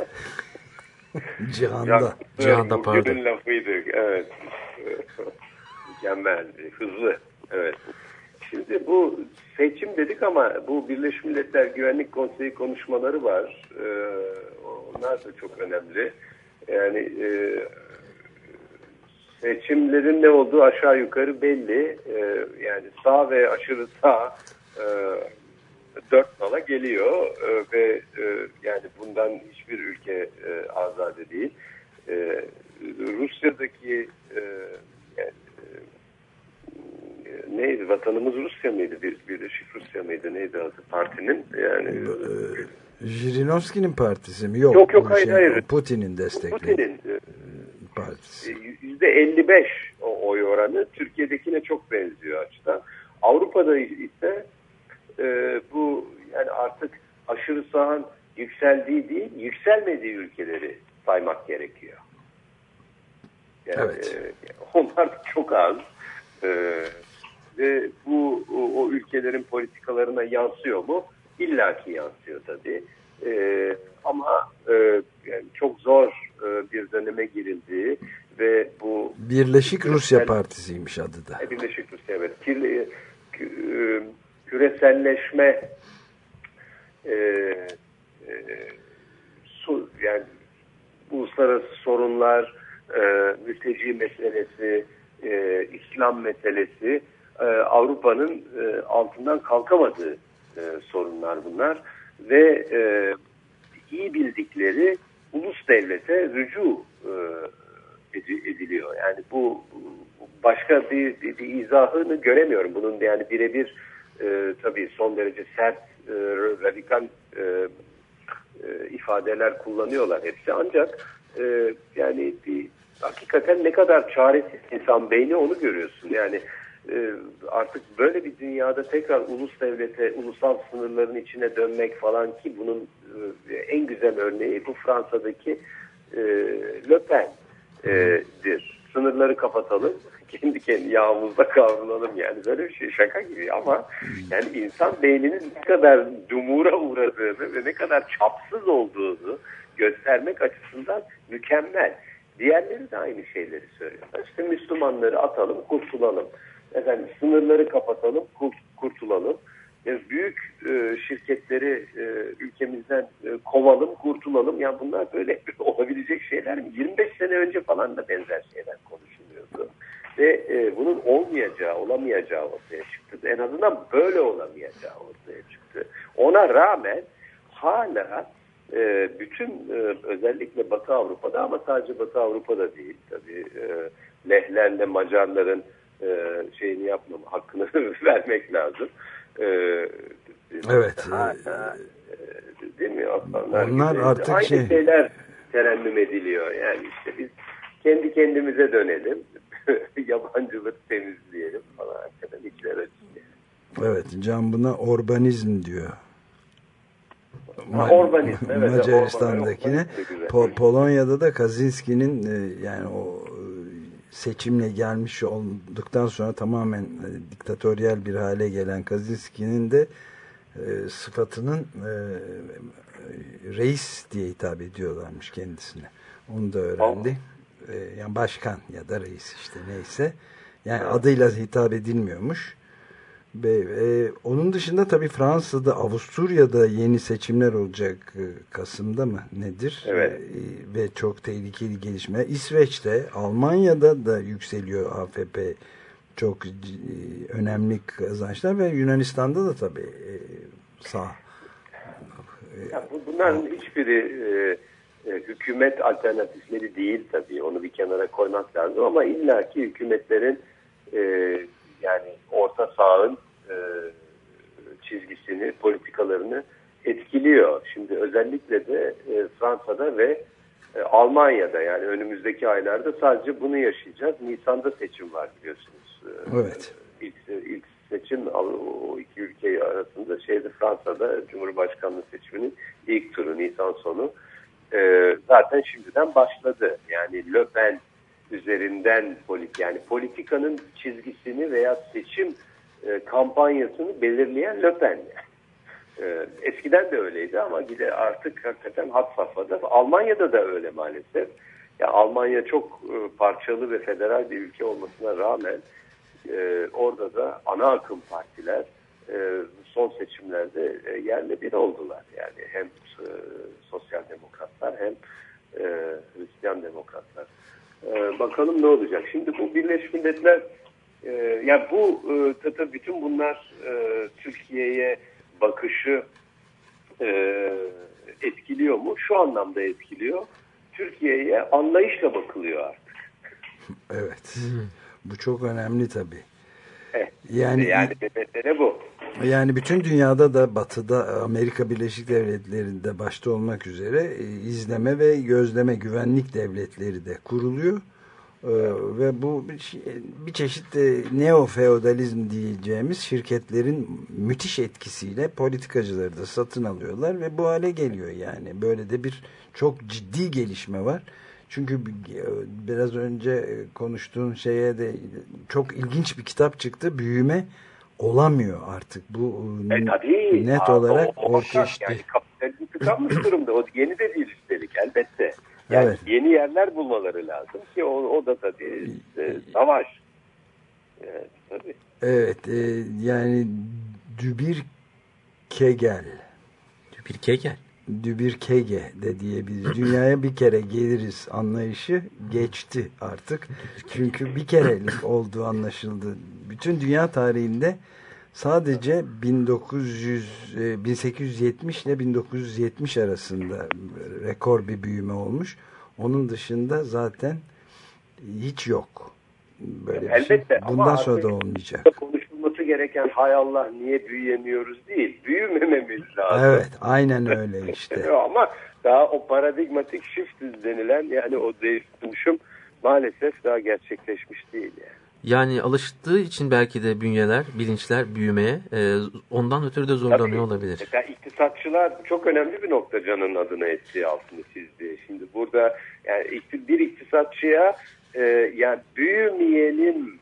Cihanda. Cihanda, bu pardon. günün lafıydı. Evet. Mükemmel. Hızlı. Evet. Şimdi bu seçim dedik ama bu Birleşmiş Milletler Güvenlik Konseyi konuşmaları var. Ee, onlar da çok önemli. Yani e, seçimlerin ne olduğu aşağı yukarı belli. Ee, yani sağ ve aşırı sağ e, dört nala geliyor Ee, ve e, yani bundan hiçbir ülke e, azade değil. Ee, Rusya'daki e, yani, e, neydi vatanımız Rusya mıydı bir Birleşik Rusya mıydı neydi adı partinin yani Ee, Jirinovski'nin partisi mi? Yok. Yok, yok, hayır, hayır. Putin'in desteklediği Putin'in e, partisi. yüzde 55 o oy oranı Türkiye'dekine çok benziyor açıdan. Avrupa'da ise e, bu yani artık aşırı sağın yükseldiği değil yükselmediği ülkeleri saymak gerekiyor. Yani, Evet. e, onlar çok az. E, ve bu o, o ülkelerin politikalarına yansıyor mu? İlla ki yansıyor tabii. E, ama e, yani çok zor e, bir döneme girildiği ve bu Birleşik Rusya Partisi'ymiş adı da. Birleşik Rusya evet. Kirli, kü- e, küreselleşme e, e, su, yani uluslararası sorunlar, e, mülteci meselesi, e, İslam meselesi e, Avrupa'nın e, altından kalkamadığı e, sorunlar bunlar ve e, iyi bildikleri ulus devlete rücu e, edi- ediliyor. Yani bu başka bir, bir, bir izahını göremiyorum. Bunun yani birebir e, tabii son derece sert, e, radikal e, e, ifadeler kullanıyorlar hepsi. Ancak e, yani bir, hakikaten ne kadar çaresiz insan beyni onu görüyorsun. Yani e, artık böyle bir dünyada tekrar ulus devlete, ulusal sınırların içine dönmek falan ki bunun e, en güzel örneği bu Fransa'daki e, Le Pen'dir. Sınırları kapatalım, kendi kendi yağımızda kavrulalım yani böyle bir şey şaka gibi ama yani insan beyninin ne kadar dumura uğradığını ve ne kadar çapsız olduğunu göstermek açısından mükemmel. Diğerleri de aynı şeyleri söylüyorlar. İşte Müslümanları atalım, kurtulalım. Efendim sınırları kapatalım, kurt- kurtulalım. Yani büyük e, şirketleri e, ülkemizden e, kovalım, kurtulalım. Yani bunlar böyle olabilecek şeyler mi? 25 sene önce falan da benzer şeyler konuşuluyordu. Ve e, bunun olmayacağı, olamayacağı ortaya çıktı. En azından böyle olamayacağı ortaya çıktı. Ona rağmen hala e, bütün e, özellikle Batı Avrupa'da ama sadece Batı Avrupa'da değil tabii e, Lehlerle Macarların e, şeyini yapmam hakkını vermek lazım. E, Evet. hala, e, değil mi? Afganlar Onlar gibi artık aynı şey- şeyler terennüm ediliyor. Yani işte biz kendi kendimize dönelim. Yabancılık temizleyelim falan. İçler acı. Evet. Can buna Orbanizm diyor. Ha, Orbanizm, evet, Macaristan'dakine. Orbanizm. Po- Polonya'da da Kaczynski'nin e, yani o e, seçimle gelmiş olduktan sonra tamamen e, diktatöryel bir hale gelen Kaczynski'nin de e, sıfatının reis diye hitap ediyorlarmış kendisine. Onu da öğrendi. E, yani başkan ya da reis işte neyse. Yani adıyla hitap edilmiyormuş. Ve, e, onun dışında tabii Fransa'da, Avusturya'da yeni seçimler olacak e, Kasım'da mı nedir? Evet. E, ve çok tehlikeli gelişme. İsveç'te, Almanya'da da yükseliyor AFP çok e, önemli kazançlar ve Yunanistan'da da tabii e, sağ. Ya bu- bunların hiçbiri e, E, hükümet alternatifleri değil tabii onu bir kenara koymak lazım ama illaki hükümetlerin e, yani orta sağın e, çizgisini, politikalarını etkiliyor. Şimdi özellikle de e, Fransa'da ve e, Almanya'da yani önümüzdeki aylarda sadece bunu yaşayacağız. Nisan'da seçim var biliyorsunuz. E, Evet. İlk, ilk seçim o iki ülke arasında şeyde Fransa'da Cumhurbaşkanlığı seçiminin ilk turu Nisan sonu e, zaten şimdiden başladı. Yani Le Pen üzerinden politik yani politikanın çizgisini veya seçim e, kampanyasını belirleyen Le Pen. E, eskiden de öyleydi ama gide artık hakikaten hat safhada. Almanya'da da öyle maalesef. Ya Almanya çok e, parçalı ve federal bir ülke olmasına rağmen e, orada da ana akım partiler e, son seçimlerde e, yerle bir oldular. Yani hem e, sosyal demokratlar hem e, Hristiyan demokratlar. E, bakalım ne olacak. Şimdi bu Birleşmiş Milletler e, yani bu e, tabii bütün bunlar e, Türkiye'ye bakışı e, etkiliyor mu? Şu anlamda etkiliyor. Türkiye'ye anlayışla bakılıyor artık. Evet. Bu çok önemli tabii. Evet. Yani Yani mesele bu. Yani bütün dünyada da batıda Amerika Birleşik Devletleri'nde başta olmak üzere e, izleme ve gözleme güvenlik devletleri de kuruluyor. Ee, ve bu bir, şey- bir çeşit e, neo-feodalizm diyeceğimiz şirketlerin müthiş etkisiyle politikacıları da satın alıyorlar ve bu hale geliyor yani. Böyle de bir çok ciddi gelişme var. Çünkü e, biraz önce e, konuştuğun şeye de çok ilginç bir kitap çıktı. Büyüme olamıyor artık. Bu e, E, tabii. net Aa, olarak o- o ortak. Yani kapitalizm tıkanmış durumda. O yeni de değil üstelik elbette. Yani Evet. yeni yerler bulmaları lazım ki o, o da tabii e, savaş. Evet, tabii. Evet, e, yani Dübir Kegel, Bir kegel. Dübir Kege de diyebiliriz. Dünyaya bir kere geliriz anlayışı geçti artık. Çünkü bir kerelik olduğu anlaşıldı. Bütün dünya tarihinde sadece 1900 e, 1870 ile 1970 arasında rekor bir büyüme olmuş. Onun dışında zaten hiç yok. Böyle bir şey. Elbette Bundan sonra da olmayacak. konuşulması gereken hay Allah niye büyüyemiyoruz değil. Büyümememiz lazım. Evet, aynen öyle işte. Ama daha o paradigmatik shift denilen yani o dönüşüm maalesef daha gerçekleşmiş değil yani. Yani alıştığı için belki de bünyeler, bilinçler büyümeye e, ondan ötürü de zorlanıyor Tabii. olabilir. Mesela iktisatçılar çok önemli bir nokta Can'ın adına ettiği altını çizdi. Şimdi burada yani bir iktisatçıya e, yani büyümeyelim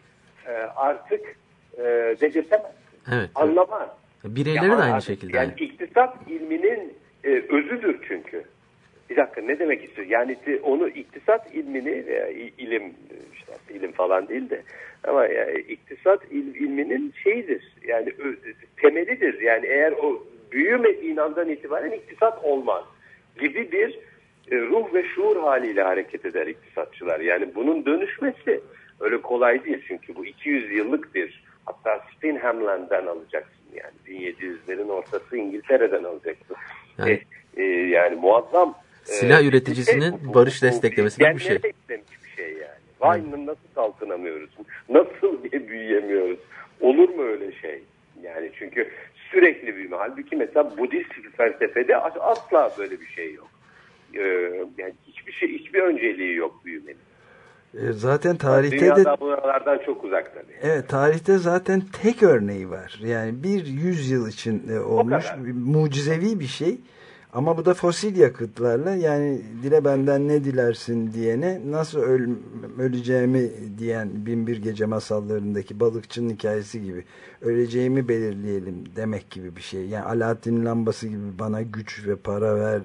e, artık e, dedirtemez. Evet. Anlamaz. Bireyleri Ya de aynı şekilde. Yani iktisat ilminin e, özüdür çünkü. Bir dakika ne demek istiyor? Yani onu iktisat ilmini veya ilim işte ilim falan değil de ama yani iktisat il- ilminin şeyidir. Yani ö- temelidir. Yani eğer o büyümediğin andan itibaren iktisat olmaz gibi bir e, ruh ve şuur haliyle hareket eder iktisatçılar. Yani bunun dönüşmesi öyle kolay değil çünkü bu 200 yıllık bir hatta Spinhamland'dan alacaksın yani 1700'lerin ortası İngiltere'den alacaksın. Yani- Yani, e, yani muazzam e, Silah üreticisinin bu- bu- barış desteklemesi gibi bir şey. işlemiş bir şey yani. Vay nasıl kalkınamıyoruz? Nasıl büyüyemiyoruz? Olur mu öyle şey? Yani çünkü sürekli büyüme. Halbuki mesela Budist felsefede asla böyle bir şey yok. Ee, yani hiçbir şey, hiçbir önceliği yok büyümenin. E, Zaten tarihte de Dünyada buralardan çok uzak tabii. evet tarihte zaten tek örneği var. Yani bir yüzyıl için e, olmuş mucizevi bir şey. Ama bu da fosil yakıtlarla yani dile benden ne dilersin diyene nasıl öl, öleceğimi diyen Binbir Gece masallarındaki balıkçının hikayesi gibi öleceğimi belirleyelim demek gibi bir şey. Yani Alaaddin lambası gibi bana güç ve para ver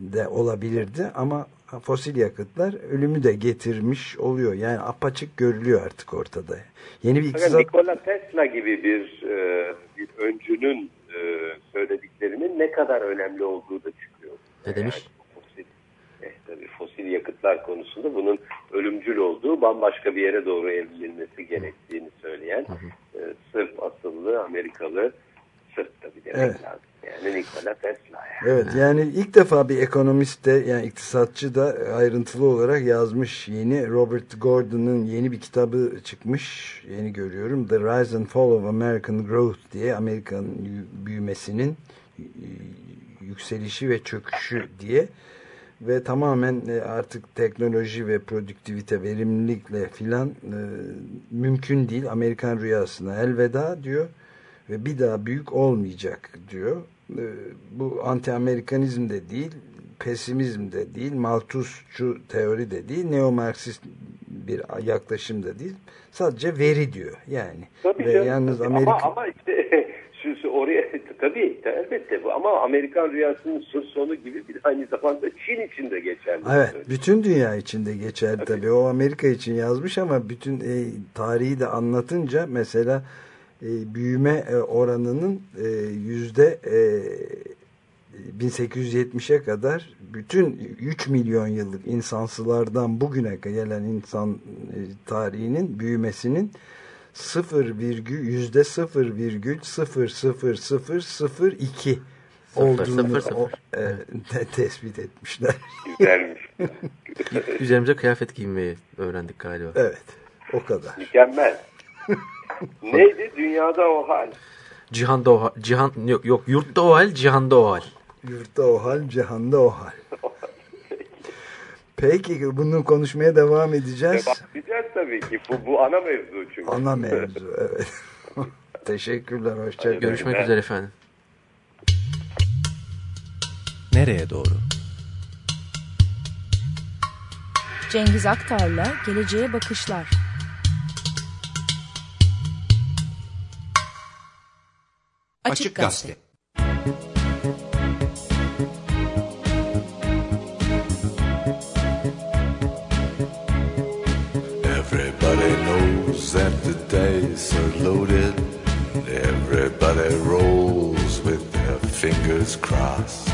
de olabilirdi ama fosil yakıtlar ölümü de getirmiş oluyor. Yani apaçık görülüyor artık ortada. Yeni bir iktisat Nikola Tesla gibi bir, e, bir öncünün e, söylediklerinin ne kadar önemli olduğu da çıkıyor. Ne demiş? Yani fosil, eh, tabii fosil yakıtlar konusunda bunun ölümcül olduğu bambaşka bir yere doğru evrilmesi gerektiğini söyleyen e, Sırp asıllı Amerikalı Sırp tabii demek Evet. lazım. Yani Nikola Tesla. Yani. Evet yani ilk defa bir ekonomist de yani iktisatçı da ayrıntılı olarak yazmış yeni Robert Gordon'ın yeni bir kitabı çıkmış yeni görüyorum The Rise and Fall of American Growth diye Amerikan büyümesinin yükselişi ve çöküşü diye ve tamamen e, artık teknoloji ve produktivite verimlilikle filan e, mümkün değil Amerikan rüyasına elveda diyor ve bir daha büyük olmayacak diyor e, bu anti-Amerikanizm de değil pesimizm de değil maltusçu teori de değil neo-marksist bir yaklaşım da değil sadece veri diyor yani Tabii ve canım, yalnız tabii. Amerika ama, ama işte şu, oraya tabii elbette bu ama Amerikan rüyasının sonu gibi bir aynı zamanda Çin için de geçerli. Evet, bütün dünya için de geçerli tabii. tabii. O Amerika için yazmış ama bütün e, tarihi de anlatınca mesela e, büyüme e, oranının e, yüzde e, 1870'e kadar bütün 3 milyon yıllık insansılardan bugüne gelen insan e, tarihinin büyümesinin 0 virgül yüzde 0 virgül 0 0 0 0 2 olduğunu o, e, te, tespit etmişler. Güzelmiş. Üzerimize kıyafet giymeyi öğrendik galiba. Evet. O kadar. Mükemmel. Neydi dünyada o hal? Cihanda o hal. Cihan, yok, yok yurtta o hal, cihanda o hal. Yurtta o hal, cihanda o hal. Peki bunu konuşmaya devam edeceğiz. Devam edeceğiz tabii ki. Bu, bu ana mevzu çünkü. Ana mevzu evet. Teşekkürler. Hoşçakalın. Görüşmek üzere efendim. Nereye doğru? Cengiz Aktar'la Geleceğe Bakışlar. Açık Gazete. Everybody knows that the dice are loaded. Everybody rolls with their fingers crossed.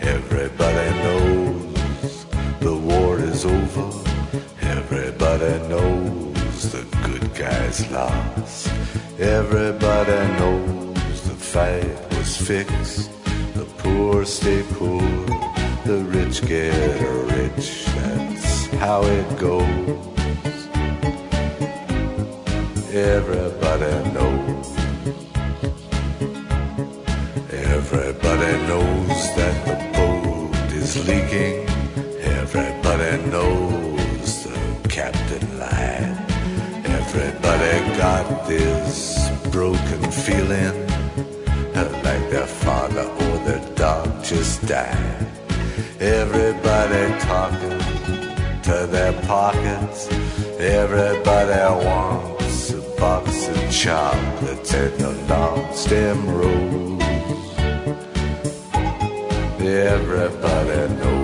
Everybody knows the war is over. Everybody knows the good guys lost. Everybody knows the fight was fixed. The poor stay poor. The rich get rich. That's how it goes. Everybody knows. Everybody knows that the boat is leaking. Everybody knows the captain lied. Everybody got this broken feeling father or their dog just died. Everybody talking to their pockets. Everybody wants a box of chocolates and a long stem rose. Everybody knows.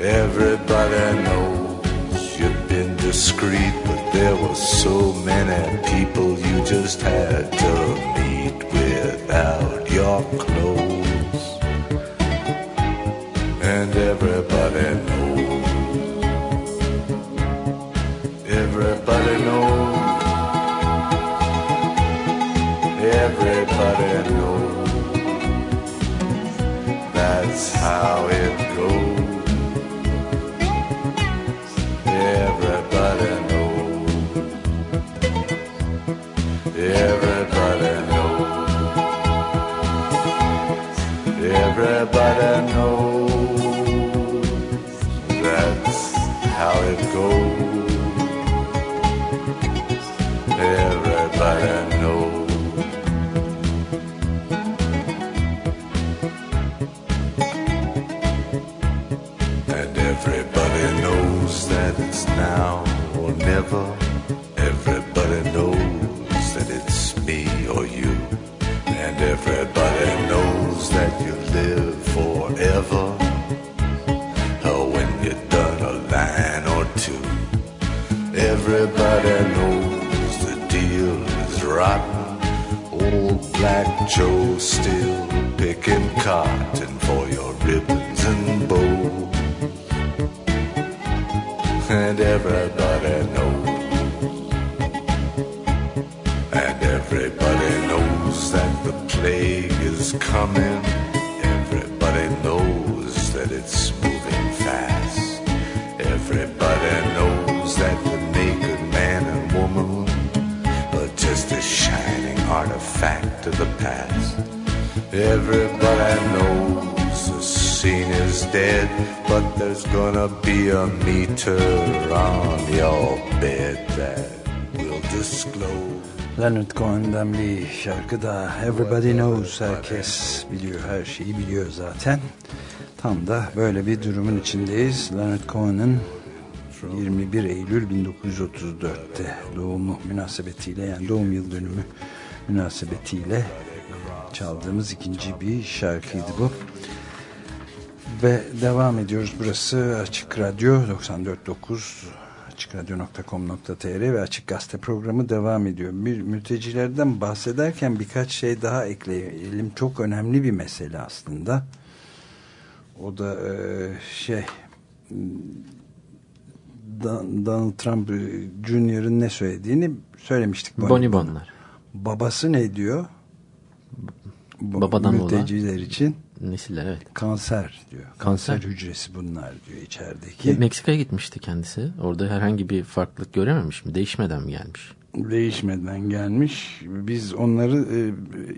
Everybody knows you've been discreet, but there were so many people you just had to meet without your clothes. And everybody knows. Everybody knows. Everybody knows. That's how it goes. Everybody knows. That's how it goes. Joe still picking cotton for your ribbons and bows. And everybody knows. And everybody knows that the plague is coming. Everybody knows that it's moving fast. Everybody knows that the naked man and woman are just a shining artifact of the past. Everybody knows the scene is dead, but there's gonna be a meter on your bed that will disclose. Leonard Cohen'den bir şarkı da Everybody Knows herkes biliyor her şeyi biliyor zaten tam da böyle bir durumun içindeyiz Leonard Cohen'ın 21 Eylül 1934'te doğumu münasebetiyle yani doğum yıl dönümü münasebetiyle çaldığımız ikinci bir şarkıydı bu ve devam ediyoruz burası Açık Radyo 94.9 açıkradyo.com.tr ve Açık Gazete programı devam ediyor. Bir mültecilerden bahsederken birkaç şey daha ekleyelim. Çok önemli bir mesele aslında. O da e, şey Donald Trump Jr.'ın ne söylediğini söylemiştik. Bonibonlar. Babası ne diyor? Babadan mülteciler olan, için nesiller evet. Kanser diyor. Kanser, kanser hücresi bunlar diyor içerideki. Meksika'ya gitmişti kendisi. Orada herhangi bir farklılık görememiş mi? Değişmeden mi gelmiş? Değişmeden gelmiş. Biz onları e,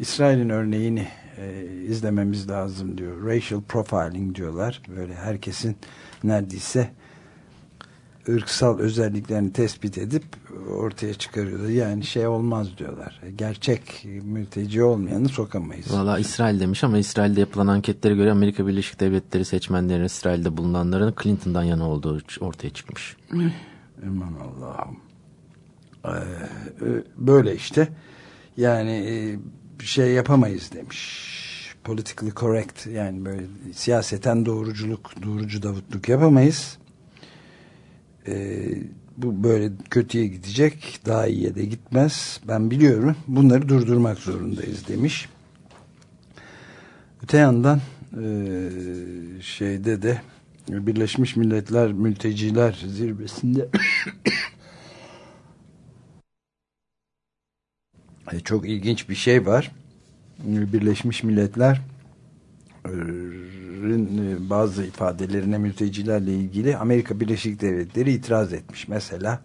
İsrail'in örneğini e, izlememiz lazım diyor. Racial profiling diyorlar. Böyle herkesin neredeyse ırksal özelliklerini tespit edip ortaya çıkarıyorlar. Yani şey olmaz diyorlar. Gerçek mülteci olmayanı sokamayız. Valla İsrail demiş ama İsrail'de yapılan anketlere göre Amerika Birleşik Devletleri seçmenlerin İsrail'de bulunanların Clinton'dan yana olduğu ortaya çıkmış. Aman Allah'ım. Böyle işte. Yani şey yapamayız demiş. Politically correct yani böyle siyaseten doğruculuk, doğrucu davutluk yapamayız e, bu böyle kötüye gidecek daha iyiye de gitmez. Ben biliyorum bunları durdurmak zorundayız demiş. Öte yandan e, şeyde de Birleşmiş Milletler Mülteciler Zirvesi'nde e, çok ilginç bir şey var. Birleşmiş Milletler e, bazı ifadelerine mültecilerle ilgili Amerika Birleşik Devletleri itiraz etmiş. Mesela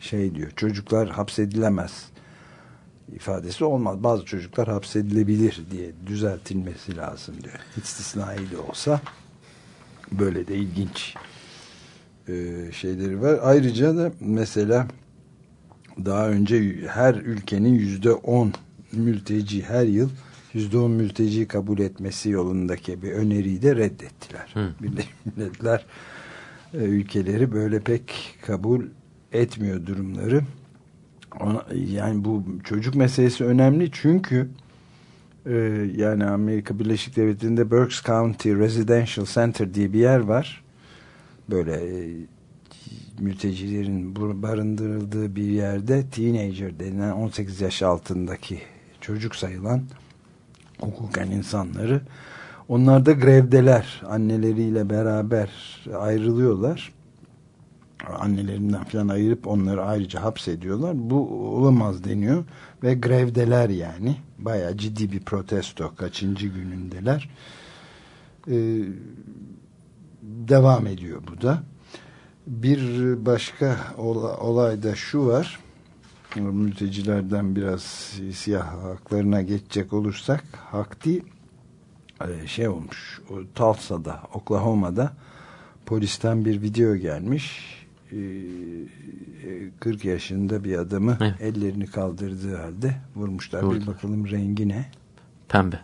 şey diyor çocuklar hapsedilemez ifadesi olmaz. Bazı çocuklar hapsedilebilir diye düzeltilmesi lazım diyor. İstisnai de olsa böyle de ilginç e, şeyleri var. Ayrıca da mesela daha önce her ülkenin yüzde on mülteci her yıl %10 mülteci kabul etmesi yolundaki bir öneriyi de reddettiler. Birleşmiş Milletler e, ülkeleri böyle pek kabul etmiyor durumları. Ona, yani bu çocuk meselesi önemli çünkü e, yani Amerika Birleşik Devletleri'nde Berks County Residential Center diye bir yer var. Böyle e, mültecilerin barındırıldığı bir yerde teenager denilen 18 yaş altındaki çocuk sayılan hukuken insanları onlar da grevdeler. Anneleriyle beraber ayrılıyorlar. Annelerinden falan ayırıp onları ayrıca hapsediyorlar. Bu olamaz deniyor ve grevdeler yani. Baya ciddi bir protesto. Kaçıncı günündeler? Ee, devam ediyor bu da. Bir başka olay da şu var mültecilerden biraz siyah haklarına geçecek olursak Hakti e, şey olmuş Tulsa'da Oklahoma'da polisten bir video gelmiş 40 e, yaşında bir adamı evet. ellerini kaldırdığı halde vurmuşlar. Vurdular. Bir bakalım rengi ne? Pembe.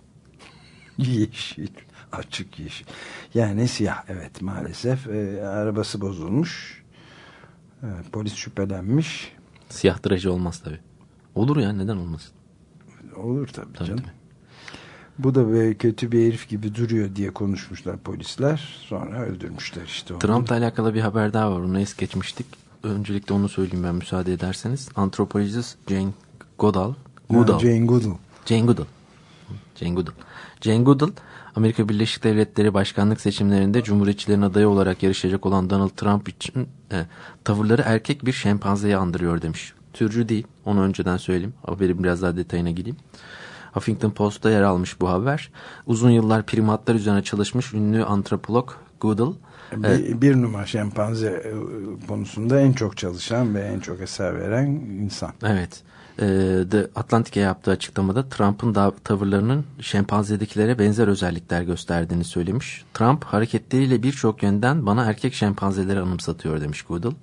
yeşil. Açık yeşil. Yani siyah evet maalesef. E, arabası bozulmuş. E, polis şüphelenmiş. Siyah tıraşı olmaz tabi. Olur ya neden olmasın? Olur tabi tabii canım. Tabii. Bu da böyle kötü bir herif gibi duruyor diye konuşmuşlar polisler. Sonra öldürmüşler işte onu. Trump'la alakalı bir haber daha var. Onu es geçmiştik. Öncelikle onu söyleyeyim ben müsaade ederseniz. Antropolojist Jane Goodall Goodall. Jane Goodall. Jane Goodall. Jane Goodall. Jane Goodall, Amerika Birleşik Devletleri başkanlık seçimlerinde Cumhuriyetçilerin adayı olarak yarışacak olan Donald Trump için e, tavırları erkek bir şempanzeyi andırıyor demiş. Türcü değil, onu önceden söyleyeyim. Haberin biraz daha detayına gireyim. Huffington Post'ta yer almış bu haber. Uzun yıllar primatlar üzerine çalışmış ünlü antropolog Goodall, Bir, bir numara şempanze e, konusunda en çok çalışan ve en çok eser veren insan. Evet. Ee, The Atlantic'e yaptığı açıklamada Trump'ın tavırlarının şempanzedekilere benzer özellikler gösterdiğini söylemiş. Trump hareketleriyle birçok yönden bana erkek şempanzeleri anımsatıyor demiş Goodall.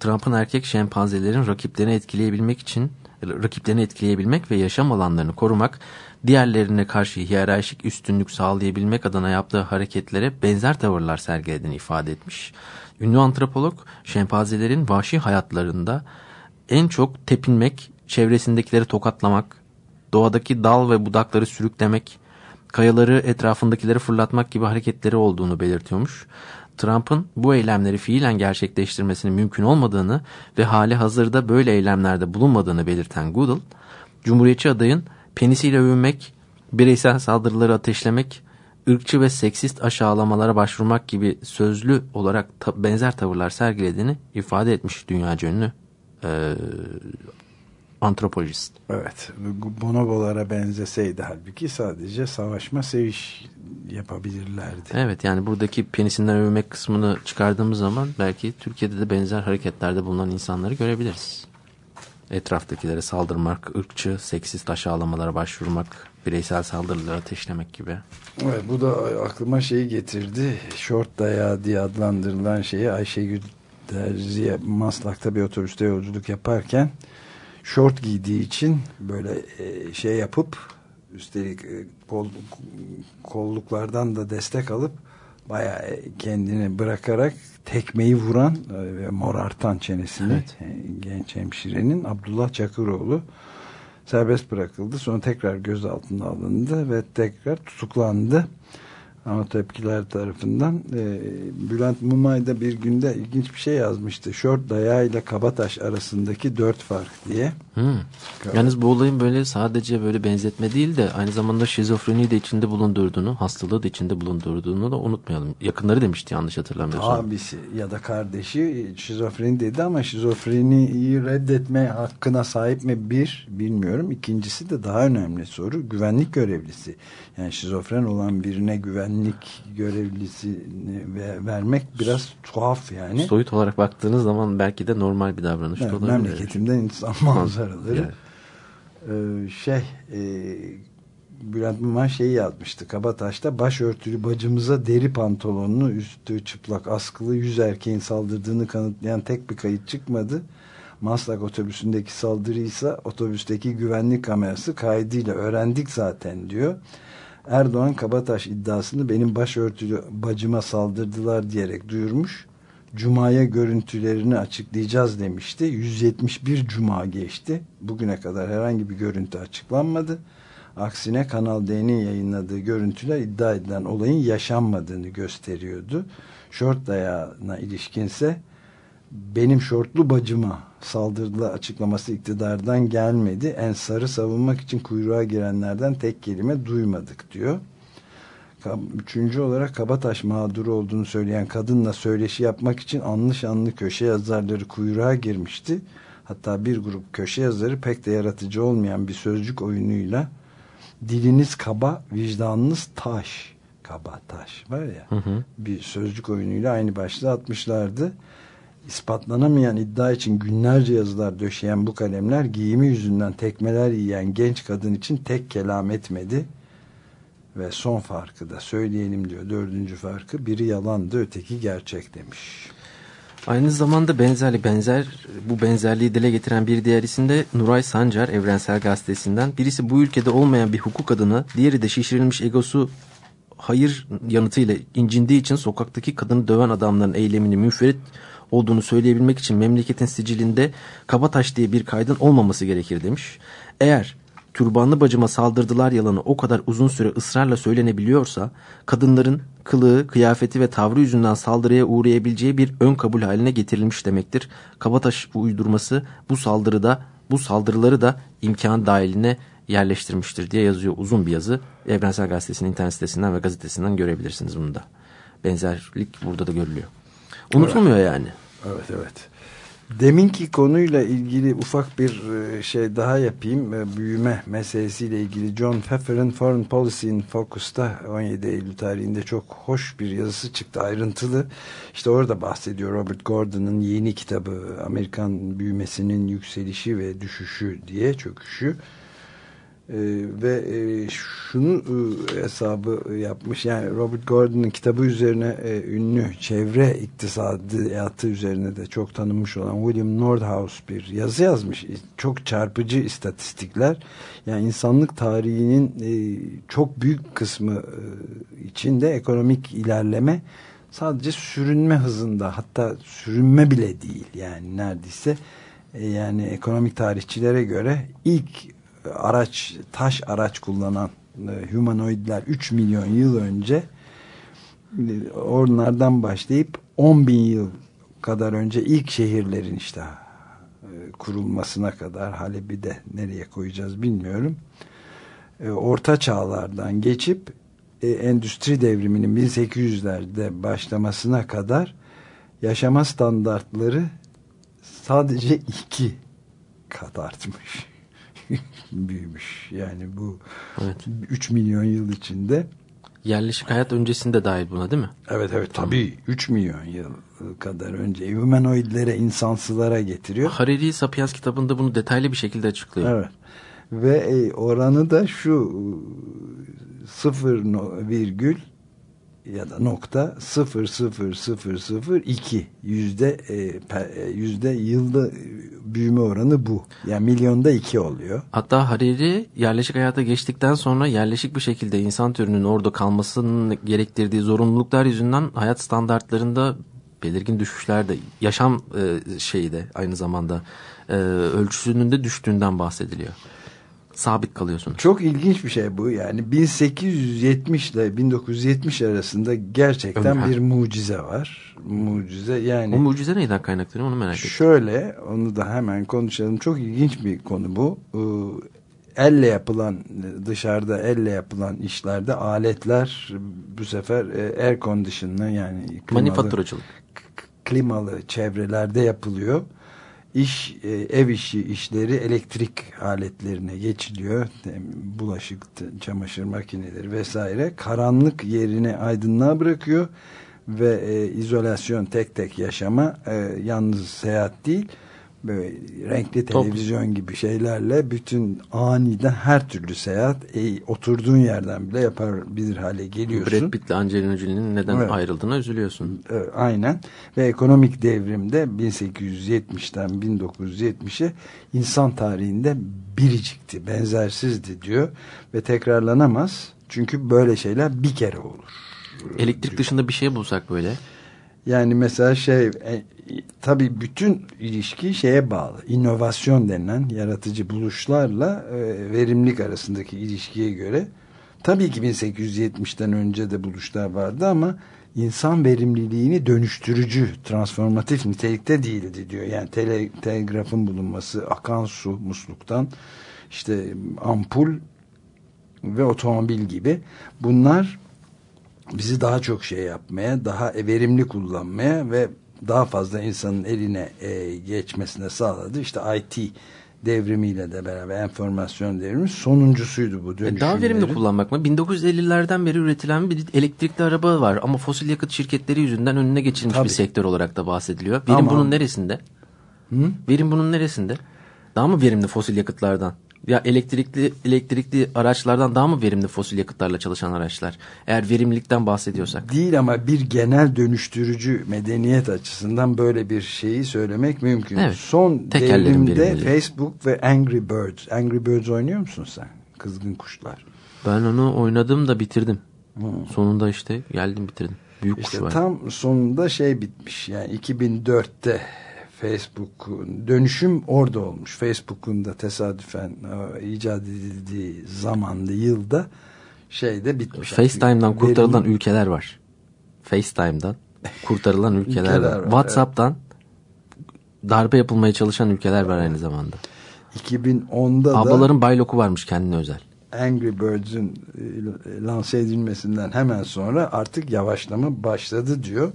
Trump'ın erkek şempanzelerin rakiplerini etkileyebilmek için rakiplerini etkileyebilmek ve yaşam alanlarını korumak, diğerlerine karşı hiyerarşik üstünlük sağlayabilmek adına yaptığı hareketlere benzer tavırlar sergilediğini ifade etmiş. Ünlü antropolog şempanzelerin vahşi hayatlarında en çok tepinmek, çevresindekileri tokatlamak, doğadaki dal ve budakları sürüklemek, kayaları etrafındakileri fırlatmak gibi hareketleri olduğunu belirtiyormuş. Trump'ın bu eylemleri fiilen gerçekleştirmesinin mümkün olmadığını ve hali hazırda böyle eylemlerde bulunmadığını belirten Goodall, Cumhuriyetçi adayın penisiyle övünmek, bireysel saldırıları ateşlemek, ırkçı ve seksist aşağılamalara başvurmak gibi sözlü olarak ta benzer tavırlar sergilediğini ifade etmiş dünyaca ünlü e, antropolojist. Evet. Bonobolara benzeseydi halbuki sadece savaşma seviş yapabilirlerdi. Evet yani buradaki penisinden övmek kısmını çıkardığımız zaman belki Türkiye'de de benzer hareketlerde bulunan insanları görebiliriz. Etraftakilere saldırmak, ırkçı, seksist aşağılamalara başvurmak, bireysel saldırıları ateşlemek gibi. Evet bu da aklıma şeyi getirdi. Short dayağı diye adlandırılan şeyi Ayşegül Derzi'ye Maslak'ta bir otobüste yolculuk yaparken şort giydiği için böyle e, şey yapıp üstelik e, kol, kolluklardan da destek alıp bayağı kendini bırakarak tekmeyi vuran e, ve morartan çenesini Evet. genç hemşirenin Abdullah Çakıroğlu serbest bırakıldı. Sonra tekrar gözaltına alındı ve tekrar tutuklandı. Ama tepkiler tarafından e, Bülent Mumay da bir günde ilginç bir şey yazmıştı. Şort dayağı ile Kabataş arasındaki dört fark diye. Hmm. Yalnız bu olayın böyle sadece böyle benzetme değil de aynı zamanda şizofreniyi de içinde bulundurduğunu, hastalığı da içinde bulundurduğunu da unutmayalım. Yakınları demişti yanlış hatırlamıyorsam. Abisi ya da kardeşi şizofreni dedi ama şizofreniyi reddetme hakkına sahip mi bir bilmiyorum. İkincisi de daha önemli soru güvenlik görevlisi. Yani şizofren olan birine güvenlik görevlisi ve vermek biraz tuhaf yani. Soyut olarak baktığınız zaman belki de normal bir davranış Evet, olabilir. memleketimden insan manzaraları. Ee, şey e, Bülent Mumay şeyi yazmıştı. Kabataş'ta başörtülü bacımıza deri pantolonunu üstü çıplak askılı yüz erkeğin saldırdığını kanıtlayan tek bir kayıt çıkmadı. Maslak otobüsündeki saldırıysa otobüsteki güvenlik kamerası kaydıyla öğrendik zaten diyor. Erdoğan Kabataş iddiasını benim başörtülü bacıma saldırdılar diyerek duyurmuş. Cuma'ya görüntülerini açıklayacağız demişti. 171 Cuma geçti. Bugüne kadar herhangi bir görüntü açıklanmadı. Aksine Kanal D'nin yayınladığı görüntüler iddia edilen olayın yaşanmadığını gösteriyordu. Şort dayağına ilişkinse benim şortlu bacıma saldırdılar açıklaması iktidardan gelmedi. Ensar'ı savunmak için kuyruğa girenlerden tek kelime duymadık diyor. Üçüncü olarak Kabataş mağduru olduğunu söyleyen kadınla söyleşi yapmak için anlı şanlı köşe yazarları kuyruğa girmişti. Hatta bir grup köşe yazarı pek de yaratıcı olmayan bir sözcük oyunuyla diliniz kaba, vicdanınız taş. Kaba taş var ya. Hı hı. Bir sözcük oyunuyla aynı başlığı atmışlardı. İspatlanamayan iddia için günlerce yazılar döşeyen bu kalemler giyimi yüzünden tekmeler yiyen genç kadın için tek kelam etmedi. Ve son farkı da söyleyelim diyor. Dördüncü farkı biri yalandı öteki gerçek demiş. Aynı zamanda benzerli benzer bu benzerliği dile getiren bir diğer isim de Nuray Sancar Evrensel Gazetesi'nden. Birisi bu ülkede olmayan bir hukuk adına, diğeri de şişirilmiş egosu hayır yanıtıyla incindiği için sokaktaki kadını döven adamların eylemini müferit olduğunu söyleyebilmek için memleketin sicilinde Kabataş diye bir kaydın olmaması gerekir demiş. Eğer türbanlı bacıma saldırdılar yalanı o kadar uzun süre ısrarla söylenebiliyorsa kadınların kılığı, kıyafeti ve tavrı yüzünden saldırıya uğrayabileceği bir ön kabul haline getirilmiş demektir. Kabataş uydurması bu saldırıda bu saldırıları da imkan dahiline yerleştirmiştir diye yazıyor uzun bir yazı. Evrensel Gazetesi'nin internet sitesinden ve gazetesinden görebilirsiniz bunu da. Benzerlik burada da görülüyor. Unutulmuyor yani. Evet evet. Deminki konuyla ilgili ufak bir e, şey daha yapayım. E, Büyüme meselesiyle ilgili John Pfeffer'ın Foreign Policy in Focus'ta 17 Eylül tarihinde çok hoş bir yazısı çıktı ayrıntılı. İşte orada bahsediyor Robert Gordon'ın yeni kitabı Amerikan büyümesinin yükselişi ve düşüşü diye çöküşü. Ee, ve e, şunu e, hesabı yapmış. Yani Robert Gordon'ın kitabı üzerine e, ünlü çevre iktisadiyatı üzerine de çok tanınmış olan William Nordhaus bir yazı yazmış. Çok çarpıcı istatistikler. Yani insanlık tarihinin e, çok büyük kısmı e, içinde ekonomik ilerleme sadece sürünme hızında hatta sürünme bile değil yani neredeyse. E, yani ekonomik tarihçilere göre ilk araç taş araç kullanan e, humanoidler 3 milyon yıl önce e, onlardan başlayıp 10 bin yıl kadar önce ilk şehirlerin işte e, kurulmasına kadar Halep'i de nereye koyacağız bilmiyorum. E, orta çağlardan geçip endüstri devriminin 1800'lerde başlamasına kadar yaşama standartları sadece iki kat artmış. büyümüş. Yani bu Evet. 3 milyon yıl içinde. Yerleşik hayat öncesinde dahil buna değil mi? Evet evet tabii 3 milyon yıl kadar önce humanoidlere insansılara getiriyor. Hariri Sapiens kitabında bunu detaylı bir şekilde açıklıyor. Evet. Ve e, oranı da şu sıfır no- virgül ya da nokta sıfır sıfır sıfır sıfır iki yüzde e, pe- e, yüzde yılda e, büyüme oranı bu. Yani milyonda iki oluyor. Hatta Hariri yerleşik hayata geçtikten sonra yerleşik bir şekilde insan türünün orada kalmasının gerektirdiği zorunluluklar yüzünden hayat standartlarında belirgin düşüşler de yaşam e, şeyi de aynı zamanda e, ölçüsünün de düştüğünden bahsediliyor. Sabit kalıyorsunuz. Çok ilginç bir şey bu. Yani 1870 ile 1970 arasında gerçekten Ömür. bir mucize var. Mucize yani. O mucize neyden kaynaklanıyor onu merak ettim. Şöyle onu da hemen konuşalım. Çok ilginç bir konu bu. Ee, Elle yapılan dışarıda elle yapılan işlerde aletler bu sefer e, air condition'lı yani klimalı, Manifaturacılık. klimalı çevrelerde yapılıyor. İş e, ev işi işleri elektrik aletlerine geçiliyor. Bulaşık, çamaşır makineleri vesaire. Karanlık yerine aydınlığa bırakıyor ve e, izolasyon tek tek yaşama e, yalnız seyahat değil böyle renkli Top. televizyon gibi şeylerle bütün aniden her türlü seyahat e, oturduğun yerden bile yapabilir hale geliyorsun. Brad Pitt'le Angelina Jolie'nin neden Evet. ayrıldığına üzülüyorsun. Evet, aynen ve ekonomik devrimde 1870'ten 1970'e insan tarihinde biricikti, benzersizdi diyor ve tekrarlanamaz. Çünkü böyle şeyler bir kere olur. Elektrik dışında bir şey bulsak böyle. Yani mesela şey e, tabii bütün ilişki şeye bağlı. İnovasyon denilen yaratıcı buluşlarla e, verimlilik arasındaki ilişkiye göre tabii ki 1870'ten önce de buluşlar vardı ama insan verimliliğini dönüştürücü, transformatif nitelikte değildi diyor. Yani tele, telgrafın bulunması, akan su musluktan işte ampul ve otomobil gibi bunlar bizi daha çok şey yapmaya, daha verimli kullanmaya ve daha fazla insanın eline e, geçmesine sağladı. İşte IT devrimiyle de beraber enformasyon devrimi sonuncusuydu bu E, dönüşümlerin. Daha verimli kullanmak mı? 1950'lerden beri üretilen bir elektrikli araba var ama fosil yakıt şirketleri yüzünden önüne geçilmiş Tabii. bir sektör olarak da bahsediliyor. Verim Ama- bunun neresinde? Verim bunun neresinde? Daha mı verimli fosil yakıtlardan? Ya elektrikli elektrikli araçlardan daha mı verimli fosil yakıtlarla çalışan araçlar? Eğer verimlilikten bahsediyorsak. Değil ama bir genel dönüştürücü medeniyet açısından böyle bir şeyi söylemek mümkün. Evet. Son devrimde. Facebook ve Angry Birds. Angry Birds oynuyor musun sen? Kızgın kuşlar. Ben onu oynadım da bitirdim. Sonunda işte geldim bitirdim. Büyük İşte kuş var. tam sonunda şey bitmiş yani 2004'te Facebook'un dönüşüm orada olmuş. Facebook'un da tesadüfen e, icat edildiği zamanda yılda şeyde bitmiş. FaceTime'dan kurtarılan ülkeler var. FaceTime'dan kurtarılan ülkeler, Ülkeler var. var, WhatsApp'tan darbe yapılmaya çalışan ülkeler var aynı zamanda. 2010'da da Ablaların bayloku varmış kendine özel. Angry Birds'ün e, lanse edilmesinden hemen sonra artık yavaşlama başladı diyor.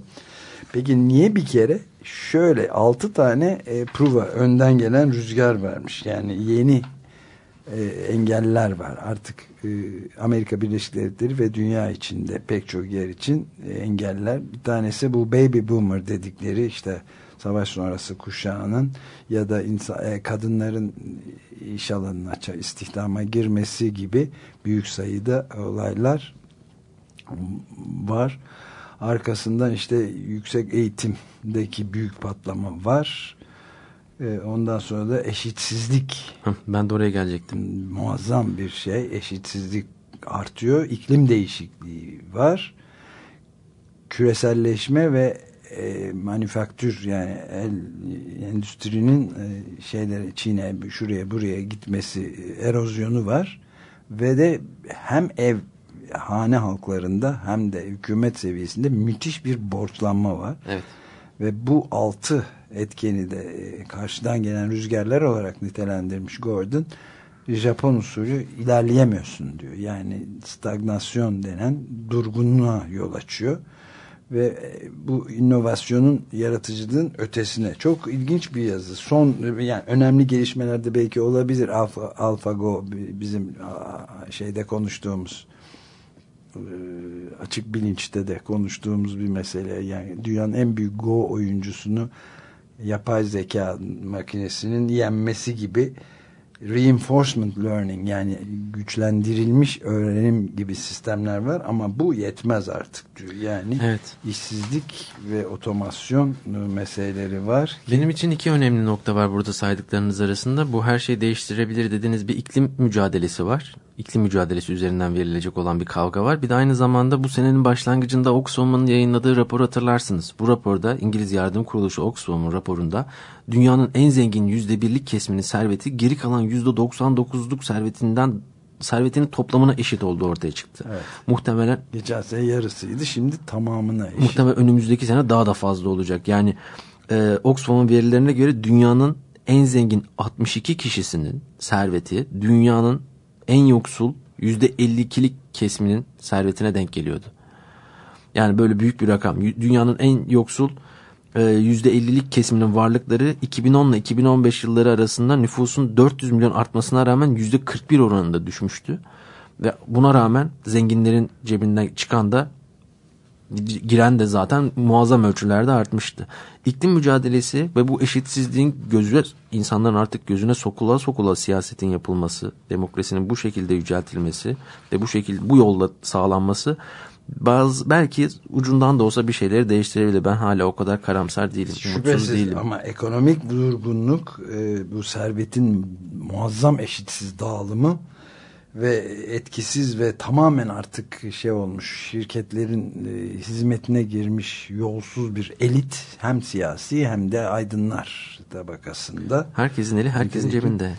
Peki niye bir kere? Şöyle 6 tane e, prova önden gelen rüzgar vermiş. Yani yeni e, engeller var. Artık e, Amerika Birleşik Devletleri ve dünya içinde pek çok yer için e, engeller. Bir tanesi bu baby boomer dedikleri işte savaş sonrası kuşağının ya da insan, e, kadınların iş alanına istihdama girmesi gibi büyük sayıda olaylar var. Arkasından işte yüksek eğitimdeki büyük patlama var. E, ondan sonra da eşitsizlik. Ben de oraya gelecektim. Muazzam bir şey. Eşitsizlik artıyor. İklim değişikliği var. Küreselleşme ve e, manüfaktür yani el endüstrinin e, şeyleri Çin'e şuraya buraya gitmesi erozyonu var ve de hem ev hane halklarında hem de hükümet seviyesinde müthiş bir borçlanma var. Evet. Ve bu altı etkeni de e, karşıdan gelen rüzgarlar olarak nitelendirmiş Gordon. Japon usulü ilerleyemiyorsun diyor. Yani stagnasyon denen durgunluğa yol açıyor ve e, bu inovasyonun yaratıcılığın ötesine çok ilginç bir yazı son yani önemli gelişmelerde belki olabilir Alpha, AlphaGo bizim şeyde konuştuğumuz açık bilinçte de konuştuğumuz bir mesele yani dünyanın en büyük Go oyuncusunu yapay zeka makinesinin yenmesi gibi reinforcement learning yani güçlendirilmiş öğrenim gibi sistemler var ama bu yetmez artık diyor. Yani evet. işsizlik ve otomasyon meseleleri var. Benim için iki önemli nokta var burada saydıklarınız arasında. Bu her şeyi değiştirebilir dediğiniz bir iklim mücadelesi var. İklim mücadelesi üzerinden verilecek olan bir kavga var. Bir de aynı zamanda bu senenin başlangıcında Oxfam'ın yayınladığı raporu hatırlarsınız. Bu raporda İngiliz Yardım Kuruluşu Oxfam'ın raporunda dünyanın en zengin yüzde birlik kesiminin serveti geri kalan yüzde 99'luk servetinden servetinin toplamına eşit olduğu ortaya çıktı. Evet. Muhtemelen geçen sene yarısıydı şimdi tamamına eşit. Muhtemelen önümüzdeki sene daha da fazla olacak. Yani e, Oxfam'ın verilerine göre dünyanın en zengin 62 kişisinin serveti dünyanın en yoksul %52'lik kesiminin servetine denk geliyordu. Yani böyle büyük bir rakam. Dünyanın en yoksul %50'lik kesiminin varlıkları 2010 ile 2015 yılları arasında nüfusun 400 milyon artmasına rağmen %41 oranında düşmüştü. Ve buna rağmen zenginlerin cebinden çıkan da giren de zaten muazzam ölçülerde artmıştı. İklim mücadelesi ve bu eşitsizliğin gözüne insanların artık gözüne sokula sokula siyasetin yapılması, demokrasinin bu şekilde yüceltilmesi ve bu şekilde bu yolla sağlanması bazı belki ucundan da olsa bir şeyleri değiştirebilir. Ben hala o kadar karamsar değilim. Şüphesiz değilim. ama ekonomik durgunluk e, bu servetin muazzam eşitsiz dağılımı ve etkisiz ve tamamen artık şey olmuş şirketlerin e, hizmetine girmiş yolsuz bir elit hem siyasi hem de aydınlar tabakasında. Herkesin eli herkesin cebinde.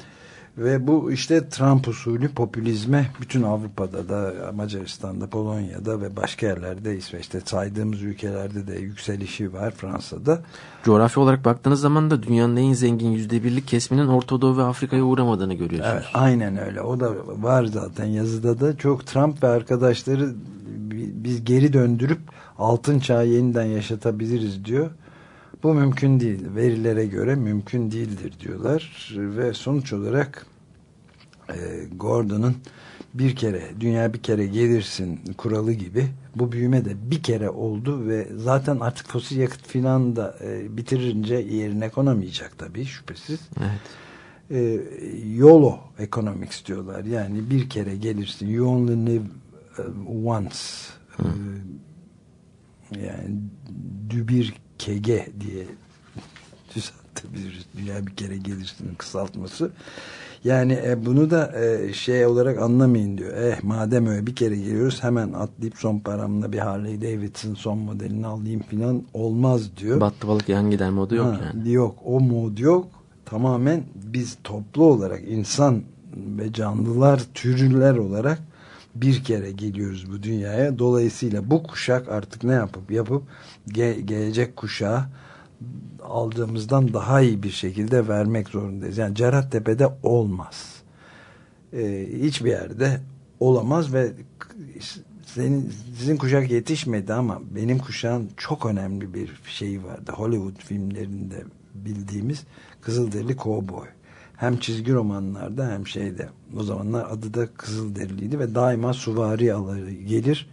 Ve bu işte Trump usulü popülizme bütün Avrupa'da da Macaristan'da, Polonya'da ve başka yerlerde İsveç'te saydığımız ülkelerde de yükselişi var Fransa'da. Coğrafya olarak baktığınız zaman da dünyanın en zengin yüzde birlik kesminin Orta Doğu ve Afrika'ya uğramadığını görüyorsunuz. Evet, aynen öyle. O da var zaten yazıda da çok Trump ve arkadaşları biz geri döndürüp altın çağı yeniden yaşatabiliriz diyor. Bu mümkün değil. Verilere göre mümkün değildir diyorlar. Ve sonuç olarak e, Gordon'un bir kere, dünya bir kere gelirsin kuralı gibi bu büyüme de bir kere oldu ve zaten artık fosil yakıt filan da e, bitirince yerine konamayacak tabii şüphesiz. Evet. E, YOLO economics diyorlar. Yani bir kere gelirsin. You only live uh, once. E, yani dübir kege diye düzeltebiliriz. Dünya bir kere gelirsin kısaltması. Yani e, bunu da e, şey olarak anlamayın diyor. Eh madem öyle bir kere geliyoruz hemen atlayıp son paramla bir Harley Davidson son modelini alayım falan olmaz diyor. Battı balık yan gider modu yok ha, yani. Yok o mod yok. Tamamen biz toplu olarak insan ve canlılar türler olarak bir kere geliyoruz bu dünyaya. Dolayısıyla bu kuşak artık ne yapıp yapıp ge gelecek kuşağı aldığımızdan daha iyi bir şekilde vermek zorundayız. Yani Cerattepe'de olmaz. Ee, hiçbir yerde olamaz ve senin, sizin kuşak yetişmedi ama benim kuşağın çok önemli bir şeyi vardı. Hollywood filmlerinde bildiğimiz Kızılderili Cowboy. Hem çizgi romanlarda hem şeyde. O zamanlar adı da Kızılderiliydi ve daima suvari aları gelir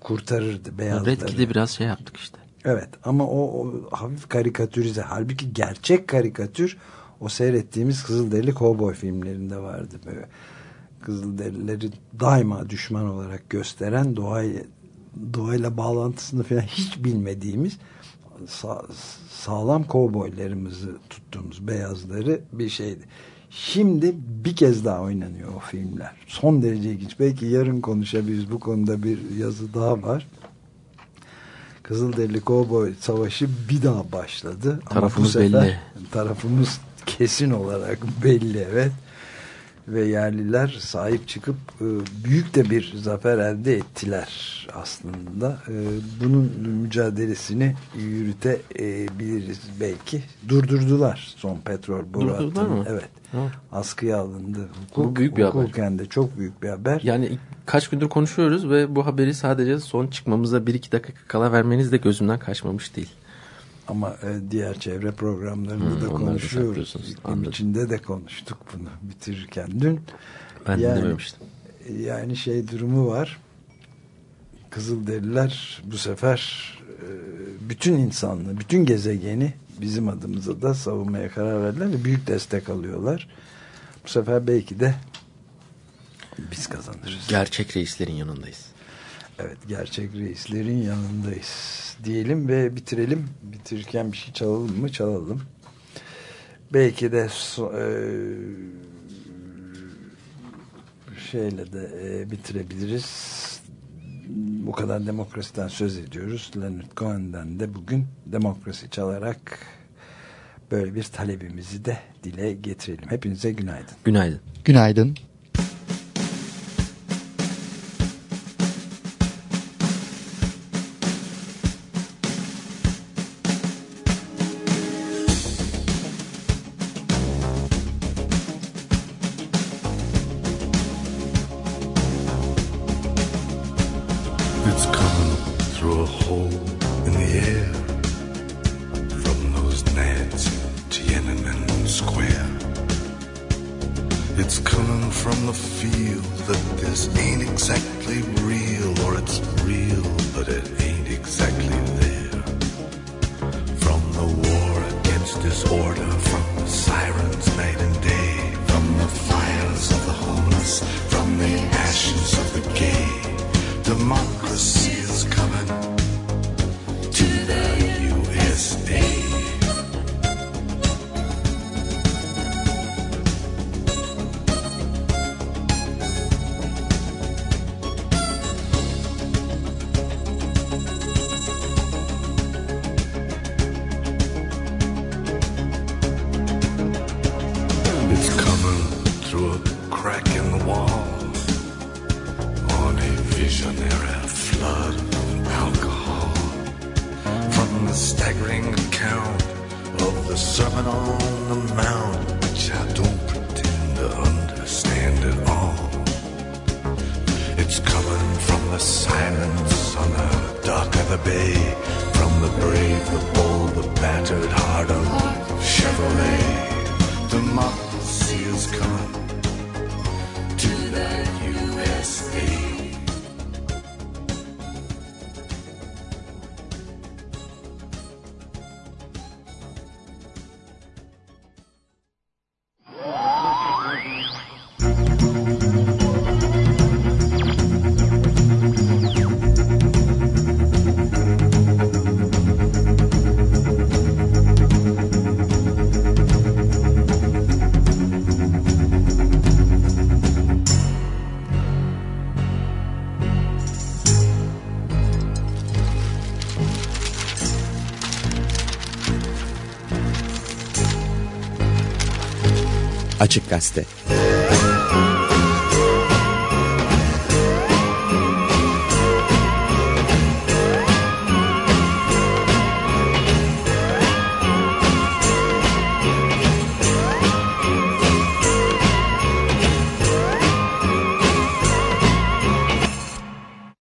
kurtarırdı beyazları. Red Kid'e biraz şey yaptık işte. Evet ama o, o hafif karikatürize. Halbuki gerçek karikatür o seyrettiğimiz Kızılderili Cowboy filmlerinde vardı. Böyle Kızılderilileri daima düşman olarak gösteren doğayla, doğayla bağlantısını falan hiç bilmediğimiz sa sağlam kovboylarımızı tuttuğumuz beyazları bir şeydi. Şimdi bir kez daha oynanıyor o filmler. Son derece ilginç. Belki yarın konuşabiliriz. Bu konuda bir yazı daha var. Kızılderili Kovboy Savaşı bir daha başladı. Tarafımız Ama sefer belli. Tarafımız kesin olarak belli evet. Ve yerliler sahip çıkıp e, büyük de bir zafer elde ettiler aslında. E, bunun mücadelesini yürütebiliriz belki. Durdurdular son petrol boru Durdurdular hattını. mı? Evet. Ha. Askıya alındı. Hukuk, Bu büyük bir haber. de çok büyük bir haber. Yani kaç gündür konuşuyoruz ve bu haberi sadece son çıkmamıza 1-2 dakika kala vermeniz de gözümden kaçmamış değil. Ama e, diğer çevre programlarında Hmm, da konuşuyoruz. İklim içinde de konuştuk bunu bitirirken dün. Ben Yani- dinlememiştim. Yani şey durumu var. Kızılderililer bu sefer e, bütün insanlığı, bütün gezegeni bizim adımıza da savunmaya karar verdiler ve büyük destek alıyorlar. Bu sefer belki de biz kazanırız. Gerçek reislerin yanındayız. Evet gerçek reislerin yanındayız diyelim ve bitirelim. Bitirirken bir şey çalalım mı? Çalalım. Belki de so- e, şeyle de e, bitirebiliriz. Bu kadar demokrasiden söz ediyoruz. Leonard Cohen'den de bugün demokrasi çalarak böyle bir talebimizi de dile getirelim. Hepinize günaydın. Günaydın. Günaydın. Açık Gazete